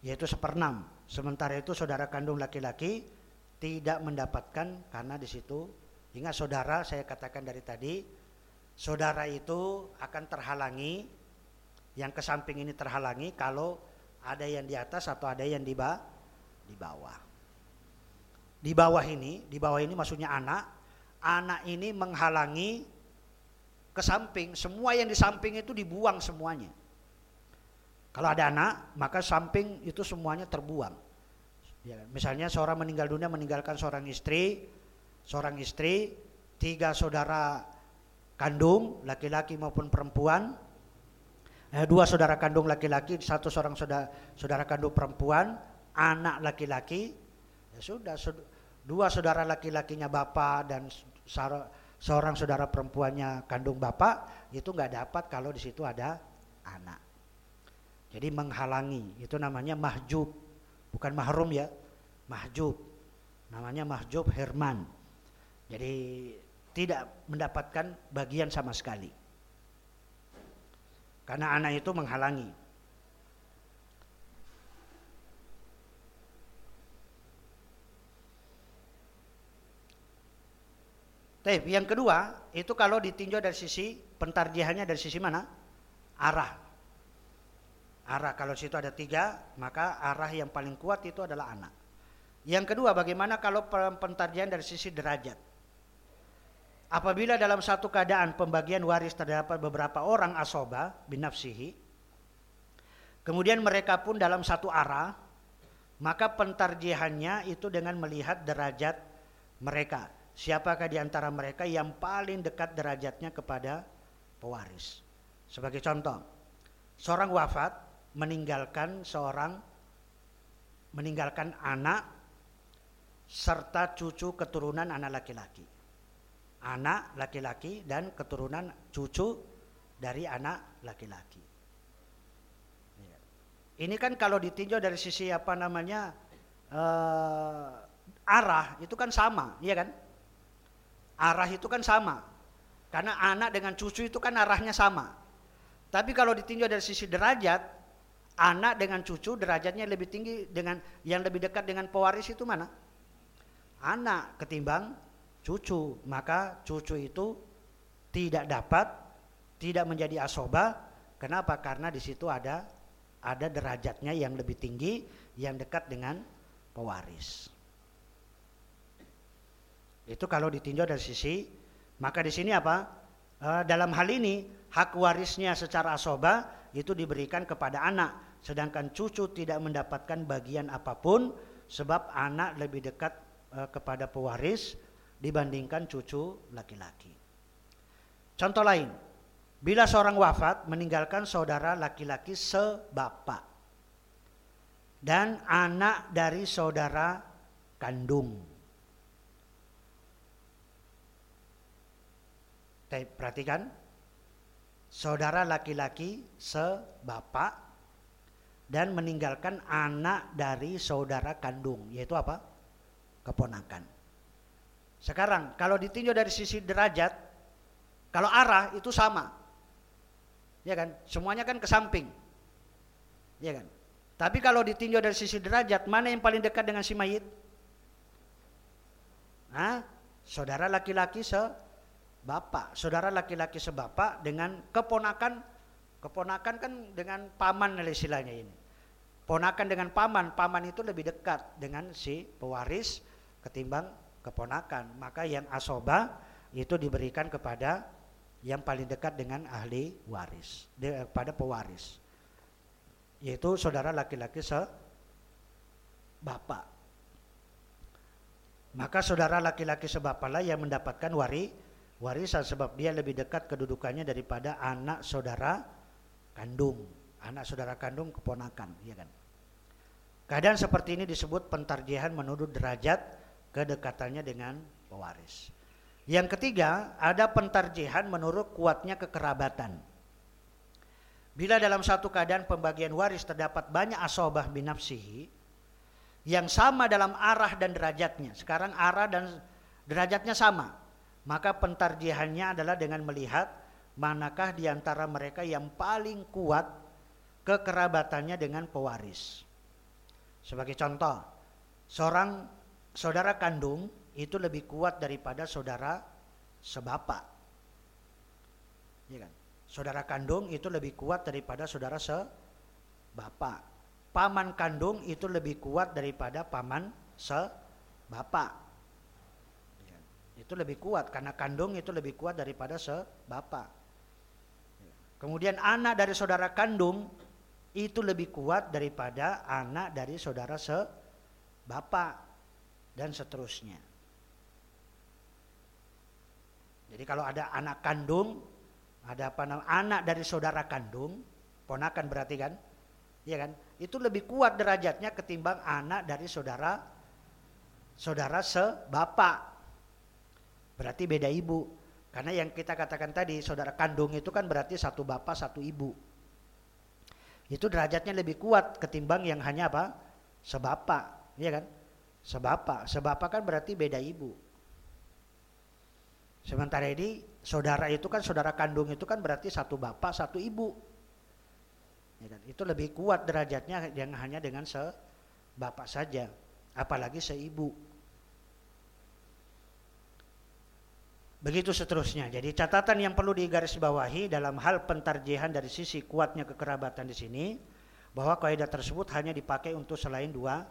Yaitu seperenam. Sementara itu saudara kandung laki-laki tidak mendapatkan karena di situ ingat saudara saya katakan dari tadi saudara itu akan terhalangi yang ke samping ini terhalangi kalau ada yang di atas atau ada yang di bawah di bawah. Di bawah ini di bawah ini maksudnya anak anak ini menghalangi ke samping. Semua yang di samping itu dibuang semuanya. Kalau ada anak maka samping itu semuanya terbuang. Ya, misalnya seorang meninggal dunia meninggalkan seorang istri seorang istri tiga saudara kandung laki-laki maupun perempuan eh, dua saudara kandung laki-laki, satu seorang saudara, saudara kandung perempuan, anak laki-laki, ya sudah dua saudara laki-lakinya bapak dan seorang saudara perempuannya kandung bapak itu nggak dapat kalau di situ ada anak. Jadi menghalangi itu namanya mahjub, bukan mahrum ya, mahjub. Namanya mahjub Herman. Jadi tidak mendapatkan bagian sama sekali. Karena anak itu menghalangi. Tapi yang kedua itu kalau ditinjau dari sisi pentarjihannya dari sisi mana? Arah. Arah kalau situ ada tiga maka arah yang paling kuat itu adalah anak. Yang kedua bagaimana kalau pentarjihan dari sisi derajat? Apabila dalam satu keadaan pembagian waris terdapat beberapa orang asoba binafsihi, kemudian mereka pun dalam satu arah, maka pentarjihannya itu dengan melihat derajat mereka. Siapakah di antara mereka yang paling dekat derajatnya kepada pewaris? Sebagai contoh, seorang wafat meninggalkan seorang meninggalkan anak serta cucu keturunan anak laki-laki. Anak laki-laki dan keturunan cucu dari anak laki-laki. Iya. Ini kan kalau ditinjau dari sisi apa namanya uh, arah itu kan sama, iya kan? Arah itu kan sama. Karena anak dengan cucu itu kan arahnya sama. Tapi kalau ditinjau dari sisi derajat, anak dengan cucu derajatnya lebih tinggi dengan yang lebih dekat dengan pewaris itu mana? Anak ketimbang cucu. Maka cucu itu tidak dapat tidak menjadi asoba. Kenapa? Karena di situ ada ada derajatnya yang lebih tinggi yang dekat dengan pewaris. Itu kalau ditinjau dari sisi maka di sini apa? E, dalam hal ini hak warisnya secara asoba itu diberikan kepada anak, sedangkan cucu tidak mendapatkan bagian apa pun sebab anak lebih dekat e, kepada pewaris dibandingkan cucu laki-laki. Contoh lain, bila seorang wafat meninggalkan saudara laki-laki sebapak dan anak dari saudara kandung Perhatikan, saudara laki-laki sebapak dan meninggalkan anak dari saudara kandung, yaitu apa? Keponakan. Sekarang kalau ditinjau dari sisi derajat, kalau arah itu sama. Ya kan? Semuanya kan ke samping. Ya kan? Tapi kalau ditinjau dari sisi derajat, mana yang paling dekat dengan si mayit? Hah? Saudara laki-laki se bapak, saudara laki-laki sebapak dengan keponakan, keponakan kan dengan paman istilahnya ini. Ponakan dengan paman, paman itu lebih dekat dengan si pewaris ketimbang keponakan. Maka yang asoba itu diberikan kepada yang paling dekat dengan ahli waris, kepada pewaris. Yaitu saudara laki-laki se bapak. Maka saudara laki-laki sebapaklah yang mendapatkan wari warisan sebab dia lebih dekat kedudukannya daripada anak saudara kandung. Anak saudara kandung keponakan, ya kan? Keadaan seperti ini disebut pentarjihan menurut derajat kedekatannya dengan pewaris. Yang ketiga, ada pentarjihan menurut kuatnya kekerabatan. Bila dalam satu keadaan pembagian waris terdapat banyak asobah binafsihi yang sama dalam arah dan derajatnya. Sekarang arah dan derajatnya sama maka pentarjihannya adalah dengan melihat manakah di antara mereka yang paling kuat kekerabatannya dengan pewaris. Sebagai contoh, seorang saudara kandung itu lebih kuat daripada saudara sebapak. Ya kan? Saudara kandung itu lebih kuat daripada saudara sebapak. Paman kandung itu lebih kuat daripada paman sebapak. Itu lebih kuat karena kandung itu lebih kuat daripada sebapak. Kemudian anak dari saudara kandung itu lebih kuat daripada anak dari saudara sebapak dan seterusnya. Jadi kalau ada anak kandung, ada apa namanya anak dari saudara kandung, ponakan berarti kan, ya kan? Itu lebih kuat derajatnya ketimbang anak dari saudara saudara sebapak. Berarti beda ibu. Karena yang kita katakan tadi saudara kandung itu kan berarti satu bapak satu ibu. Itu derajatnya lebih kuat ketimbang yang hanya apa? Sebapak, ya kan? Sebapak, sebapak kan berarti beda ibu. Sementara ini saudara itu kan saudara kandung itu kan berarti satu bapak satu ibu. Ya kan? Itu lebih kuat derajatnya yang hanya dengan sebapak saja, apalagi seibu. Begitu seterusnya. Jadi catatan yang perlu digarisbawahi dalam hal pentarjihan dari sisi kuatnya kekerabatan di sini bahwa kaidah tersebut hanya dipakai untuk selain dua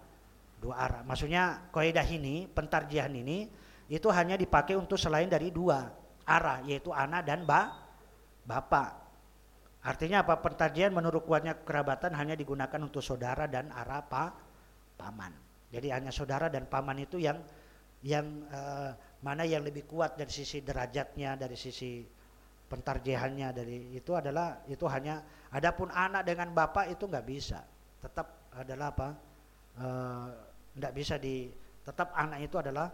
dua arah. Maksudnya kaidah ini, pentarjihan ini itu hanya dipakai untuk selain dari dua arah yaitu anak dan ba, bapak. Artinya apa? Pentajian menurut kuatnya kerabatan hanya digunakan untuk saudara dan arah pa, paman. Jadi hanya saudara dan paman itu yang yang eh, mana yang lebih kuat dari sisi derajatnya, dari sisi pentarjihannya dari itu adalah itu hanya adapun anak dengan bapak itu nggak bisa tetap adalah apa nggak bisa di tetap anak itu adalah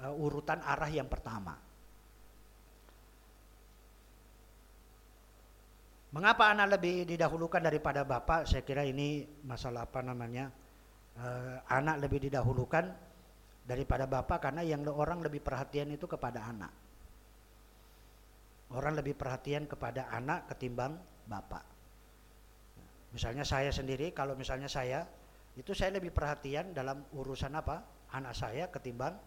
uh, urutan arah yang pertama. Mengapa anak lebih didahulukan daripada bapak? Saya kira ini masalah apa namanya? Uh, anak lebih didahulukan daripada bapak karena yang orang lebih perhatian itu kepada anak. Orang lebih perhatian kepada anak ketimbang bapak. Misalnya saya sendiri, kalau misalnya saya, itu saya lebih perhatian dalam urusan apa? Anak saya ketimbang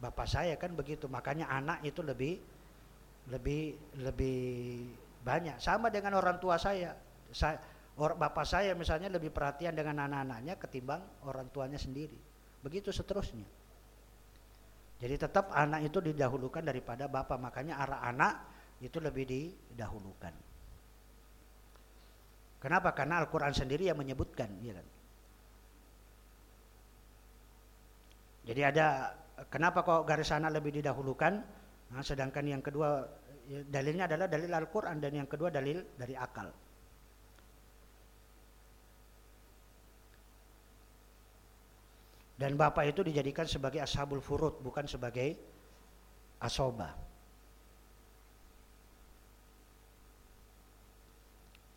bapak saya kan begitu. Makanya anak itu lebih lebih lebih banyak. Sama dengan orang tua saya. Saya orang bapak saya misalnya lebih perhatian dengan anak-anaknya ketimbang orang tuanya sendiri. Begitu seterusnya. Jadi tetap anak itu didahulukan daripada bapak. Makanya arah anak itu lebih didahulukan. Kenapa? Karena Al-Quran sendiri yang menyebutkan ya kan jadi ada Kenapa kok garis anak lebih didahulukan? Nah, sedangkan yang kedua ya, dalilnya adalah dalil Al-Quran dan yang kedua dalil dari akal. Dan bapak itu dijadikan sebagai ashabul furud bukan sebagai asoba.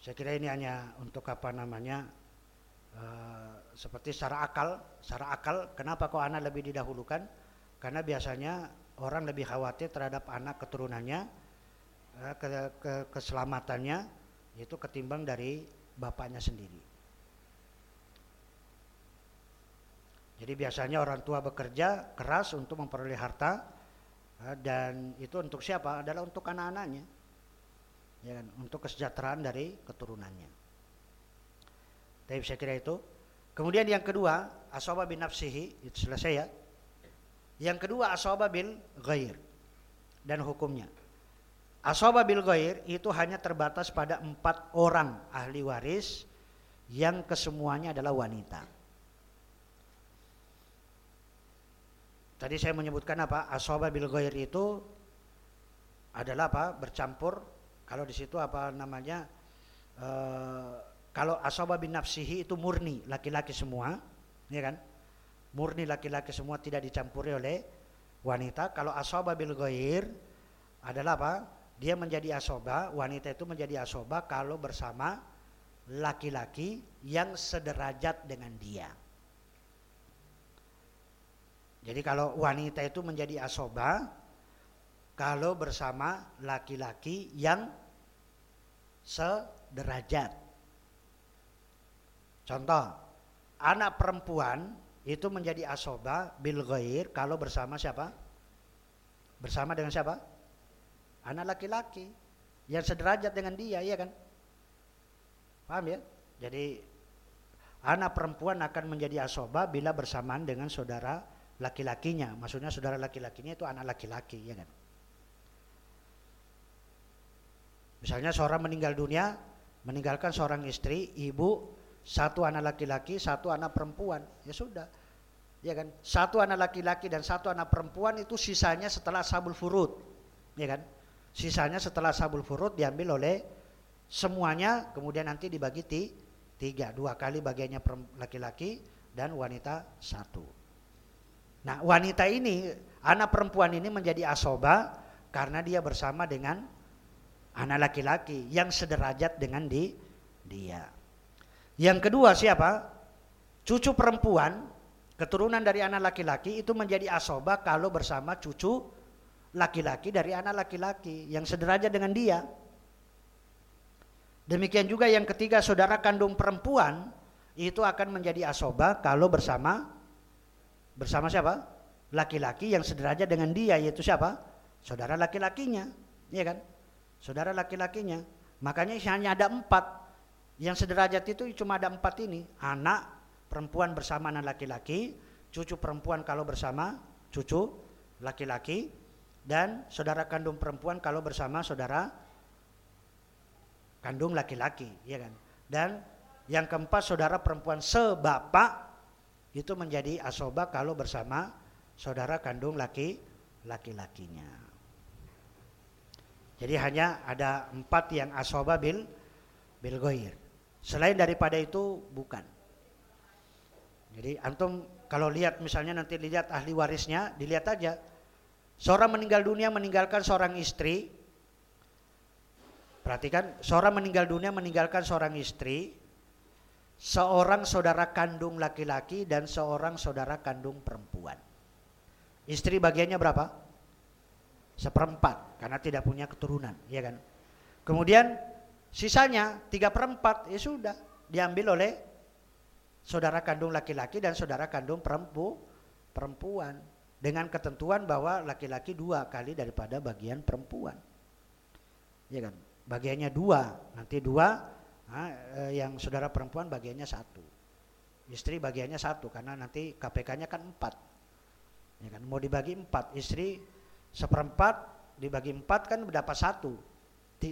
Saya kira ini hanya untuk apa namanya uh, seperti secara akal, secara akal kenapa kok anak lebih didahulukan? Karena biasanya orang lebih khawatir terhadap anak keturunannya, eh, ke, ke, keselamatannya, itu ketimbang dari bapaknya sendiri. Jadi biasanya orang tua bekerja keras untuk memperoleh harta eh, dan itu untuk siapa? Adalah untuk anak-anaknya, ya kan? Untuk kesejahteraan dari keturunannya. Tapi saya kira itu. Kemudian yang kedua, asaba bin nafsihi itu selesai ya. Yang kedua asaba bil ghair dan hukumnya. Asaba bil ghair itu hanya terbatas pada empat orang ahli waris yang kesemuanya adalah wanita. Tadi saya menyebutkan apa? Asaba bil ghair itu adalah apa? Bercampur. Kalau di situ apa namanya? E, kalau asaba bin nafsihi itu murni laki-laki semua, ya kan? murni laki-laki semua tidak dicampuri oleh wanita. Kalau asoba bil goir adalah apa? Dia menjadi asoba, wanita itu menjadi asoba kalau bersama laki-laki yang sederajat dengan dia. Jadi kalau wanita itu menjadi asoba kalau bersama laki-laki yang sederajat. Contoh, anak perempuan itu menjadi asoba bil ghair kalau bersama siapa? Bersama dengan siapa? Anak laki-laki yang sederajat dengan dia, ya kan? Paham ya? Jadi anak perempuan akan menjadi asoba bila bersamaan dengan saudara laki-lakinya. Maksudnya saudara laki-lakinya itu anak laki-laki, ya kan? Misalnya seorang meninggal dunia, meninggalkan seorang istri, ibu, satu anak laki-laki, satu anak perempuan. Ya sudah. Ya kan? Satu anak laki-laki dan satu anak perempuan itu sisanya setelah sabul furud. Ya kan? Sisanya setelah sabul furud diambil oleh semuanya kemudian nanti dibagi ti, tiga dua kali bagiannya laki-laki dan wanita satu nah wanita ini anak perempuan ini menjadi asoba karena dia bersama dengan anak laki-laki yang sederajat dengan di dia yang kedua siapa cucu perempuan keturunan dari anak laki-laki itu menjadi asoba kalau bersama cucu laki-laki dari anak laki-laki yang sederajat dengan dia Demikian juga yang ketiga saudara kandung perempuan itu akan menjadi asoba kalau bersama bersama siapa? Laki-laki yang sederajat dengan dia yaitu siapa? Saudara laki-lakinya, ya kan? Saudara laki-lakinya. Makanya hanya ada empat. Yang sederajat itu cuma ada empat ini. Anak perempuan bersama anak laki-laki, cucu perempuan kalau bersama cucu laki-laki, dan saudara kandung perempuan kalau bersama saudara kandung laki-laki, ya kan? Dan yang keempat saudara perempuan sebapak itu menjadi asoba kalau bersama saudara kandung laki laki-lakinya. Jadi hanya ada empat yang asoba bil bil goir. Selain daripada itu bukan. Jadi antum kalau lihat misalnya nanti lihat ahli warisnya, dilihat aja. Seorang meninggal dunia meninggalkan seorang istri, Perhatikan, seorang meninggal dunia meninggalkan seorang istri, seorang saudara kandung laki-laki dan seorang saudara kandung perempuan. Istri bagiannya berapa? Seperempat, karena tidak punya keturunan, ya kan? Kemudian sisanya tiga perempat, ya sudah. Diambil oleh saudara kandung laki-laki dan saudara kandung perempu, perempuan. Dengan ketentuan bahwa laki-laki dua kali daripada bagian perempuan, ya kan? bagiannya dua, nanti dua, nah, yang saudara perempuan bagiannya satu, istri bagiannya satu karena nanti KPK-nya kan empat, ya kan? Mau dibagi empat, istri seperempat dibagi empat kan dapat satu,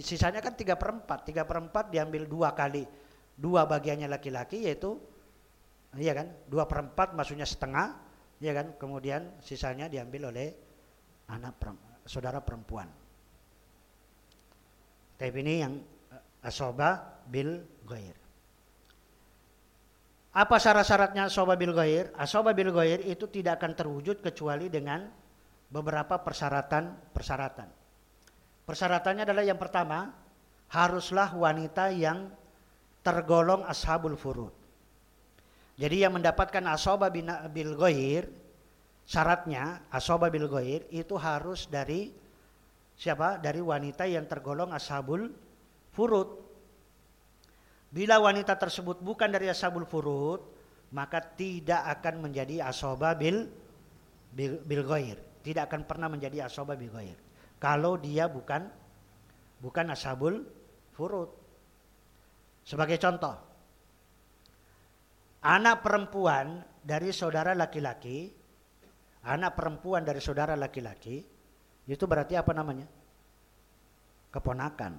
sisanya kan tiga perempat, tiga perempat diambil dua kali, dua bagiannya laki-laki yaitu, iya kan, dua perempat maksudnya setengah, ya kan, kemudian sisanya diambil oleh anak perempuan, saudara perempuan. Tapi ini yang eh, asoba bil goir. Apa syarat-syaratnya asoba bil goir? Asoba bil goir itu tidak akan terwujud kecuali dengan beberapa persyaratan-persyaratan. Persyaratannya adalah yang pertama, haruslah wanita yang tergolong ashabul furud. Jadi yang mendapatkan asoba bil goir, syaratnya asoba bil goir itu harus dari Siapa? Dari wanita yang tergolong ashabul furud. Bila wanita tersebut bukan dari ashabul furud, maka tidak akan menjadi asoba bil bil, bil. Tidak akan pernah menjadi asoba bil goir. Kalau dia bukan bukan ashabul furud. Sebagai contoh, anak perempuan dari saudara laki-laki, anak perempuan dari saudara laki-laki itu berarti apa namanya? Keponakan.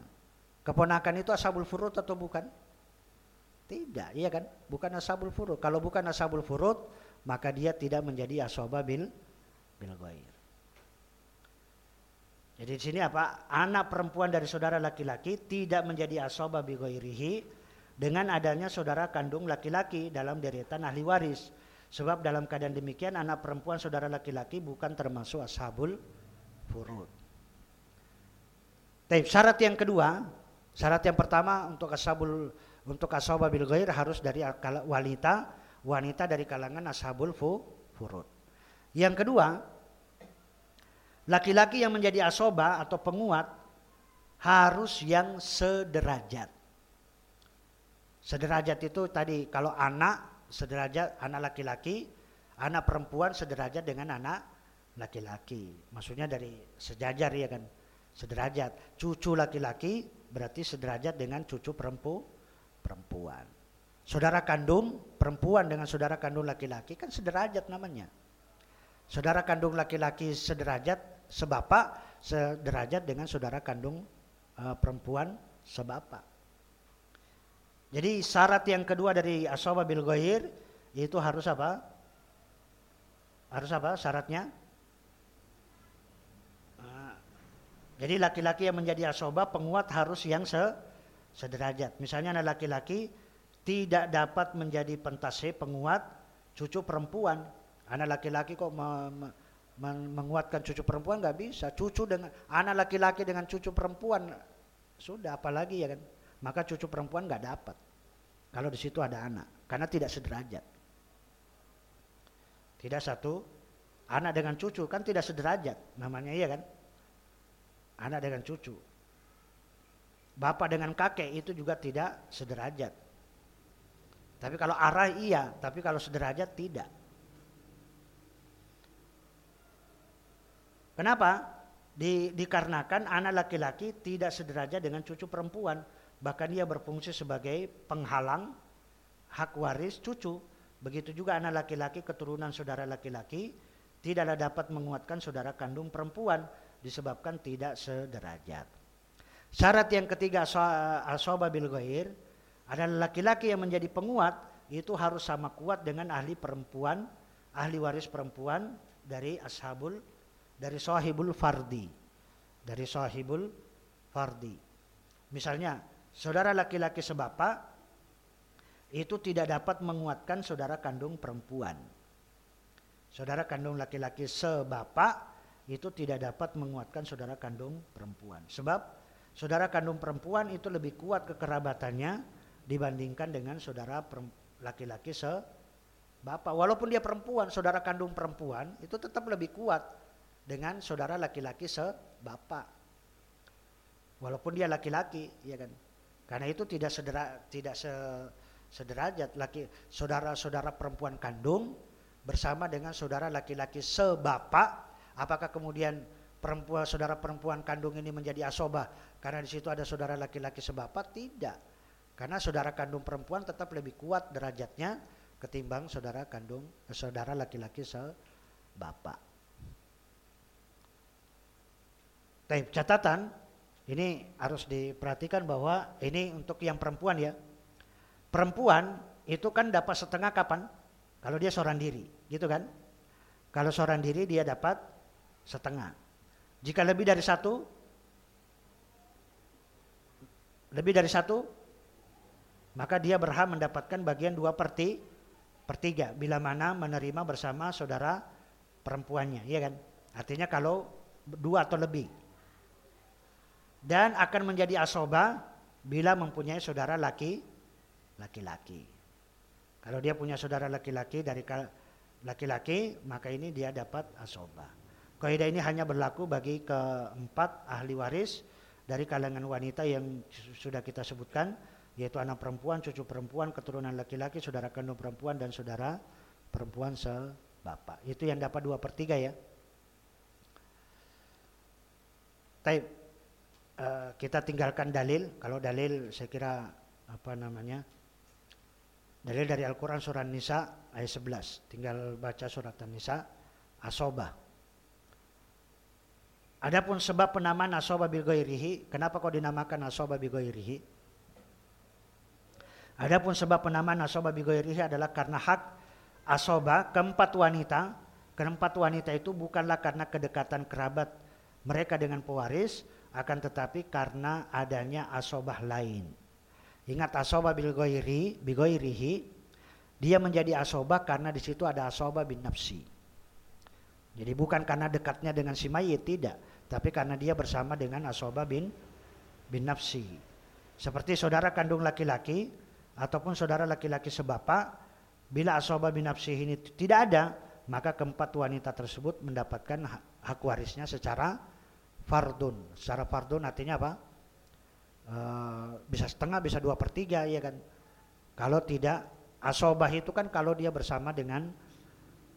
Keponakan itu asabul furud atau bukan? Tidak, iya kan? Bukan asabul furud. Kalau bukan asabul furud, maka dia tidak menjadi asoba bil ghair. Jadi di sini apa? Anak perempuan dari saudara laki-laki tidak menjadi asoba bil ghairihi dengan adanya saudara kandung laki-laki dalam deretan ahli waris. Sebab dalam keadaan demikian anak perempuan saudara laki-laki bukan termasuk ashabul furud. Tapi syarat yang kedua, syarat yang pertama untuk ashabul untuk ashabul bil ghair harus dari wanita, wanita dari kalangan ashabul furud. Yang kedua, laki-laki yang menjadi asoba atau penguat harus yang sederajat. Sederajat itu tadi kalau anak sederajat anak laki-laki, anak perempuan sederajat dengan anak laki-laki. Maksudnya dari sejajar ya kan, sederajat. Cucu laki-laki berarti sederajat dengan cucu perempu, perempuan. Saudara kandung perempuan dengan saudara kandung laki-laki kan sederajat namanya. Saudara kandung laki-laki sederajat sebapak, sederajat dengan saudara kandung uh, perempuan sebapak. Jadi syarat yang kedua dari asoba bil gohir itu harus apa? Harus apa syaratnya? Jadi laki-laki yang menjadi asoba penguat harus yang se sederajat. Misalnya anak laki-laki tidak dapat menjadi pentase penguat cucu perempuan. Anak laki-laki kok menguatkan cucu perempuan nggak bisa. Cucu dengan anak laki-laki dengan cucu perempuan sudah apalagi ya kan. Maka cucu perempuan nggak dapat. Kalau di situ ada anak karena tidak sederajat. Tidak satu anak dengan cucu kan tidak sederajat namanya iya kan? Anak dengan cucu. Bapak dengan kakek itu juga tidak sederajat. Tapi kalau arah iya, tapi kalau sederajat tidak. Kenapa? Di, dikarenakan anak laki-laki tidak sederajat dengan cucu perempuan. Bahkan dia berfungsi sebagai penghalang hak waris cucu. Begitu juga anak laki-laki keturunan saudara laki-laki tidaklah dapat menguatkan saudara kandung perempuan disebabkan tidak sederajat. Syarat yang ketiga asoba bil ghair adalah laki-laki yang menjadi penguat itu harus sama kuat dengan ahli perempuan, ahli waris perempuan dari ashabul dari sahibul fardi. Dari sahibul fardi. Misalnya, saudara laki-laki sebapak itu tidak dapat menguatkan saudara kandung perempuan. Saudara kandung laki-laki sebapak itu tidak dapat menguatkan saudara kandung perempuan. Sebab saudara kandung perempuan itu lebih kuat kekerabatannya dibandingkan dengan saudara laki-laki se bapak. Walaupun dia perempuan, saudara kandung perempuan itu tetap lebih kuat dengan saudara laki-laki se bapak. Walaupun dia laki-laki, ya kan. Karena itu tidak sedera, tidak se, sederajat laki saudara-saudara perempuan kandung bersama dengan saudara laki-laki sebapak. Apakah kemudian perempuan saudara perempuan kandung ini menjadi asobah karena di situ ada saudara laki-laki sebapak? Tidak karena saudara kandung perempuan tetap lebih kuat derajatnya ketimbang saudara kandung eh, saudara laki-laki sebapak. Tapi catatan ini harus diperhatikan bahwa ini untuk yang perempuan ya. Perempuan itu kan dapat setengah kapan? Kalau dia seorang diri, gitu kan? Kalau seorang diri dia dapat setengah. Jika lebih dari satu, lebih dari satu maka dia berhak mendapatkan bagian dua per, per tiga bila mana menerima bersama saudara perempuannya, ya kan? Artinya kalau dua atau lebih. Dan akan menjadi asoba bila mempunyai saudara laki laki-laki. Kalau dia punya saudara laki-laki dari laki-laki, maka ini dia dapat asoba. Kaidah ini hanya berlaku bagi keempat ahli waris dari kalangan wanita yang sudah kita sebutkan yaitu anak perempuan, cucu perempuan, keturunan laki-laki, saudara kandung perempuan dan saudara perempuan sebapak. Itu yang dapat dua per tiga ya. Taib, uh, kita tinggalkan dalil. Kalau dalil saya kira apa namanya? Dalil dari Al-Quran surah Nisa ayat 11. Tinggal baca surat An-Nisa asobah. Adapun sebab penamaan asobah bil kenapa kau dinamakan asobah bil Adapun sebab penamaan asoba bigoirihi adalah karena hak asoba keempat wanita. Keempat wanita itu bukanlah karena kedekatan kerabat mereka dengan pewaris, akan tetapi karena adanya asobah lain. Ingat asoba bigoiri, bigoirihi, dia menjadi asoba karena di situ ada asoba bin nafsi. Jadi bukan karena dekatnya dengan si mayit tidak, tapi karena dia bersama dengan asoba bin bin nafsi. Seperti saudara kandung laki-laki ataupun saudara laki-laki sebapak bila asoba binafsih ini tidak ada maka keempat wanita tersebut mendapatkan hak warisnya secara fardun. Secara fardun artinya apa? E, bisa setengah bisa dua per tiga ya kan? Kalau tidak asobah itu kan kalau dia bersama dengan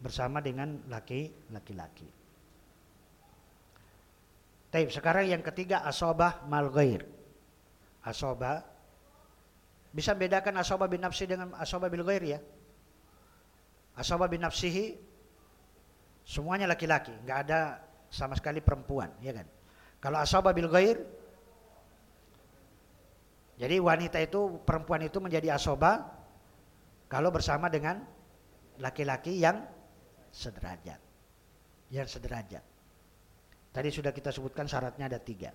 bersama dengan laki laki-laki. Taib sekarang yang ketiga asobah mal ghair. Asobah bisa bedakan asoba bin nafsi dengan asoba bil ghair ya. Asoba bin nafsihi semuanya laki-laki, nggak ada sama sekali perempuan, ya kan? Kalau asoba bil ghair jadi wanita itu perempuan itu menjadi asoba kalau bersama dengan laki-laki yang sederajat. Yang sederajat. Tadi sudah kita sebutkan syaratnya ada tiga.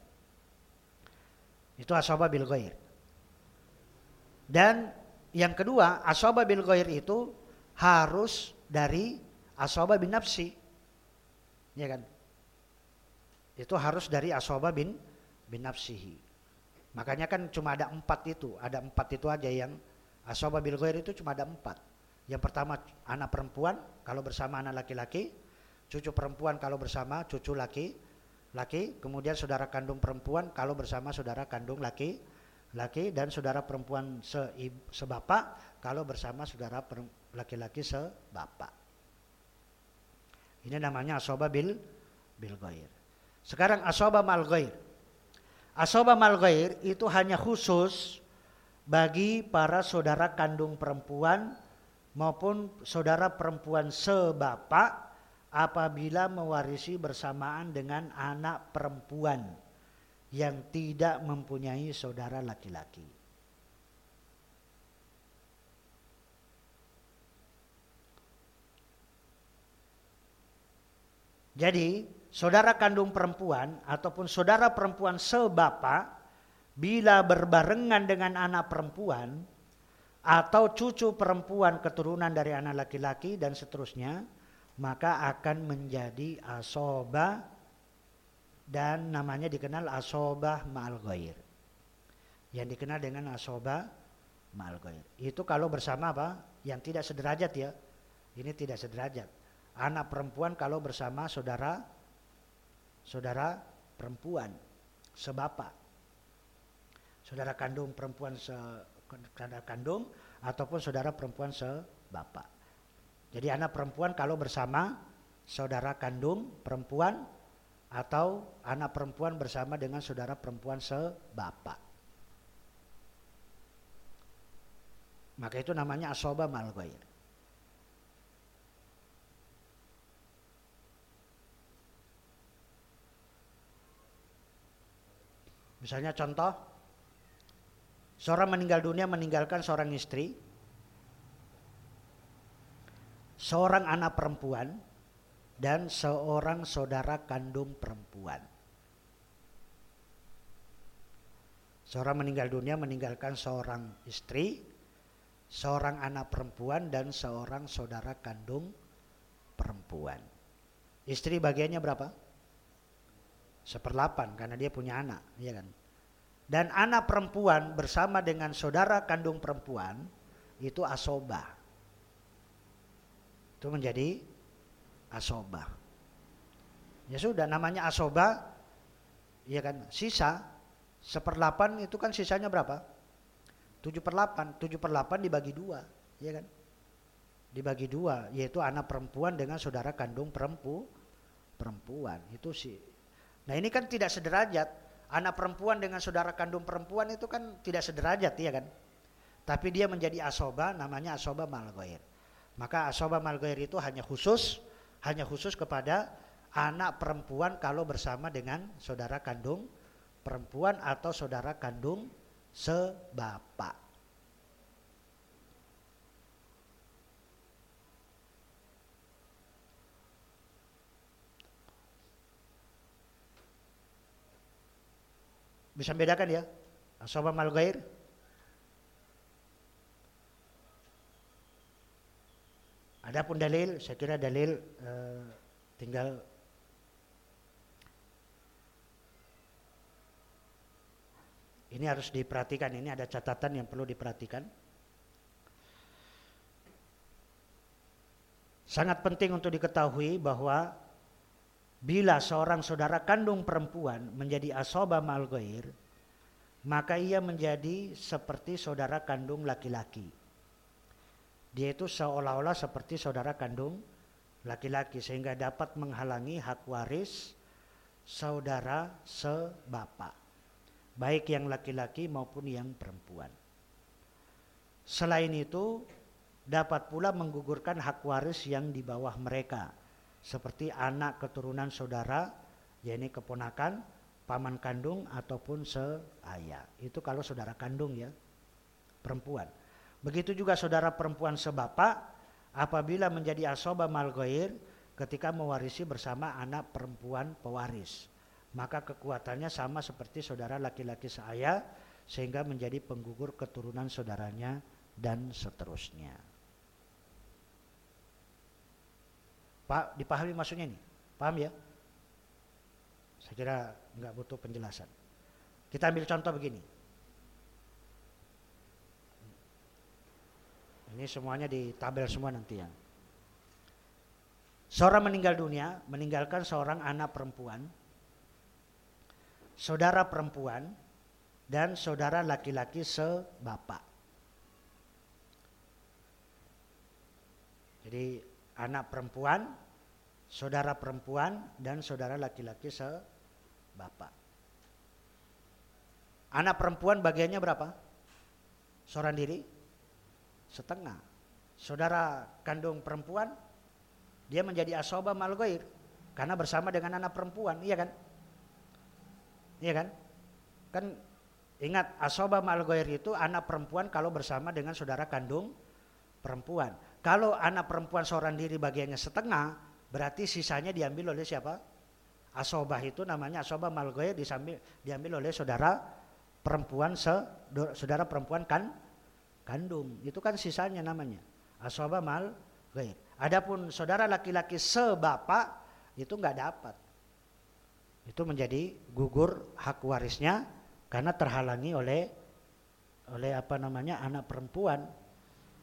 Itu asoba bil ghair. Dan yang kedua asoba bil ghair itu harus dari asoba bin nafsi ya kan itu harus dari asoba bin bin nafsihi makanya kan cuma ada empat itu ada empat itu aja yang asoba bil ghair itu cuma ada empat yang pertama anak perempuan kalau bersama anak laki-laki cucu perempuan kalau bersama cucu laki laki kemudian saudara kandung perempuan kalau bersama saudara kandung laki laki dan saudara perempuan se sebapak kalau bersama saudara laki-laki sebapak. Ini namanya asoba bil bil ghair. Sekarang asoba mal ghair. Asoba mal ghair itu hanya khusus bagi para saudara kandung perempuan maupun saudara perempuan sebapak apabila mewarisi bersamaan dengan anak perempuan yang tidak mempunyai saudara laki-laki. Jadi, saudara kandung perempuan ataupun saudara perempuan sebapa bila berbarengan dengan anak perempuan atau cucu perempuan keturunan dari anak laki-laki dan seterusnya, maka akan menjadi asoba dan namanya dikenal asobah ma'al ghair. Yang dikenal dengan asobah ma'al ghair. Itu kalau bersama apa? Yang tidak sederajat ya. Ini tidak sederajat. Anak perempuan kalau bersama saudara saudara perempuan sebapak. Saudara kandung perempuan se saudara kandung ataupun saudara perempuan sebapak. Jadi anak perempuan kalau bersama saudara kandung perempuan atau anak perempuan bersama dengan saudara perempuan sebapak. Maka itu namanya asoba mal Misalnya contoh, seorang meninggal dunia meninggalkan seorang istri, seorang anak perempuan, dan seorang saudara kandung perempuan. Seorang meninggal dunia meninggalkan seorang istri, seorang anak perempuan dan seorang saudara kandung perempuan. Istri bagiannya berapa? Seperlapan karena dia punya anak, ya kan? Dan anak perempuan bersama dengan saudara kandung perempuan itu asoba. Itu menjadi asoba. Ya sudah namanya asoba, ya kan sisa seperlapan itu kan sisanya berapa? Tujuh per delapan, tujuh per delapan dibagi dua, ya kan? Dibagi dua, yaitu anak perempuan dengan saudara kandung perempu, perempuan itu sih. Nah ini kan tidak sederajat, anak perempuan dengan saudara kandung perempuan itu kan tidak sederajat, ya kan? Tapi dia menjadi asoba, namanya asoba malgoir. Maka asoba malgoir itu hanya khusus hanya khusus kepada anak perempuan kalau bersama dengan saudara kandung perempuan atau saudara kandung sebapak. Bisa bedakan ya? Asobah mal gair Adapun dalil, saya kira dalil uh, tinggal ini harus diperhatikan. Ini ada catatan yang perlu diperhatikan. Sangat penting untuk diketahui bahwa bila seorang saudara kandung perempuan menjadi asoba malgoir, maka ia menjadi seperti saudara kandung laki-laki. Dia itu seolah-olah seperti saudara kandung laki-laki sehingga dapat menghalangi hak waris saudara sebapak. Baik yang laki-laki maupun yang perempuan. Selain itu dapat pula menggugurkan hak waris yang di bawah mereka seperti anak keturunan saudara yakni keponakan, paman kandung ataupun seayah. Itu kalau saudara kandung ya, perempuan. Begitu juga saudara perempuan sebapak apabila menjadi asoba malgoir ketika mewarisi bersama anak perempuan pewaris. Maka kekuatannya sama seperti saudara laki-laki seayah sehingga menjadi penggugur keturunan saudaranya dan seterusnya. Dipahami maksudnya ini? Paham ya? Saya kira nggak butuh penjelasan. Kita ambil contoh begini. Ini semuanya di tabel semua nanti ya. Seorang meninggal dunia, meninggalkan seorang anak perempuan, saudara perempuan, dan saudara laki-laki sebapak. Jadi anak perempuan, saudara perempuan, dan saudara laki-laki sebapak. Anak perempuan bagiannya berapa? Seorang diri? Setengah. Saudara kandung perempuan, dia menjadi asoba malgoir. Karena bersama dengan anak perempuan, iya kan? Iya kan? Kan ingat asoba malgoir itu anak perempuan kalau bersama dengan saudara kandung perempuan. Kalau anak perempuan seorang diri bagiannya setengah, berarti sisanya diambil oleh siapa? Asobah itu namanya asobah malgoir diambil, diambil oleh saudara perempuan se, saudara perempuan kan kandung. Itu kan sisanya namanya. Asoba mal gair. Adapun saudara laki-laki sebapak itu nggak dapat. Itu menjadi gugur hak warisnya karena terhalangi oleh oleh apa namanya anak perempuan.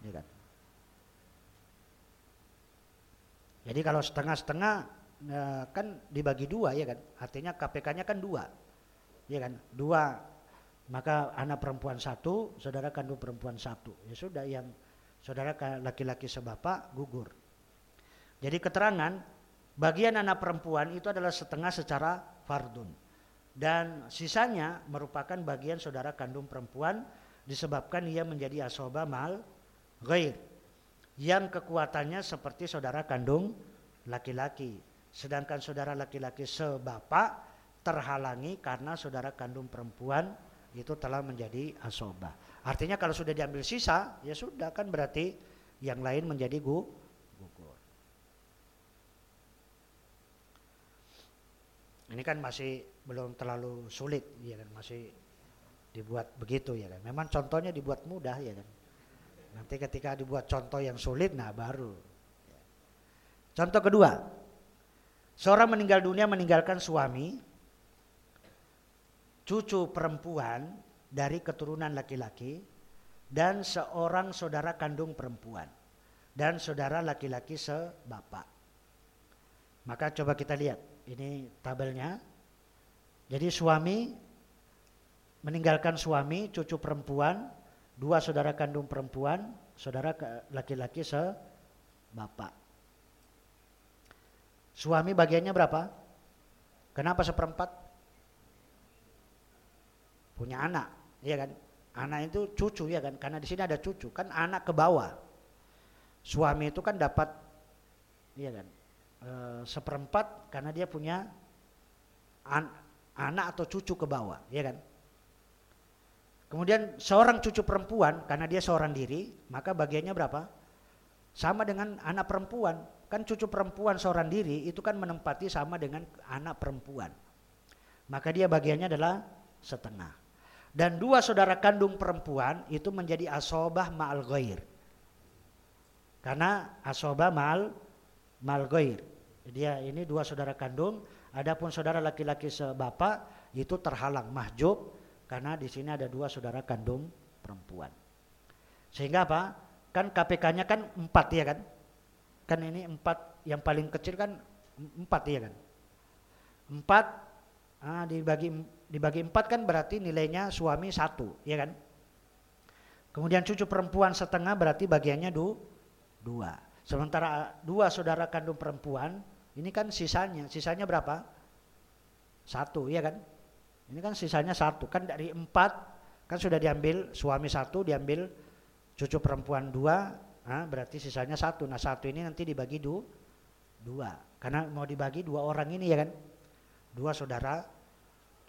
Ya kan? Jadi kalau setengah-setengah eh, kan dibagi dua ya kan. Artinya KPK-nya kan dua. Ya kan? Dua maka anak perempuan satu, saudara kandung perempuan satu. Ya sudah yang saudara laki-laki sebapak gugur. Jadi keterangan bagian anak perempuan itu adalah setengah secara fardun. Dan sisanya merupakan bagian saudara kandung perempuan disebabkan ia menjadi asoba mal ghair. Yang kekuatannya seperti saudara kandung laki-laki. Sedangkan saudara laki-laki sebapak terhalangi karena saudara kandung perempuan itu telah menjadi asoba. Artinya kalau sudah diambil sisa, ya sudah kan berarti yang lain menjadi gu, gugur. Ini kan masih belum terlalu sulit, ya kan masih dibuat begitu ya kan. Memang contohnya dibuat mudah ya kan. Nanti ketika dibuat contoh yang sulit, nah baru. Contoh kedua, seorang meninggal dunia meninggalkan suami, cucu perempuan dari keturunan laki-laki dan seorang saudara kandung perempuan dan saudara laki-laki sebapak. Maka coba kita lihat ini tabelnya. Jadi suami meninggalkan suami, cucu perempuan, dua saudara kandung perempuan, saudara laki-laki sebapak. Suami bagiannya berapa? Kenapa seperempat? punya anak, ya kan? Anak itu cucu ya kan? Karena di sini ada cucu, kan anak ke bawah. Suami itu kan dapat, ya kan? E, seperempat karena dia punya an anak atau cucu ke bawah, ya kan? Kemudian seorang cucu perempuan karena dia seorang diri, maka bagiannya berapa? Sama dengan anak perempuan. Kan cucu perempuan seorang diri itu kan menempati sama dengan anak perempuan. Maka dia bagiannya adalah setengah dan dua saudara kandung perempuan itu menjadi asobah ma'al ghair. Karena asobah ma'al mal ghair. Dia ini dua saudara kandung, adapun saudara laki-laki sebapak itu terhalang mahjub karena di sini ada dua saudara kandung perempuan. Sehingga apa? Kan KPK-nya kan empat ya kan? Kan ini empat yang paling kecil kan empat ya kan? Empat ah, dibagi dibagi empat kan berarti nilainya suami satu, ya kan? Kemudian cucu perempuan setengah berarti bagiannya du, dua. Sementara dua saudara kandung perempuan, ini kan sisanya, sisanya berapa? Satu, ya kan? Ini kan sisanya satu, kan dari empat kan sudah diambil suami satu, diambil cucu perempuan dua, nah, berarti sisanya satu. Nah satu ini nanti dibagi du, dua, karena mau dibagi dua orang ini ya kan? Dua saudara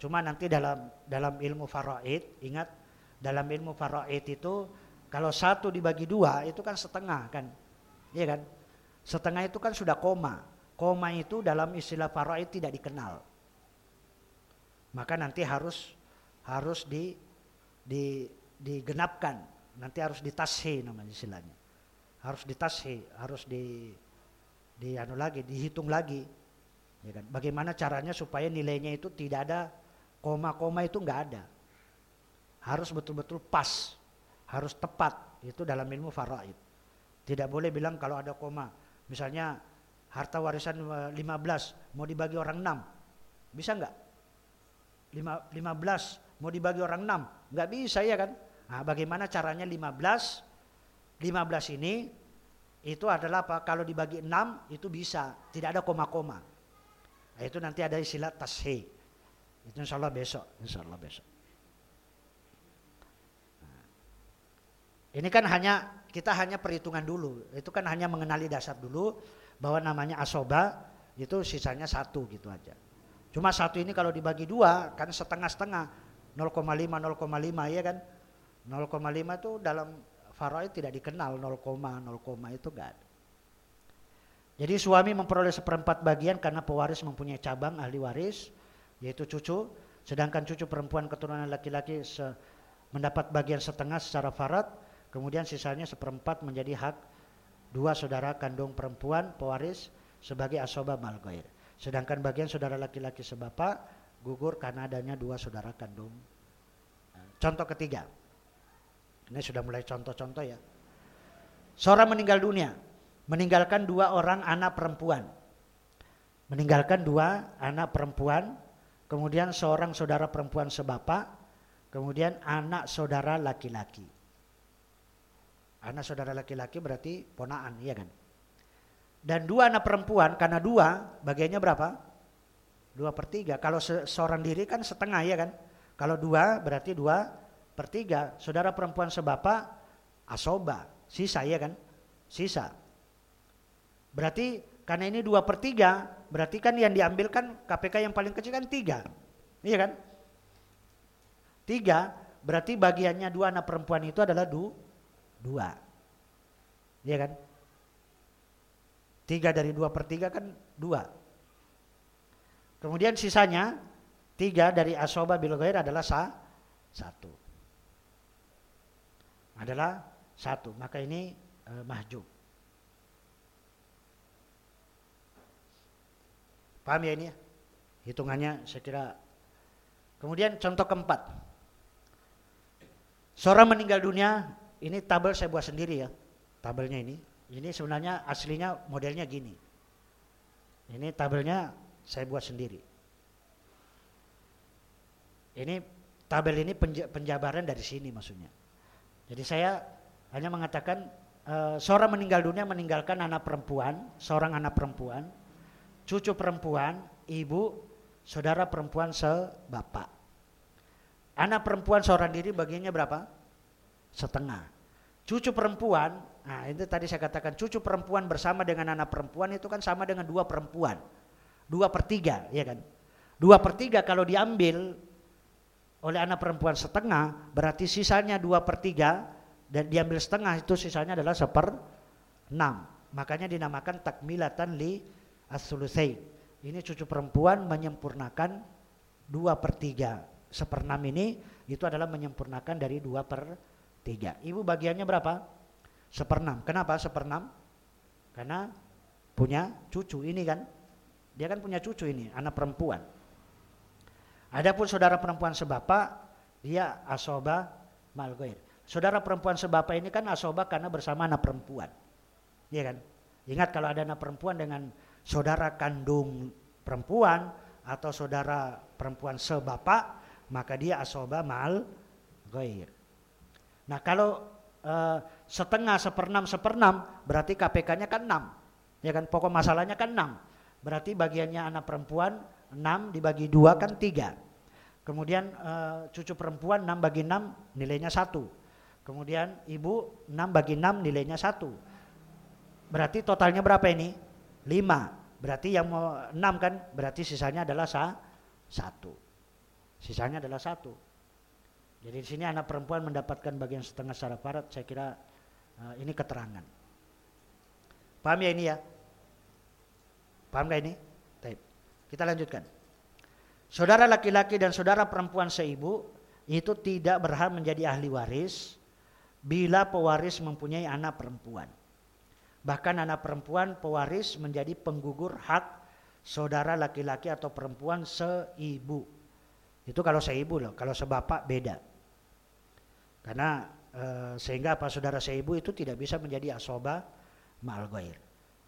Cuma nanti dalam dalam ilmu faraid, ingat dalam ilmu faraid itu kalau satu dibagi dua itu kan setengah kan, iya kan? Setengah itu kan sudah koma. Koma itu dalam istilah faraid tidak dikenal. Maka nanti harus harus di, di digenapkan, nanti harus ditashi namanya istilahnya. Harus ditashi, harus di di anu lagi, dihitung lagi. Ya kan? Bagaimana caranya supaya nilainya itu tidak ada koma-koma itu enggak ada. Harus betul-betul pas, harus tepat. Itu dalam ilmu faraid. Tidak boleh bilang kalau ada koma. Misalnya harta warisan 15 mau dibagi orang 6. Bisa enggak? 15 mau dibagi orang 6. Enggak bisa ya kan? Nah, bagaimana caranya 15? 15 ini itu adalah apa? Kalau dibagi 6 itu bisa, tidak ada koma-koma. Nah, itu nanti ada istilah tashi. Itu insya Allah besok, insya Allah besok. Nah, ini kan hanya kita hanya perhitungan dulu. Itu kan hanya mengenali dasar dulu bahwa namanya asoba itu sisanya satu gitu aja. Cuma satu ini kalau dibagi dua kan setengah-setengah 0,5 0,5 ya kan 0,5 itu dalam faraid tidak dikenal 0, 0, itu enggak ada. Jadi suami memperoleh seperempat bagian karena pewaris mempunyai cabang ahli waris yaitu cucu, sedangkan cucu perempuan keturunan laki-laki mendapat bagian setengah secara farad, kemudian sisanya seperempat menjadi hak dua saudara kandung perempuan pewaris sebagai asoba malgoir. Sedangkan bagian saudara laki-laki sebapak gugur karena adanya dua saudara kandung. Contoh ketiga, ini sudah mulai contoh-contoh ya. Seorang meninggal dunia, meninggalkan dua orang anak perempuan. Meninggalkan dua anak perempuan, kemudian seorang saudara perempuan sebapak, kemudian anak saudara laki-laki. Anak saudara laki-laki berarti ponaan, iya kan? Dan dua anak perempuan, karena dua, bagiannya berapa? Dua per tiga. Kalau se seorang diri kan setengah, ya kan? Kalau dua berarti dua per tiga, saudara perempuan sebapak asoba, sisa ya kan? Sisa. Berarti karena ini dua per tiga, berarti kan yang diambil kan KPK yang paling kecil kan tiga, iya kan? Tiga, berarti bagiannya dua anak perempuan itu adalah du, dua, iya kan? Tiga dari dua per tiga kan dua. Kemudian sisanya tiga dari asoba bilgoir adalah sa, satu adalah satu. Maka ini e, mahjub. Paham ya ini ya? Hitungannya saya kira. Kemudian contoh keempat. Seorang meninggal dunia, ini tabel saya buat sendiri ya. Tabelnya ini. Ini sebenarnya aslinya modelnya gini. Ini tabelnya saya buat sendiri. Ini tabel ini penjabaran dari sini maksudnya. Jadi saya hanya mengatakan uh, seorang meninggal dunia meninggalkan anak perempuan, seorang anak perempuan, cucu perempuan, ibu, saudara perempuan sebapak. Anak perempuan seorang diri bagiannya berapa? Setengah. Cucu perempuan, nah itu tadi saya katakan cucu perempuan bersama dengan anak perempuan itu kan sama dengan dua perempuan. Dua per tiga, ya kan? Dua per tiga kalau diambil oleh anak perempuan setengah berarti sisanya dua per tiga dan diambil setengah itu sisanya adalah seper enam. Makanya dinamakan takmilatan li as-sulusai ini cucu perempuan menyempurnakan dua per tiga. Seper enam ini itu adalah menyempurnakan dari dua per tiga. Ibu bagiannya berapa seper enam kenapa seper enam karena punya cucu ini kan dia kan punya cucu ini anak perempuan Adapun saudara perempuan sebapak, dia asoba malgoir. Saudara perempuan sebapak ini kan asoba karena bersama anak perempuan. Iya kan? Ingat kalau ada anak perempuan dengan saudara kandung perempuan atau saudara perempuan sebapak, maka dia asoba mal goir. Nah kalau uh, setengah seperenam seperenam berarti KPK-nya kan enam, ya kan? Pokok masalahnya kan enam. Berarti bagiannya anak perempuan 6 dibagi 2 kan 3. Kemudian uh, cucu perempuan 6 bagi 6 nilainya 1. Kemudian ibu 6 bagi 6 nilainya 1. Berarti totalnya berapa ini? 5. Berarti yang mau 6 kan berarti sisanya adalah sa 1. Sisanya adalah 1. Jadi di sini anak perempuan mendapatkan bagian setengah secara parat saya kira uh, ini keterangan. Paham ya ini ya? Paham gak ini? Kita lanjutkan. Saudara laki-laki dan saudara perempuan seibu itu tidak berhak menjadi ahli waris bila pewaris mempunyai anak perempuan. Bahkan anak perempuan pewaris menjadi penggugur hak saudara laki-laki atau perempuan seibu. Itu kalau seibu loh, kalau sebapak beda. Karena e, sehingga apa saudara seibu itu tidak bisa menjadi asoba malgoir.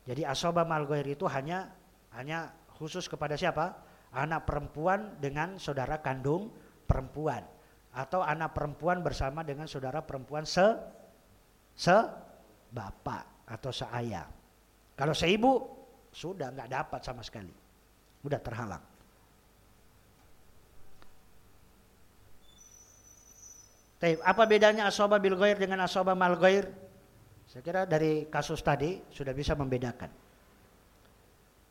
Jadi asoba malgoir itu hanya hanya khusus kepada siapa? Anak perempuan dengan saudara kandung perempuan atau anak perempuan bersama dengan saudara perempuan se se bapak atau seayah. Kalau seibu sudah nggak dapat sama sekali, udah terhalang. Tapi apa bedanya asoba bil goir dengan asoba mal goir? Saya kira dari kasus tadi sudah bisa membedakan.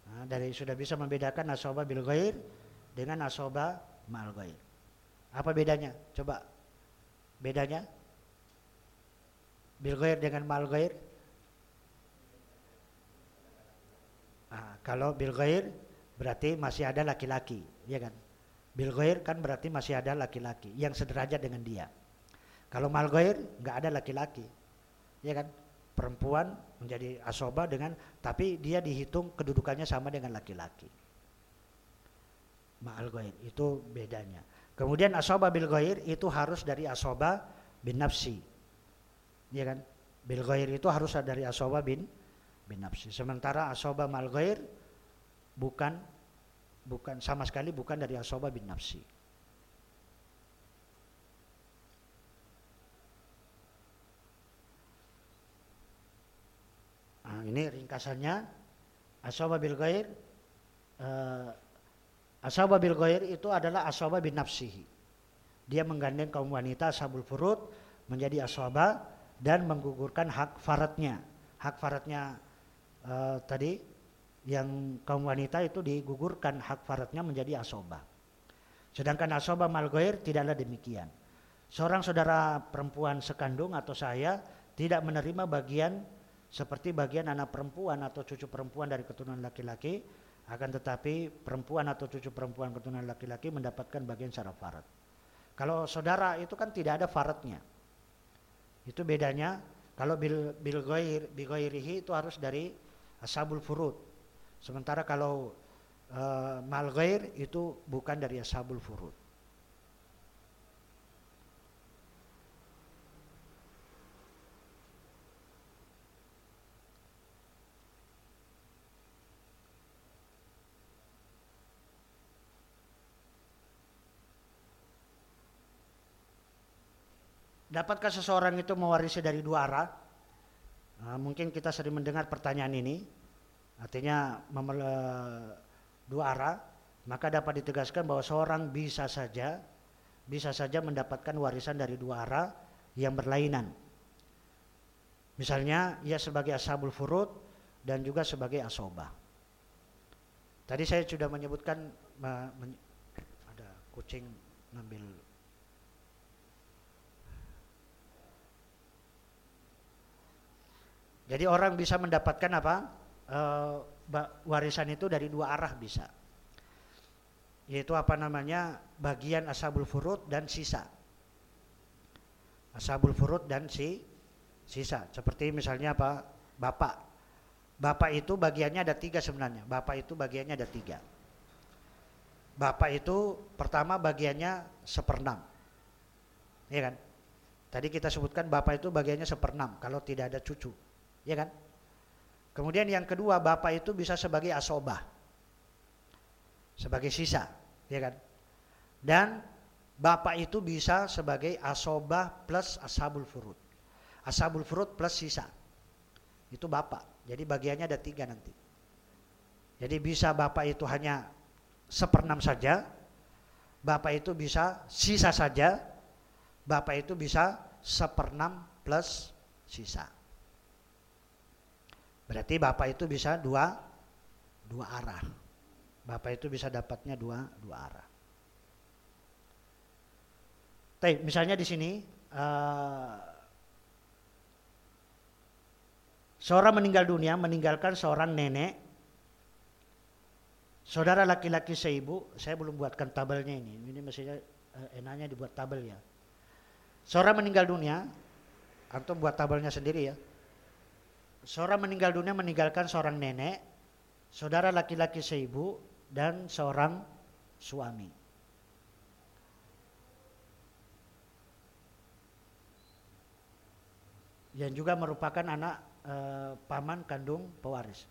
Nah, dari sudah bisa membedakan asoba bil goir dengan asoba mal goir. Apa bedanya? Coba bedanya? Bil dengan mal ghair? Nah, kalau bil berarti masih ada laki-laki, ya kan? Bil kan berarti masih ada laki-laki yang sederajat dengan dia. Kalau mal ghair nggak ada laki-laki, ya kan? Perempuan menjadi asoba dengan tapi dia dihitung kedudukannya sama dengan laki-laki. Ma'al ghair itu bedanya. Kemudian asoba bil ghair itu harus dari asoba bin nafsi. Ya kan? Bil ghair itu harus dari asoba bin bin nafsi. Sementara asoba mal ghair bukan bukan sama sekali bukan dari asoba bin nafsi. Ringkasannya asoba bil ghair uh, Asaba bil ghair itu adalah asaba bin nafsihi. Dia menggandeng kaum wanita ashabul furud menjadi asaba dan menggugurkan hak faradnya. Hak faradnya uh, tadi yang kaum wanita itu digugurkan hak faradnya menjadi asoba. Sedangkan asoba mal ghair tidaklah demikian. Seorang saudara perempuan sekandung atau saya tidak menerima bagian seperti bagian anak perempuan atau cucu perempuan dari keturunan laki-laki akan tetapi perempuan atau cucu perempuan keturunan laki-laki mendapatkan bagian secara farat. Kalau saudara itu kan tidak ada faratnya. Itu bedanya kalau bil bil goir bigoirihi itu harus dari ashabul furud. Sementara kalau uh, mal goir itu bukan dari ashabul furud. Dapatkah seseorang itu mewarisi dari dua arah? Nah, mungkin kita sering mendengar pertanyaan ini. Artinya dua arah, maka dapat ditegaskan bahwa seorang bisa saja bisa saja mendapatkan warisan dari dua arah yang berlainan. Misalnya ia sebagai ashabul furud dan juga sebagai asobah. Tadi saya sudah menyebutkan ada kucing ngambil Jadi orang bisa mendapatkan apa? E, warisan itu dari dua arah bisa. Yaitu apa namanya? Bagian ashabul furud dan sisa. Ashabul furud dan si sisa. Seperti misalnya apa? Bapak. Bapak itu bagiannya ada tiga sebenarnya. Bapak itu bagiannya ada tiga. Bapak itu pertama bagiannya seperenam. Iya kan? Tadi kita sebutkan bapak itu bagiannya seperenam kalau tidak ada cucu ya kan? Kemudian yang kedua bapak itu bisa sebagai asobah, sebagai sisa, ya kan? Dan bapak itu bisa sebagai asobah plus ashabul furud, ashabul furud plus sisa, itu bapak. Jadi bagiannya ada tiga nanti. Jadi bisa bapak itu hanya seperenam saja, bapak itu bisa sisa saja, bapak itu bisa seperenam plus sisa. Berarti bapak itu bisa dua dua arah. Bapak itu bisa dapatnya dua dua arah. Tapi misalnya di sini uh, seorang meninggal dunia meninggalkan seorang nenek saudara laki-laki seibu saya belum buatkan tabelnya ini ini mestinya uh, enaknya dibuat tabel ya seorang meninggal dunia antum buat tabelnya sendiri ya. Seorang meninggal dunia meninggalkan seorang nenek, saudara laki-laki seibu dan seorang suami. Yang juga merupakan anak e, paman kandung pewaris.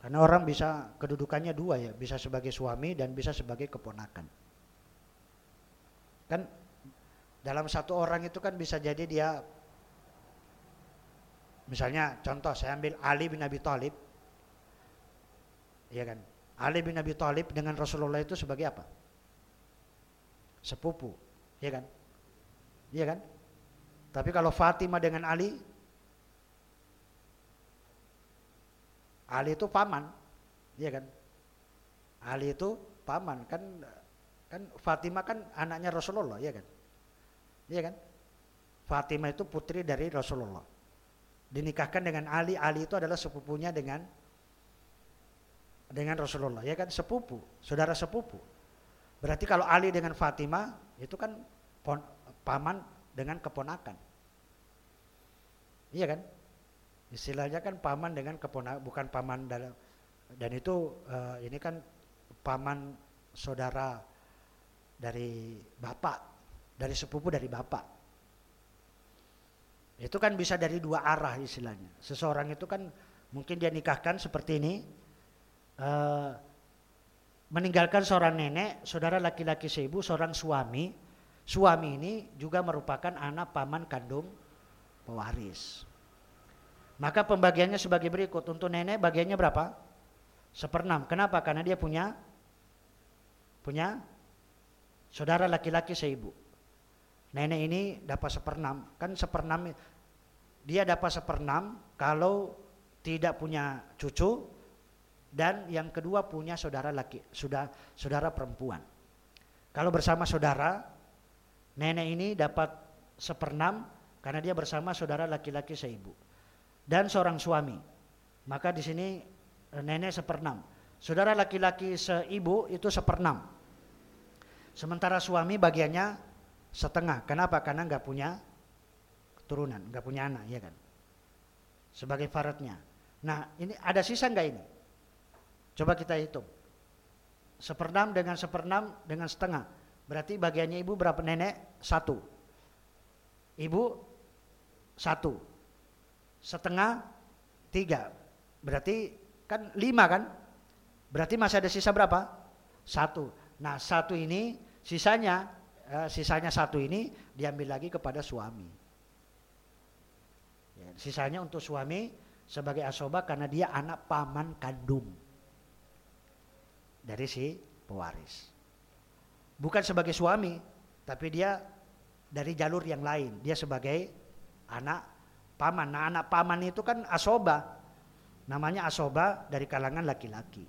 Karena orang bisa kedudukannya dua ya, bisa sebagai suami dan bisa sebagai keponakan. Kan dalam satu orang itu kan bisa jadi dia misalnya contoh saya ambil Ali bin Abi Thalib. Iya kan? Ali bin Abi Thalib dengan Rasulullah itu sebagai apa? Sepupu, iya kan? Iya kan? Tapi kalau Fatimah dengan Ali Ali itu paman, iya kan? Ali itu paman kan kan Fatimah kan anaknya Rasulullah, iya kan? Iya kan? Fatimah itu putri dari Rasulullah. Dinikahkan dengan Ali, Ali itu adalah sepupunya dengan dengan Rasulullah, ya kan? Sepupu, saudara sepupu. Berarti kalau Ali dengan Fatimah itu kan pon, paman dengan keponakan. Iya kan? Istilahnya kan paman dengan keponak bukan paman dalam dan itu uh, ini kan paman saudara dari bapak, dari sepupu dari bapak. Itu kan bisa dari dua arah istilahnya. Seseorang itu kan mungkin dia nikahkan seperti ini, uh, meninggalkan seorang nenek, saudara laki-laki seibu, seorang suami. Suami ini juga merupakan anak paman kandung pewaris. Maka pembagiannya sebagai berikut. Untuk nenek bagiannya berapa? Seperenam. Kenapa? Karena dia punya punya saudara laki-laki seibu. Nenek ini dapat seperenam. Kan seperenam dia dapat seperenam kalau tidak punya cucu dan yang kedua punya saudara laki sudah saudara perempuan. Kalau bersama saudara nenek ini dapat seperenam karena dia bersama saudara laki-laki seibu dan seorang suami. Maka di sini e, nenek seperenam. Saudara laki-laki seibu itu seperenam. Sementara suami bagiannya setengah. Kenapa? Karena nggak punya keturunan, nggak punya anak, ya kan? Sebagai faradnya. Nah, ini ada sisa nggak ini? Coba kita hitung. Seperenam dengan seperenam dengan setengah. Berarti bagiannya ibu berapa nenek? Satu. Ibu satu setengah tiga. Berarti kan lima kan? Berarti masih ada sisa berapa? Satu. Nah satu ini sisanya, eh, sisanya satu ini diambil lagi kepada suami. Ya, sisanya untuk suami sebagai asoba karena dia anak paman kandung dari si pewaris. Bukan sebagai suami, tapi dia dari jalur yang lain. Dia sebagai anak paman. Nah anak paman itu kan asoba. Namanya asoba dari kalangan laki-laki.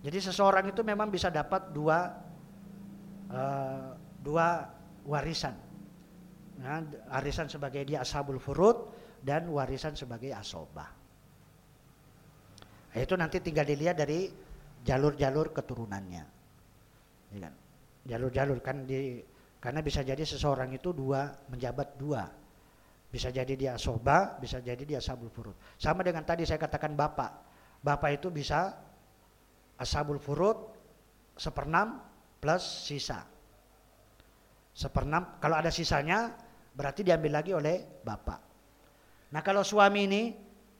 Jadi seseorang itu memang bisa dapat dua uh, dua warisan. Nah, warisan sebagai dia ashabul furud dan warisan sebagai asoba. Nah, itu nanti tinggal dilihat dari jalur-jalur keturunannya. Ya kan? Jalur-jalur kan di karena bisa jadi seseorang itu dua menjabat dua bisa jadi dia soba, bisa jadi dia asabul furud. Sama dengan tadi saya katakan bapak. Bapak itu bisa asabul furud seperenam plus sisa. Seperenam, kalau ada sisanya berarti diambil lagi oleh bapak. Nah kalau suami ini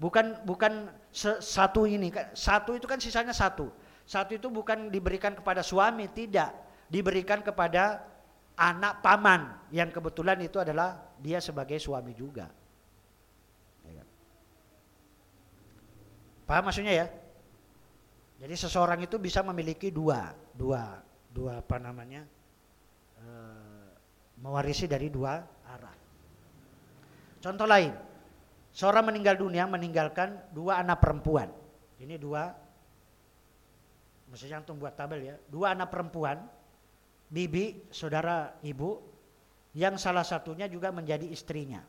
bukan bukan satu ini, satu itu kan sisanya satu. Satu itu bukan diberikan kepada suami, tidak. Diberikan kepada anak paman yang kebetulan itu adalah dia sebagai suami juga. Ya kan? Paham maksudnya ya? Jadi seseorang itu bisa memiliki dua, dua, dua apa namanya, e, mewarisi dari dua arah. Contoh lain, seorang meninggal dunia meninggalkan dua anak perempuan. Ini dua, maksudnya untuk buat tabel ya, dua anak perempuan bibi, saudara ibu, yang salah satunya juga menjadi istrinya.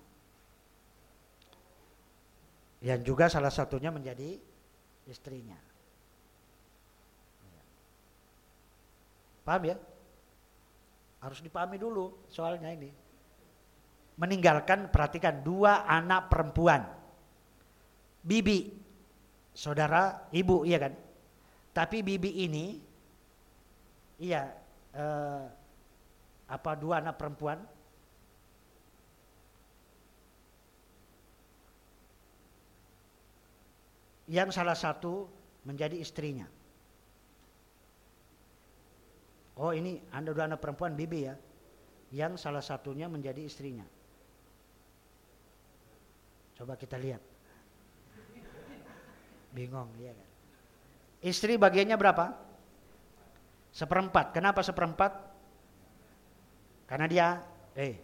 Yang juga salah satunya menjadi istrinya. Paham ya? Harus dipahami dulu soalnya ini. Meninggalkan perhatikan dua anak perempuan. Bibi, saudara ibu, iya kan? Tapi bibi ini, iya, eh, apa dua anak perempuan? Yang salah satu menjadi istrinya. Oh ini anda dua anak perempuan bibi ya, yang salah satunya menjadi istrinya. Coba kita lihat. Bingung, iya kan? Istri bagiannya berapa? Seperempat. Kenapa seperempat? Karena dia, eh,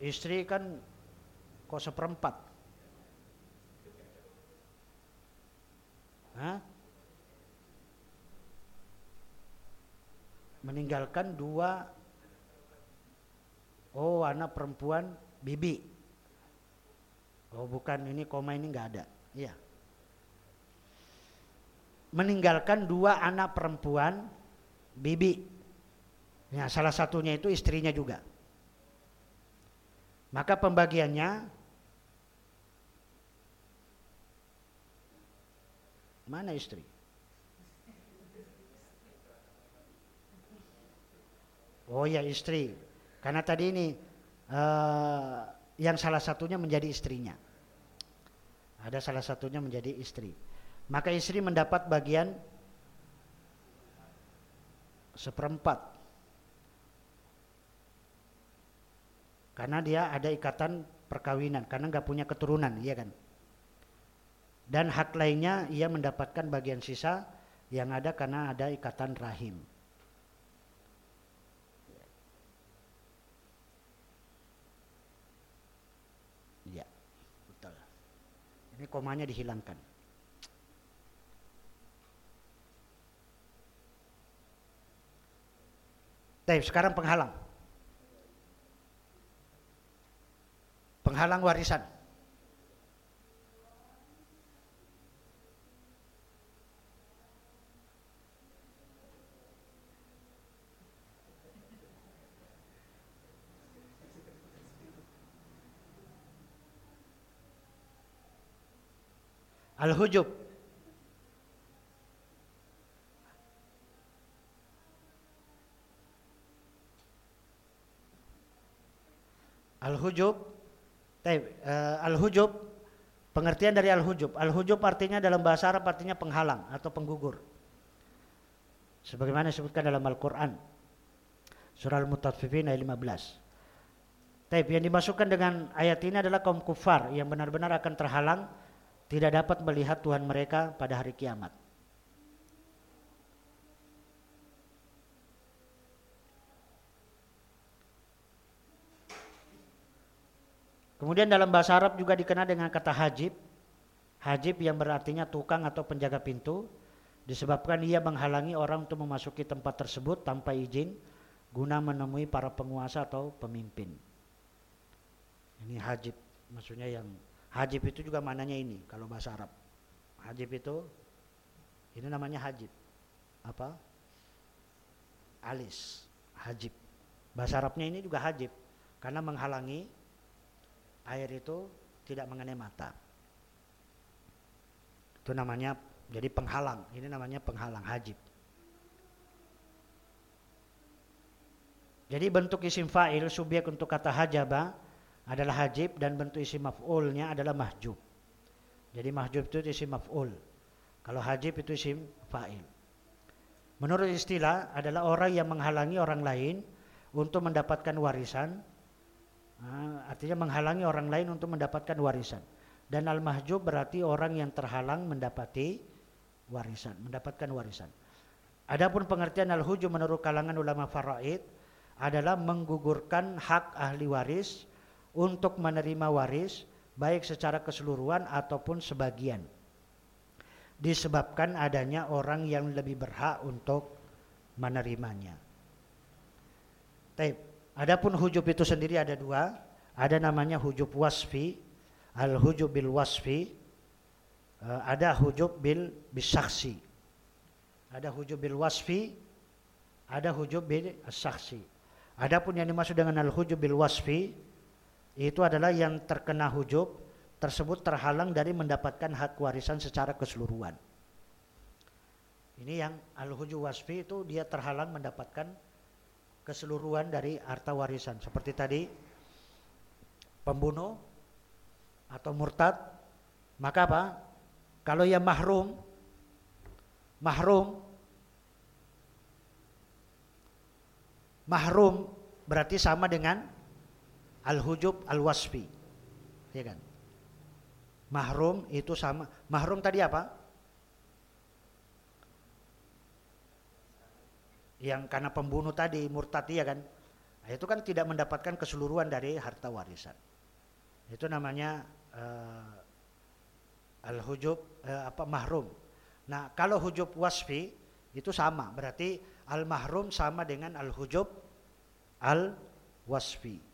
istri kan kok seperempat? Hah? Meninggalkan dua Oh anak perempuan bibi Oh bukan ini koma ini nggak ada Iya meninggalkan dua anak perempuan bibi. Ya, salah satunya itu istrinya juga. Maka pembagiannya mana istri? Oh ya istri. Karena tadi ini uh, yang salah satunya menjadi istrinya. Ada salah satunya menjadi istri maka istri mendapat bagian seperempat karena dia ada ikatan perkawinan karena nggak punya keturunan iya kan dan hak lainnya ia mendapatkan bagian sisa yang ada karena ada ikatan rahim ya betul ini komanya dihilangkan Tapi sekarang penghalang. Penghalang warisan. Al-hujub Al-hujub uh, Al-hujub pengertian dari al-hujub. Al-hujub artinya dalam bahasa Arab artinya penghalang atau penggugur. Sebagaimana disebutkan dalam Al-Qur'an. Surah Al-Mutaffifin ayat 15. Taib yang dimasukkan dengan ayat ini adalah kaum kufar yang benar-benar akan terhalang tidak dapat melihat Tuhan mereka pada hari kiamat. Kemudian dalam bahasa Arab juga dikenal dengan kata hajib. Hajib yang berartinya tukang atau penjaga pintu. Disebabkan ia menghalangi orang untuk memasuki tempat tersebut tanpa izin guna menemui para penguasa atau pemimpin. Ini hajib, maksudnya yang hajib itu juga mananya ini kalau bahasa Arab. Hajib itu ini namanya hajib. Apa? Alis, hajib. Bahasa Arabnya ini juga hajib karena menghalangi air itu tidak mengenai mata. Itu namanya jadi penghalang. Ini namanya penghalang hajib. Jadi bentuk isim fa'il subjek untuk kata hajaba adalah hajib dan bentuk isim maf'ulnya adalah mahjub. Jadi mahjub itu isim maf'ul. Kalau hajib itu isim fa'il. Menurut istilah adalah orang yang menghalangi orang lain untuk mendapatkan warisan Nah, artinya menghalangi orang lain untuk mendapatkan warisan. Dan al-mahjub berarti orang yang terhalang mendapati warisan, mendapatkan warisan. Adapun pengertian al-hujub menurut kalangan ulama faraid adalah menggugurkan hak ahli waris untuk menerima waris baik secara keseluruhan ataupun sebagian. Disebabkan adanya orang yang lebih berhak untuk menerimanya. Taib. Adapun hujub itu sendiri ada dua, ada namanya hujub wasfi, al hujub bil wasfi, uh, ada hujub bil bisaksi. Ada hujub bil wasfi, ada hujub bil saksi. Adapun yang dimaksud dengan al hujub bil wasfi itu adalah yang terkena hujub tersebut terhalang dari mendapatkan hak warisan secara keseluruhan. Ini yang al hujub wasfi itu dia terhalang mendapatkan keseluruhan dari harta warisan. Seperti tadi pembunuh atau murtad maka apa? Kalau yang mahrum mahrum mahrum berarti sama dengan al-hujub al-wasfi. Ya kan? Mahrum itu sama. Mahrum tadi apa? Yang karena pembunuh tadi murtad ya kan? Nah, itu kan tidak mendapatkan keseluruhan dari harta warisan. Itu namanya uh, al-hujub uh, apa mahrum. Nah, kalau hujub wasfi itu sama, berarti al-mahrum sama dengan al-hujub al-wasfi.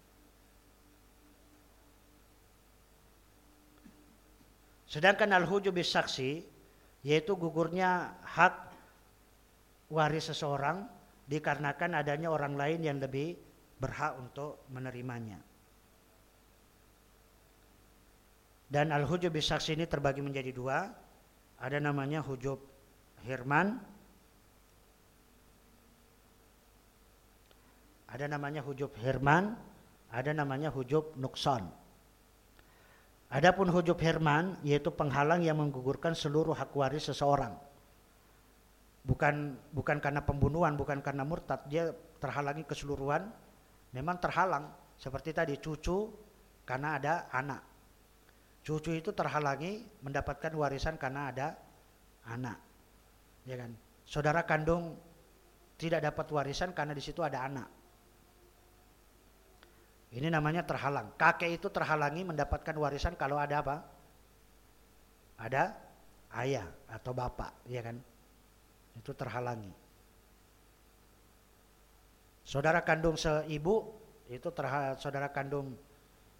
Sedangkan al-hujub saksi yaitu gugurnya hak waris seseorang dikarenakan adanya orang lain yang lebih berhak untuk menerimanya. Dan al-hujub saksi ini terbagi menjadi dua. Ada namanya hujub hirman. Ada namanya hujub hirman, ada namanya hujub nukson. Adapun hujub hirman yaitu penghalang yang menggugurkan seluruh hak waris seseorang. Bukan bukan karena pembunuhan, bukan karena murtad, dia terhalangi keseluruhan. Memang terhalang seperti tadi cucu karena ada anak. Cucu itu terhalangi mendapatkan warisan karena ada anak. Ya kan? Saudara kandung tidak dapat warisan karena di situ ada anak. Ini namanya terhalang. Kakek itu terhalangi mendapatkan warisan kalau ada apa? Ada ayah atau bapak, ya kan? Itu terhalangi. Saudara kandung seibu itu terha saudara kandung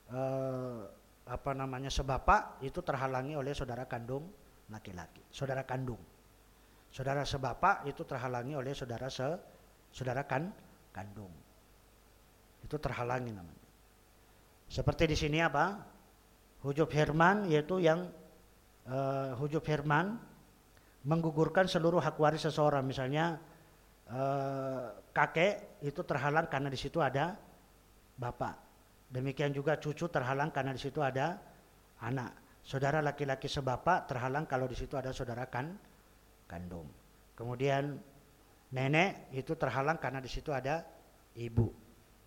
eh, apa namanya sebapak itu terhalangi oleh saudara kandung laki-laki. Saudara kandung. Saudara sebapak itu terhalangi oleh saudara se saudara kan kandung. Itu terhalangi namanya. Seperti di sini apa? Hujub Herman yaitu yang uh, hujub Herman menggugurkan seluruh hak waris seseorang. Misalnya uh, kakek itu terhalang karena di situ ada bapak. Demikian juga cucu terhalang karena di situ ada anak. Saudara laki-laki sebapak terhalang kalau di situ ada saudara kan kandung. Kemudian nenek itu terhalang karena di situ ada ibu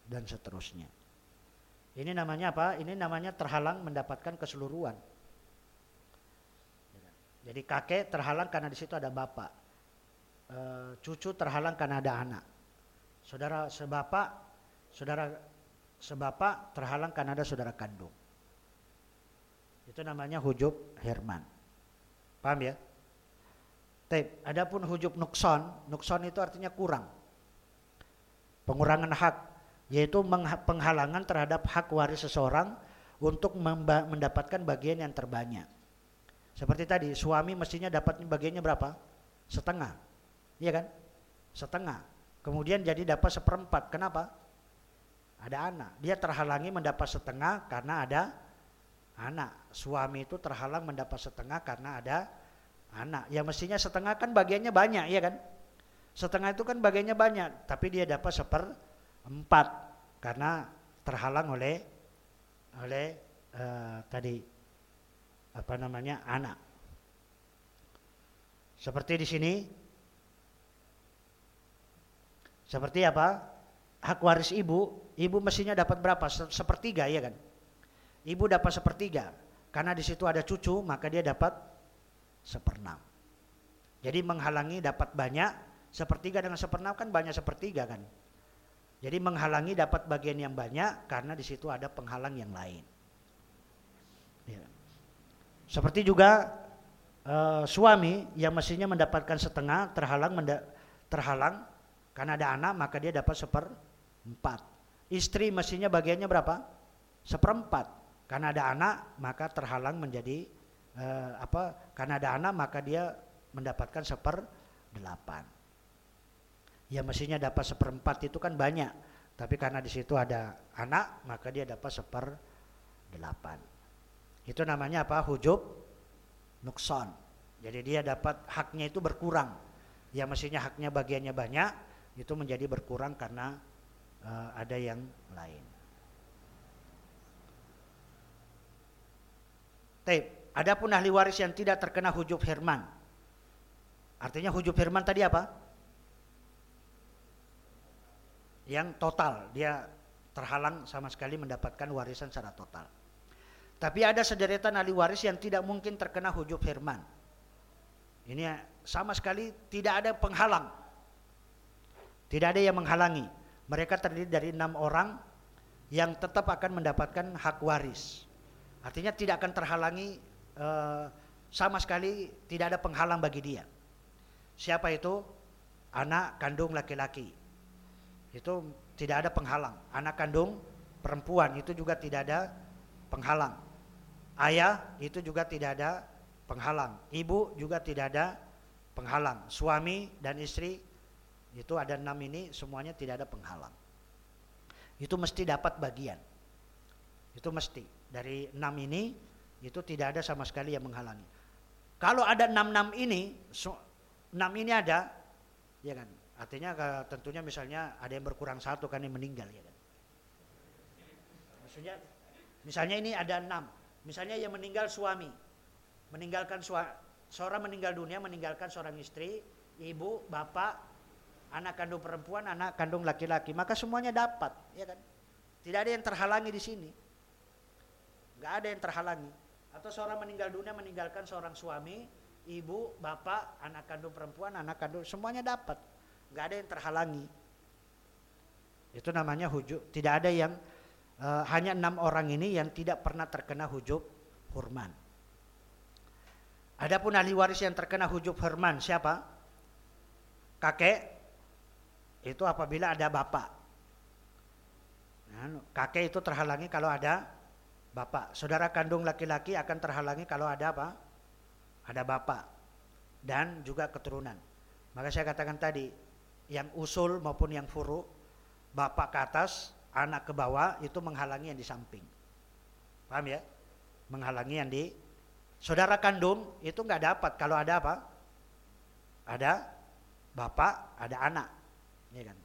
dan seterusnya. Ini namanya apa? Ini namanya terhalang mendapatkan keseluruhan. Jadi kakek terhalang karena di situ ada bapak. E, cucu terhalang karena ada anak. Saudara sebapak, saudara sebapak terhalang karena ada saudara kandung. Itu namanya hujub Herman. Paham ya? Tape. Adapun hujub nukson, nukson itu artinya kurang. Pengurangan hak yaitu penghalangan terhadap hak waris seseorang untuk mendapatkan bagian yang terbanyak. Seperti tadi, suami mestinya dapat bagiannya berapa? Setengah. Iya kan? Setengah. Kemudian jadi dapat seperempat. Kenapa? Ada anak. Dia terhalangi mendapat setengah karena ada anak. Suami itu terhalang mendapat setengah karena ada anak. Ya mestinya setengah kan bagiannya banyak, iya kan? Setengah itu kan bagiannya banyak, tapi dia dapat seper empat karena terhalang oleh oleh uh, tadi apa namanya anak. Seperti di sini seperti apa? Hak waris ibu, ibu mestinya dapat berapa? Sepertiga ya kan? Ibu dapat sepertiga. Karena di situ ada cucu, maka dia dapat seperenam. Jadi menghalangi dapat banyak, sepertiga dengan seperenam kan banyak sepertiga kan? Jadi menghalangi dapat bagian yang banyak karena di situ ada penghalang yang lain. Ya. Seperti juga uh, suami yang mestinya mendapatkan setengah terhalang menda terhalang karena ada anak maka dia dapat seperempat. Istri mestinya bagiannya berapa? Seperempat. Karena ada anak maka terhalang menjadi uh, apa? Karena ada anak maka dia mendapatkan seperdelapan. Ya mestinya dapat seperempat itu kan banyak tapi karena di situ ada anak maka dia dapat seper delapan itu namanya apa hujub nukson jadi dia dapat haknya itu berkurang ya mestinya haknya bagiannya banyak itu menjadi berkurang karena uh, ada yang lain Tape. Adapun ahli waris yang tidak terkena hujub firman. Artinya hujub firman tadi apa? Yang total, dia terhalang sama sekali mendapatkan warisan secara total. Tapi ada sederetan ahli waris yang tidak mungkin terkena hujub firman. Ini sama sekali tidak ada penghalang. Tidak ada yang menghalangi. Mereka terdiri dari enam orang yang tetap akan mendapatkan hak waris. Artinya tidak akan terhalangi uh, sama sekali tidak ada penghalang bagi dia. Siapa itu? Anak kandung laki-laki. Itu tidak ada penghalang. Anak kandung perempuan itu juga tidak ada penghalang. Ayah itu juga tidak ada penghalang. Ibu juga tidak ada penghalang. Suami dan istri itu ada enam ini semuanya tidak ada penghalang. Itu mesti dapat bagian. Itu mesti dari enam ini itu tidak ada sama sekali yang menghalangi. Kalau ada enam-enam ini, enam ini ada, ya kan? Artinya tentunya misalnya ada yang berkurang satu kan yang meninggal, ya kan? Maksudnya, misalnya ini ada enam, misalnya yang meninggal suami, meninggalkan suami, seorang meninggal dunia, meninggalkan seorang istri, ibu, bapak, anak kandung perempuan, anak kandung laki-laki, maka semuanya dapat, ya kan? Tidak ada yang terhalangi di sini. Gak ada yang terhalangi atau seorang meninggal dunia meninggalkan seorang suami, ibu, bapak, anak kandung perempuan, anak kandung semuanya dapat. Nggak ada yang terhalangi. Itu namanya hujub. Tidak ada yang uh, hanya enam orang ini yang tidak pernah terkena hujub hurman. Adapun ahli waris yang terkena hujub hurman siapa? Kakek. Itu apabila ada bapak. Nah, kakek itu terhalangi kalau ada bapak. Saudara kandung laki-laki akan terhalangi kalau ada apa? Ada bapak dan juga keturunan. Maka saya katakan tadi, yang usul maupun yang furu, bapak ke atas, anak ke bawah itu menghalangi yang di samping. Paham ya? Menghalangi yang di saudara kandung itu nggak dapat kalau ada apa? Ada bapak, ada anak. Ya kan?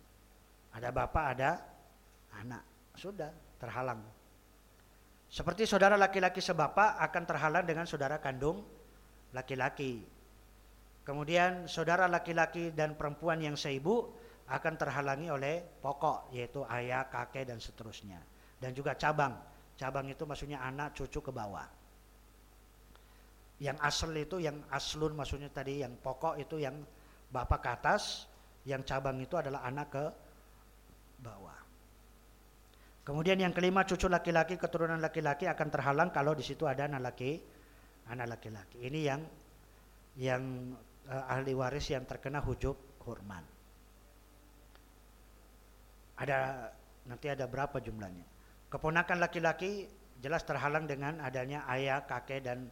Ada bapak, ada anak. Sudah terhalang. Seperti saudara laki-laki sebapak akan terhalang dengan saudara kandung laki-laki. Kemudian saudara laki-laki dan perempuan yang seibu akan terhalangi oleh pokok yaitu ayah, kakek dan seterusnya. Dan juga cabang. Cabang itu maksudnya anak, cucu ke bawah. Yang asal itu yang aslun maksudnya tadi yang pokok itu yang bapak ke atas, yang cabang itu adalah anak ke bawah. Kemudian yang kelima cucu laki-laki keturunan laki-laki akan terhalang kalau di situ ada anak laki anak laki-laki. Ini yang yang uh, ahli waris yang terkena hujub hurman. Ada nanti ada berapa jumlahnya? Keponakan laki-laki jelas terhalang dengan adanya ayah, kakek dan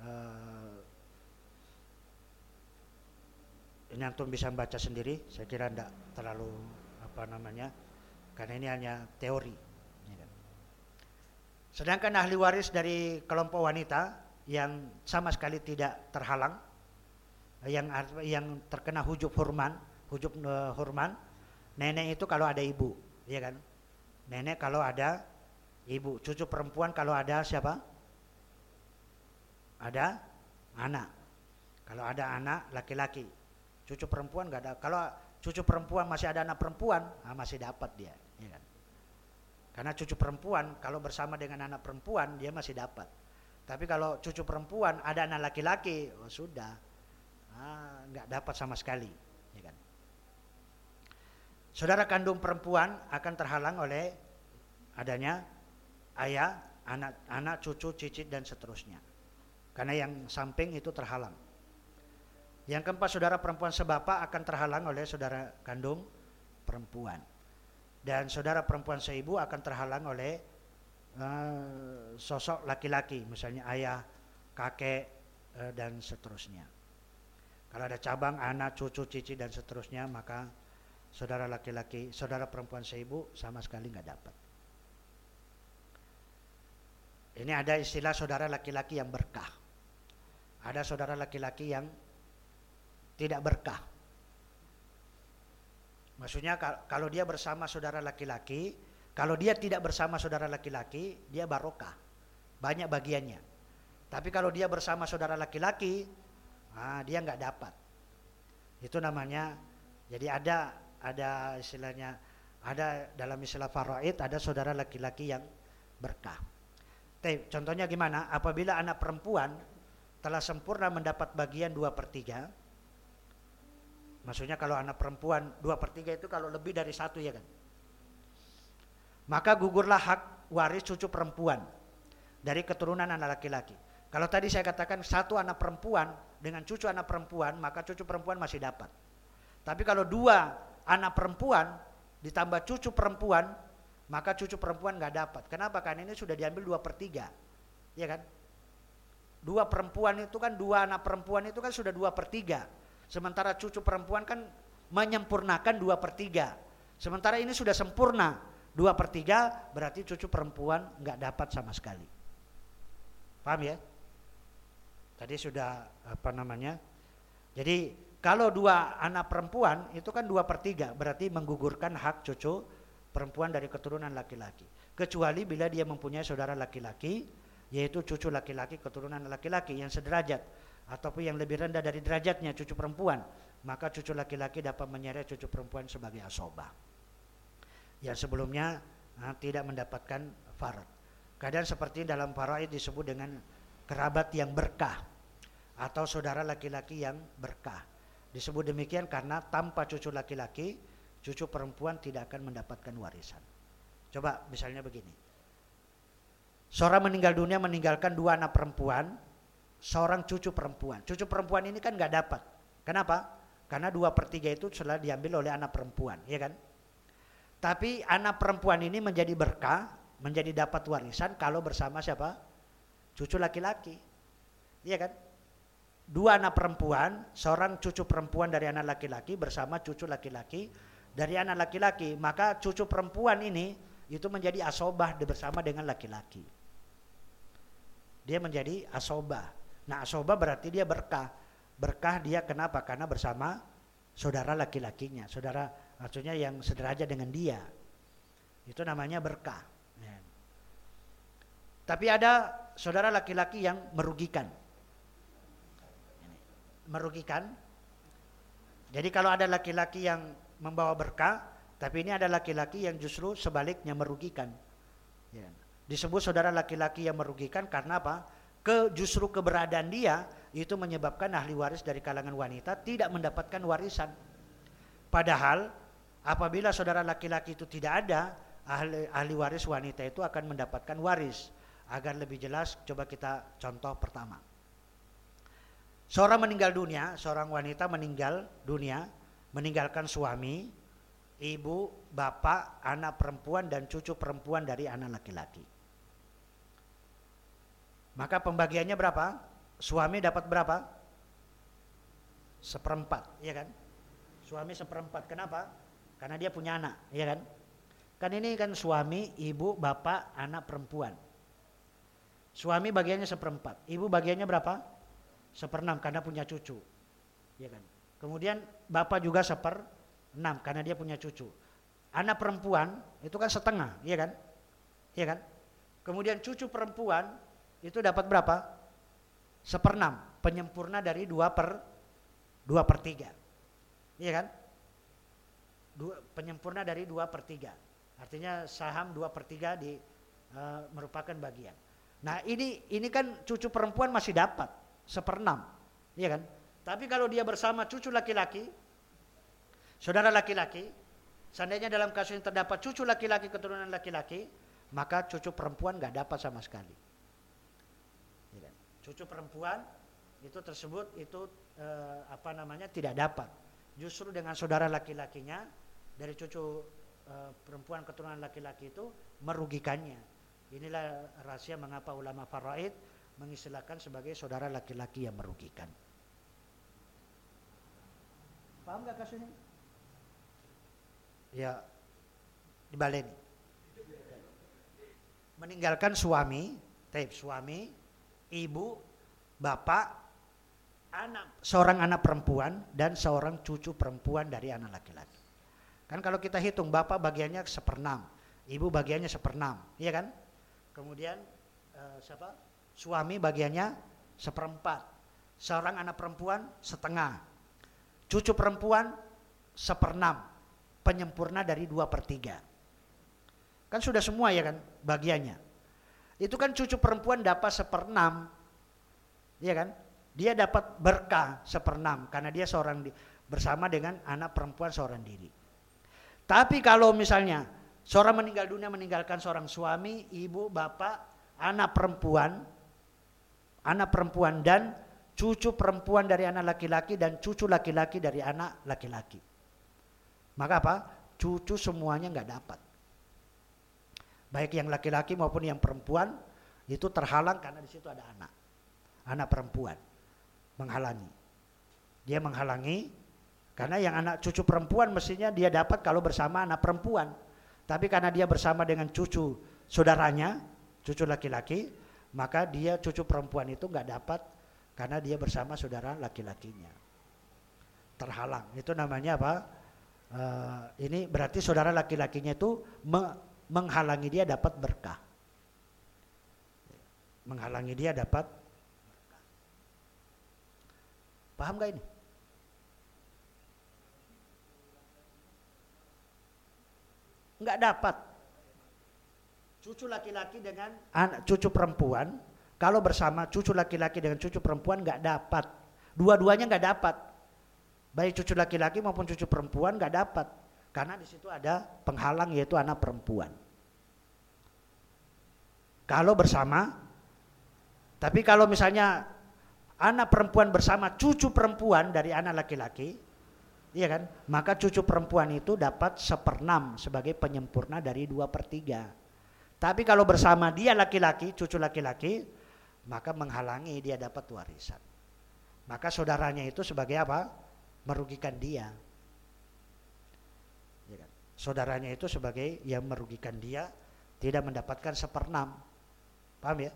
uh, ini antum bisa baca sendiri. Saya kira tidak terlalu apa namanya karena ini hanya teori. Ya kan. Sedangkan ahli waris dari kelompok wanita yang sama sekali tidak terhalang, yang yang terkena hujub hurman, hujub uh, hurman, nenek itu kalau ada ibu, ya kan? Nenek kalau ada ibu, cucu perempuan kalau ada siapa? Ada anak. Kalau ada anak laki-laki, cucu perempuan nggak ada. Kalau cucu perempuan masih ada anak perempuan, nah masih dapat dia. Ya kan? Karena cucu perempuan kalau bersama dengan anak perempuan dia masih dapat. Tapi kalau cucu perempuan ada anak laki-laki, oh sudah ah, nggak dapat sama sekali. Ya kan? Saudara kandung perempuan akan terhalang oleh adanya ayah, anak, anak, cucu, cicit dan seterusnya. Karena yang samping itu terhalang. Yang keempat, saudara perempuan sebapak akan terhalang oleh saudara kandung perempuan dan saudara perempuan seibu akan terhalang oleh uh, sosok laki-laki misalnya ayah, kakek uh, dan seterusnya. Kalau ada cabang anak, cucu, cici dan seterusnya maka saudara laki-laki, saudara perempuan seibu sama sekali nggak dapat. Ini ada istilah saudara laki-laki yang berkah. Ada saudara laki-laki yang tidak berkah. Maksudnya kalau dia bersama saudara laki-laki, kalau dia tidak bersama saudara laki-laki, dia barokah. Banyak bagiannya. Tapi kalau dia bersama saudara laki-laki, ah, dia nggak dapat. Itu namanya. Jadi ada ada istilahnya ada dalam istilah faraid ada saudara laki-laki yang berkah. Tapi, contohnya gimana? Apabila anak perempuan telah sempurna mendapat bagian dua per tiga, Maksudnya kalau anak perempuan dua per tiga itu kalau lebih dari satu ya kan. Maka gugurlah hak waris cucu perempuan dari keturunan anak laki-laki. Kalau tadi saya katakan satu anak perempuan dengan cucu anak perempuan, maka cucu perempuan masih dapat. Tapi kalau dua anak perempuan ditambah cucu perempuan, maka cucu perempuan nggak dapat. Kenapa? Karena ini sudah diambil dua per tiga, ya kan? Dua perempuan itu kan dua anak perempuan itu kan sudah dua per tiga. Sementara cucu perempuan kan menyempurnakan dua per tiga. Sementara ini sudah sempurna dua per tiga, berarti cucu perempuan nggak dapat sama sekali. Paham ya? Tadi sudah apa namanya? Jadi kalau dua anak perempuan itu kan dua per tiga, berarti menggugurkan hak cucu perempuan dari keturunan laki-laki. Kecuali bila dia mempunyai saudara laki-laki, yaitu cucu laki-laki keturunan laki-laki yang sederajat ataupun yang lebih rendah dari derajatnya cucu perempuan, maka cucu laki-laki dapat menyeret cucu perempuan sebagai asoba. Yang sebelumnya nah, tidak mendapatkan farad. Keadaan seperti dalam faraid disebut dengan kerabat yang berkah atau saudara laki-laki yang berkah. Disebut demikian karena tanpa cucu laki-laki, cucu perempuan tidak akan mendapatkan warisan. Coba misalnya begini. Seorang meninggal dunia meninggalkan dua anak perempuan, seorang cucu perempuan. Cucu perempuan ini kan nggak dapat. Kenapa? Karena dua per tiga itu sudah diambil oleh anak perempuan, ya kan? Tapi anak perempuan ini menjadi berkah, menjadi dapat warisan kalau bersama siapa? Cucu laki-laki, ya kan? Dua anak perempuan, seorang cucu perempuan dari anak laki-laki bersama cucu laki-laki dari anak laki-laki, maka cucu perempuan ini itu menjadi asobah bersama dengan laki-laki. Dia menjadi asobah Nah asoba berarti dia berkah. Berkah dia kenapa? Karena bersama saudara laki-lakinya. Saudara maksudnya yang sederajat dengan dia. Itu namanya berkah. Tapi ada saudara laki-laki yang merugikan. Merugikan. Jadi kalau ada laki-laki yang membawa berkah, tapi ini ada laki-laki yang justru sebaliknya merugikan. Ya. Disebut saudara laki-laki yang merugikan karena apa? ke justru keberadaan dia itu menyebabkan ahli waris dari kalangan wanita tidak mendapatkan warisan. Padahal apabila saudara laki-laki itu tidak ada, ahli, ahli waris wanita itu akan mendapatkan waris. Agar lebih jelas, coba kita contoh pertama. Seorang meninggal dunia, seorang wanita meninggal dunia, meninggalkan suami, ibu, bapak, anak perempuan dan cucu perempuan dari anak laki-laki. Maka pembagiannya berapa? Suami dapat berapa? Seperempat, ya kan? Suami seperempat. Kenapa? Karena dia punya anak, ya kan? Kan ini kan suami, ibu, bapak, anak perempuan. Suami bagiannya seperempat, ibu bagiannya berapa? Seperenam karena punya cucu, ya kan? Kemudian bapak juga seper enam karena dia punya cucu. Anak perempuan itu kan setengah, ya kan? Ya kan? Kemudian cucu perempuan itu dapat berapa? Seperenam, penyempurna dari dua per dua per tiga, iya kan? Dua, penyempurna dari dua per tiga, artinya saham dua per tiga di uh, merupakan bagian. Nah ini ini kan cucu perempuan masih dapat seperenam, iya kan? Tapi kalau dia bersama cucu laki-laki, saudara laki-laki, seandainya dalam kasus ini terdapat cucu laki-laki keturunan laki-laki, maka cucu perempuan nggak dapat sama sekali cucu perempuan itu tersebut itu eh, apa namanya tidak dapat. Justru dengan saudara laki-lakinya dari cucu eh, perempuan keturunan laki-laki itu merugikannya. Inilah rahasia mengapa ulama faraid mengistilahkan sebagai saudara laki-laki yang merugikan. Paham gak kasusnya? Ya dibalik. Meninggalkan suami, tape suami, ibu, bapak, anak seorang anak perempuan dan seorang cucu perempuan dari anak laki-laki. Kan kalau kita hitung bapak bagiannya seperenam, ibu bagiannya seperenam, iya kan? Kemudian uh, siapa? Suami bagiannya seperempat, seorang anak perempuan setengah, cucu perempuan seperenam, penyempurna dari dua per tiga. Kan sudah semua ya kan bagiannya. Itu kan cucu perempuan dapat seperenam. Ya kan? Dia dapat berkah seperenam karena dia seorang bersama dengan anak perempuan seorang diri. Tapi kalau misalnya seorang meninggal dunia meninggalkan seorang suami, ibu, bapak, anak perempuan, anak perempuan dan cucu perempuan dari anak laki-laki dan cucu laki-laki dari anak laki-laki. Maka apa? Cucu semuanya nggak dapat baik yang laki-laki maupun yang perempuan itu terhalang karena di situ ada anak anak perempuan menghalangi dia menghalangi karena yang anak cucu perempuan mestinya dia dapat kalau bersama anak perempuan tapi karena dia bersama dengan cucu saudaranya cucu laki-laki maka dia cucu perempuan itu nggak dapat karena dia bersama saudara laki-lakinya terhalang itu namanya apa uh, ini berarti saudara laki-lakinya itu menghalangi dia dapat berkah. Menghalangi dia dapat berkah. Paham gak ini? Enggak dapat. Cucu laki-laki dengan anak cucu perempuan, kalau bersama cucu laki-laki dengan cucu perempuan enggak dapat. Dua-duanya enggak dapat. Baik cucu laki-laki maupun cucu perempuan enggak dapat. Karena di situ ada penghalang yaitu anak perempuan. Kalau bersama, tapi kalau misalnya anak perempuan bersama cucu perempuan dari anak laki-laki, iya kan? Maka cucu perempuan itu dapat seperenam sebagai penyempurna dari dua per tiga. Tapi kalau bersama dia laki-laki, cucu laki-laki, maka menghalangi dia dapat warisan. Maka saudaranya itu sebagai apa? Merugikan dia saudaranya itu sebagai yang merugikan dia tidak mendapatkan seperenam. Paham ya?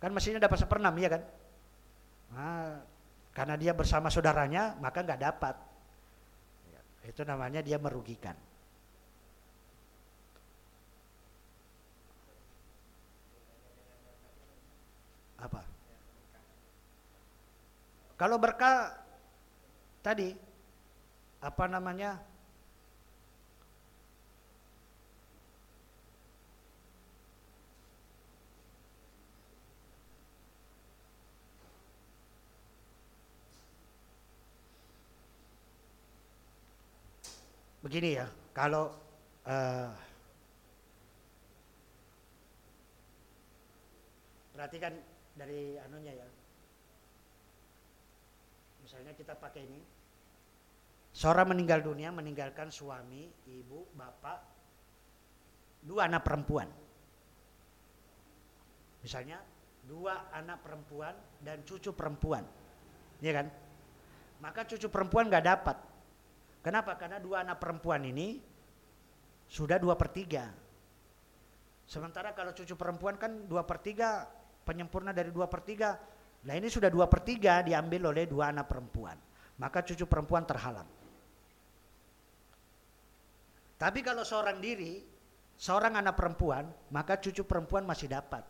Kan mestinya dapat seperenam ya kan? Nah, karena dia bersama saudaranya maka nggak dapat. Itu namanya dia merugikan. Apa? Kalau berkah tadi apa namanya begini ya, kalau uh, perhatikan dari anunya ya. Misalnya kita pakai ini. Seorang meninggal dunia meninggalkan suami, ibu, bapak, dua anak perempuan. Misalnya dua anak perempuan dan cucu perempuan. Iya kan? Maka cucu perempuan nggak dapat Kenapa? Karena dua anak perempuan ini sudah dua per tiga. Sementara kalau cucu perempuan kan dua per tiga, penyempurna dari dua per tiga. Nah ini sudah dua per tiga diambil oleh dua anak perempuan. Maka cucu perempuan terhalang. Tapi kalau seorang diri, seorang anak perempuan, maka cucu perempuan masih dapat.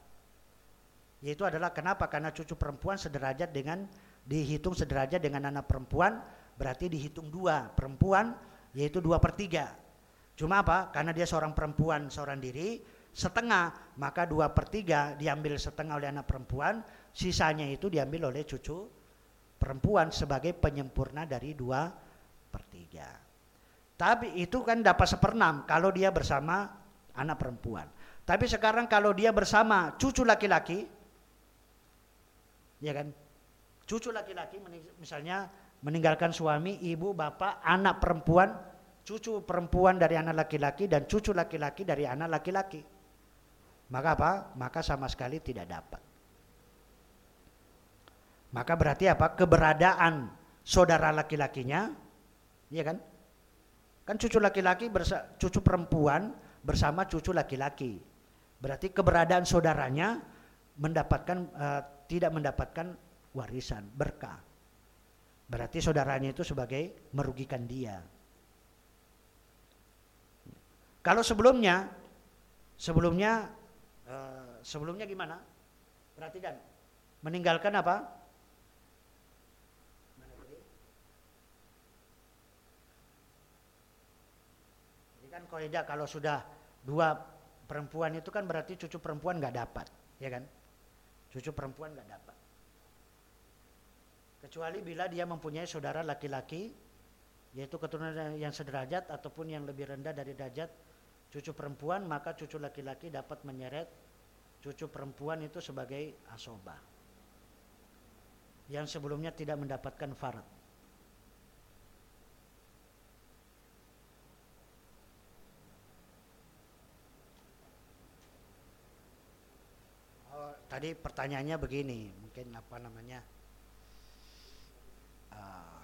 Yaitu adalah kenapa? Karena cucu perempuan sederajat dengan dihitung sederajat dengan anak perempuan berarti dihitung dua perempuan yaitu dua per tiga. Cuma apa? Karena dia seorang perempuan seorang diri setengah maka dua per tiga diambil setengah oleh anak perempuan sisanya itu diambil oleh cucu perempuan sebagai penyempurna dari dua per tiga. Tapi itu kan dapat seperenam kalau dia bersama anak perempuan. Tapi sekarang kalau dia bersama cucu laki-laki, ya kan, cucu laki-laki misalnya meninggalkan suami, ibu, bapak, anak perempuan, cucu perempuan dari anak laki-laki dan cucu laki-laki dari anak laki-laki. Maka apa? Maka sama sekali tidak dapat. Maka berarti apa? Keberadaan saudara laki-lakinya, ya kan? Kan cucu laki-laki cucu perempuan bersama cucu laki-laki. Berarti keberadaan saudaranya mendapatkan uh, tidak mendapatkan warisan berkah. Berarti saudaranya itu sebagai merugikan dia. Kalau sebelumnya sebelumnya uh, sebelumnya gimana? Perhatikan. Meninggalkan apa? kan kaidah kalau sudah dua perempuan itu kan berarti cucu perempuan nggak dapat, ya kan? Cucu perempuan nggak dapat. Kecuali bila dia mempunyai saudara laki-laki, yaitu keturunan yang sederajat ataupun yang lebih rendah dari derajat cucu perempuan, maka cucu laki-laki dapat menyeret cucu perempuan itu sebagai asobah. Yang sebelumnya tidak mendapatkan farad. tadi pertanyaannya begini, mungkin apa namanya? Uh,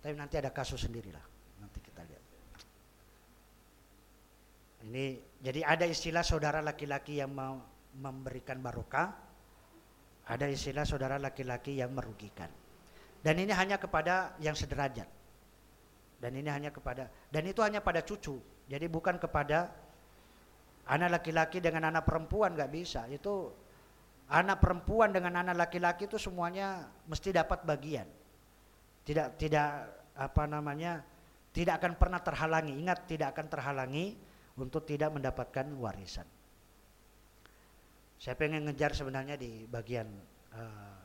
tapi nanti ada kasus sendiri lah, nanti kita lihat. Ini jadi ada istilah saudara laki-laki yang mau memberikan barokah, ada istilah saudara laki-laki yang merugikan. Dan ini hanya kepada yang sederajat. Dan ini hanya kepada dan itu hanya pada cucu. Jadi bukan kepada Anak laki-laki dengan anak perempuan nggak bisa. Itu anak perempuan dengan anak laki-laki itu semuanya mesti dapat bagian. Tidak tidak apa namanya? Tidak akan pernah terhalangi. Ingat tidak akan terhalangi untuk tidak mendapatkan warisan. Saya pengen ngejar sebenarnya di bagian uh,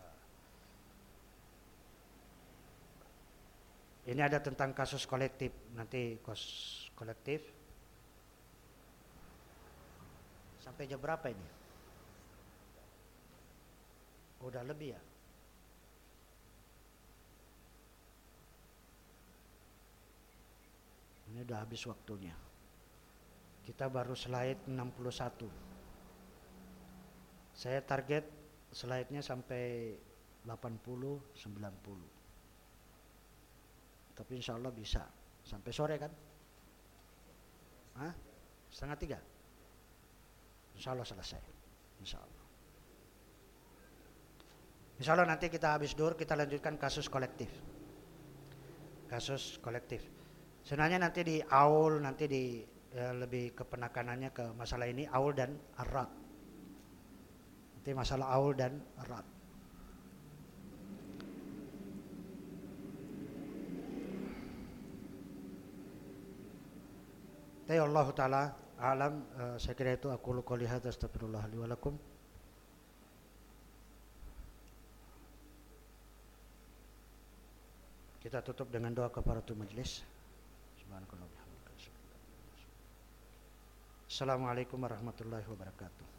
ini ada tentang kasus kolektif nanti kos kolektif Sampai jam berapa ini? Udah lebih ya? Ini udah habis waktunya. Kita baru slide 61. Saya target slide-nya sampai 80, 90. Tapi insya Allah bisa. Sampai sore kan? Hah? Setengah tiga? Insya Allah selesai. Insya Allah. Insya Allah nanti kita habis dur kita lanjutkan kasus kolektif. Kasus kolektif. Sebenarnya nanti di aul nanti di ya, lebih ke penekanannya ke masalah ini aul dan arat. Nanti masalah aul dan arat. Tapi Allah Ta'ala alam uh, saya kira itu aku luka lihat astagfirullah li kita tutup dengan doa kepada tu majlis Assalamualaikum warahmatullahi wabarakatuh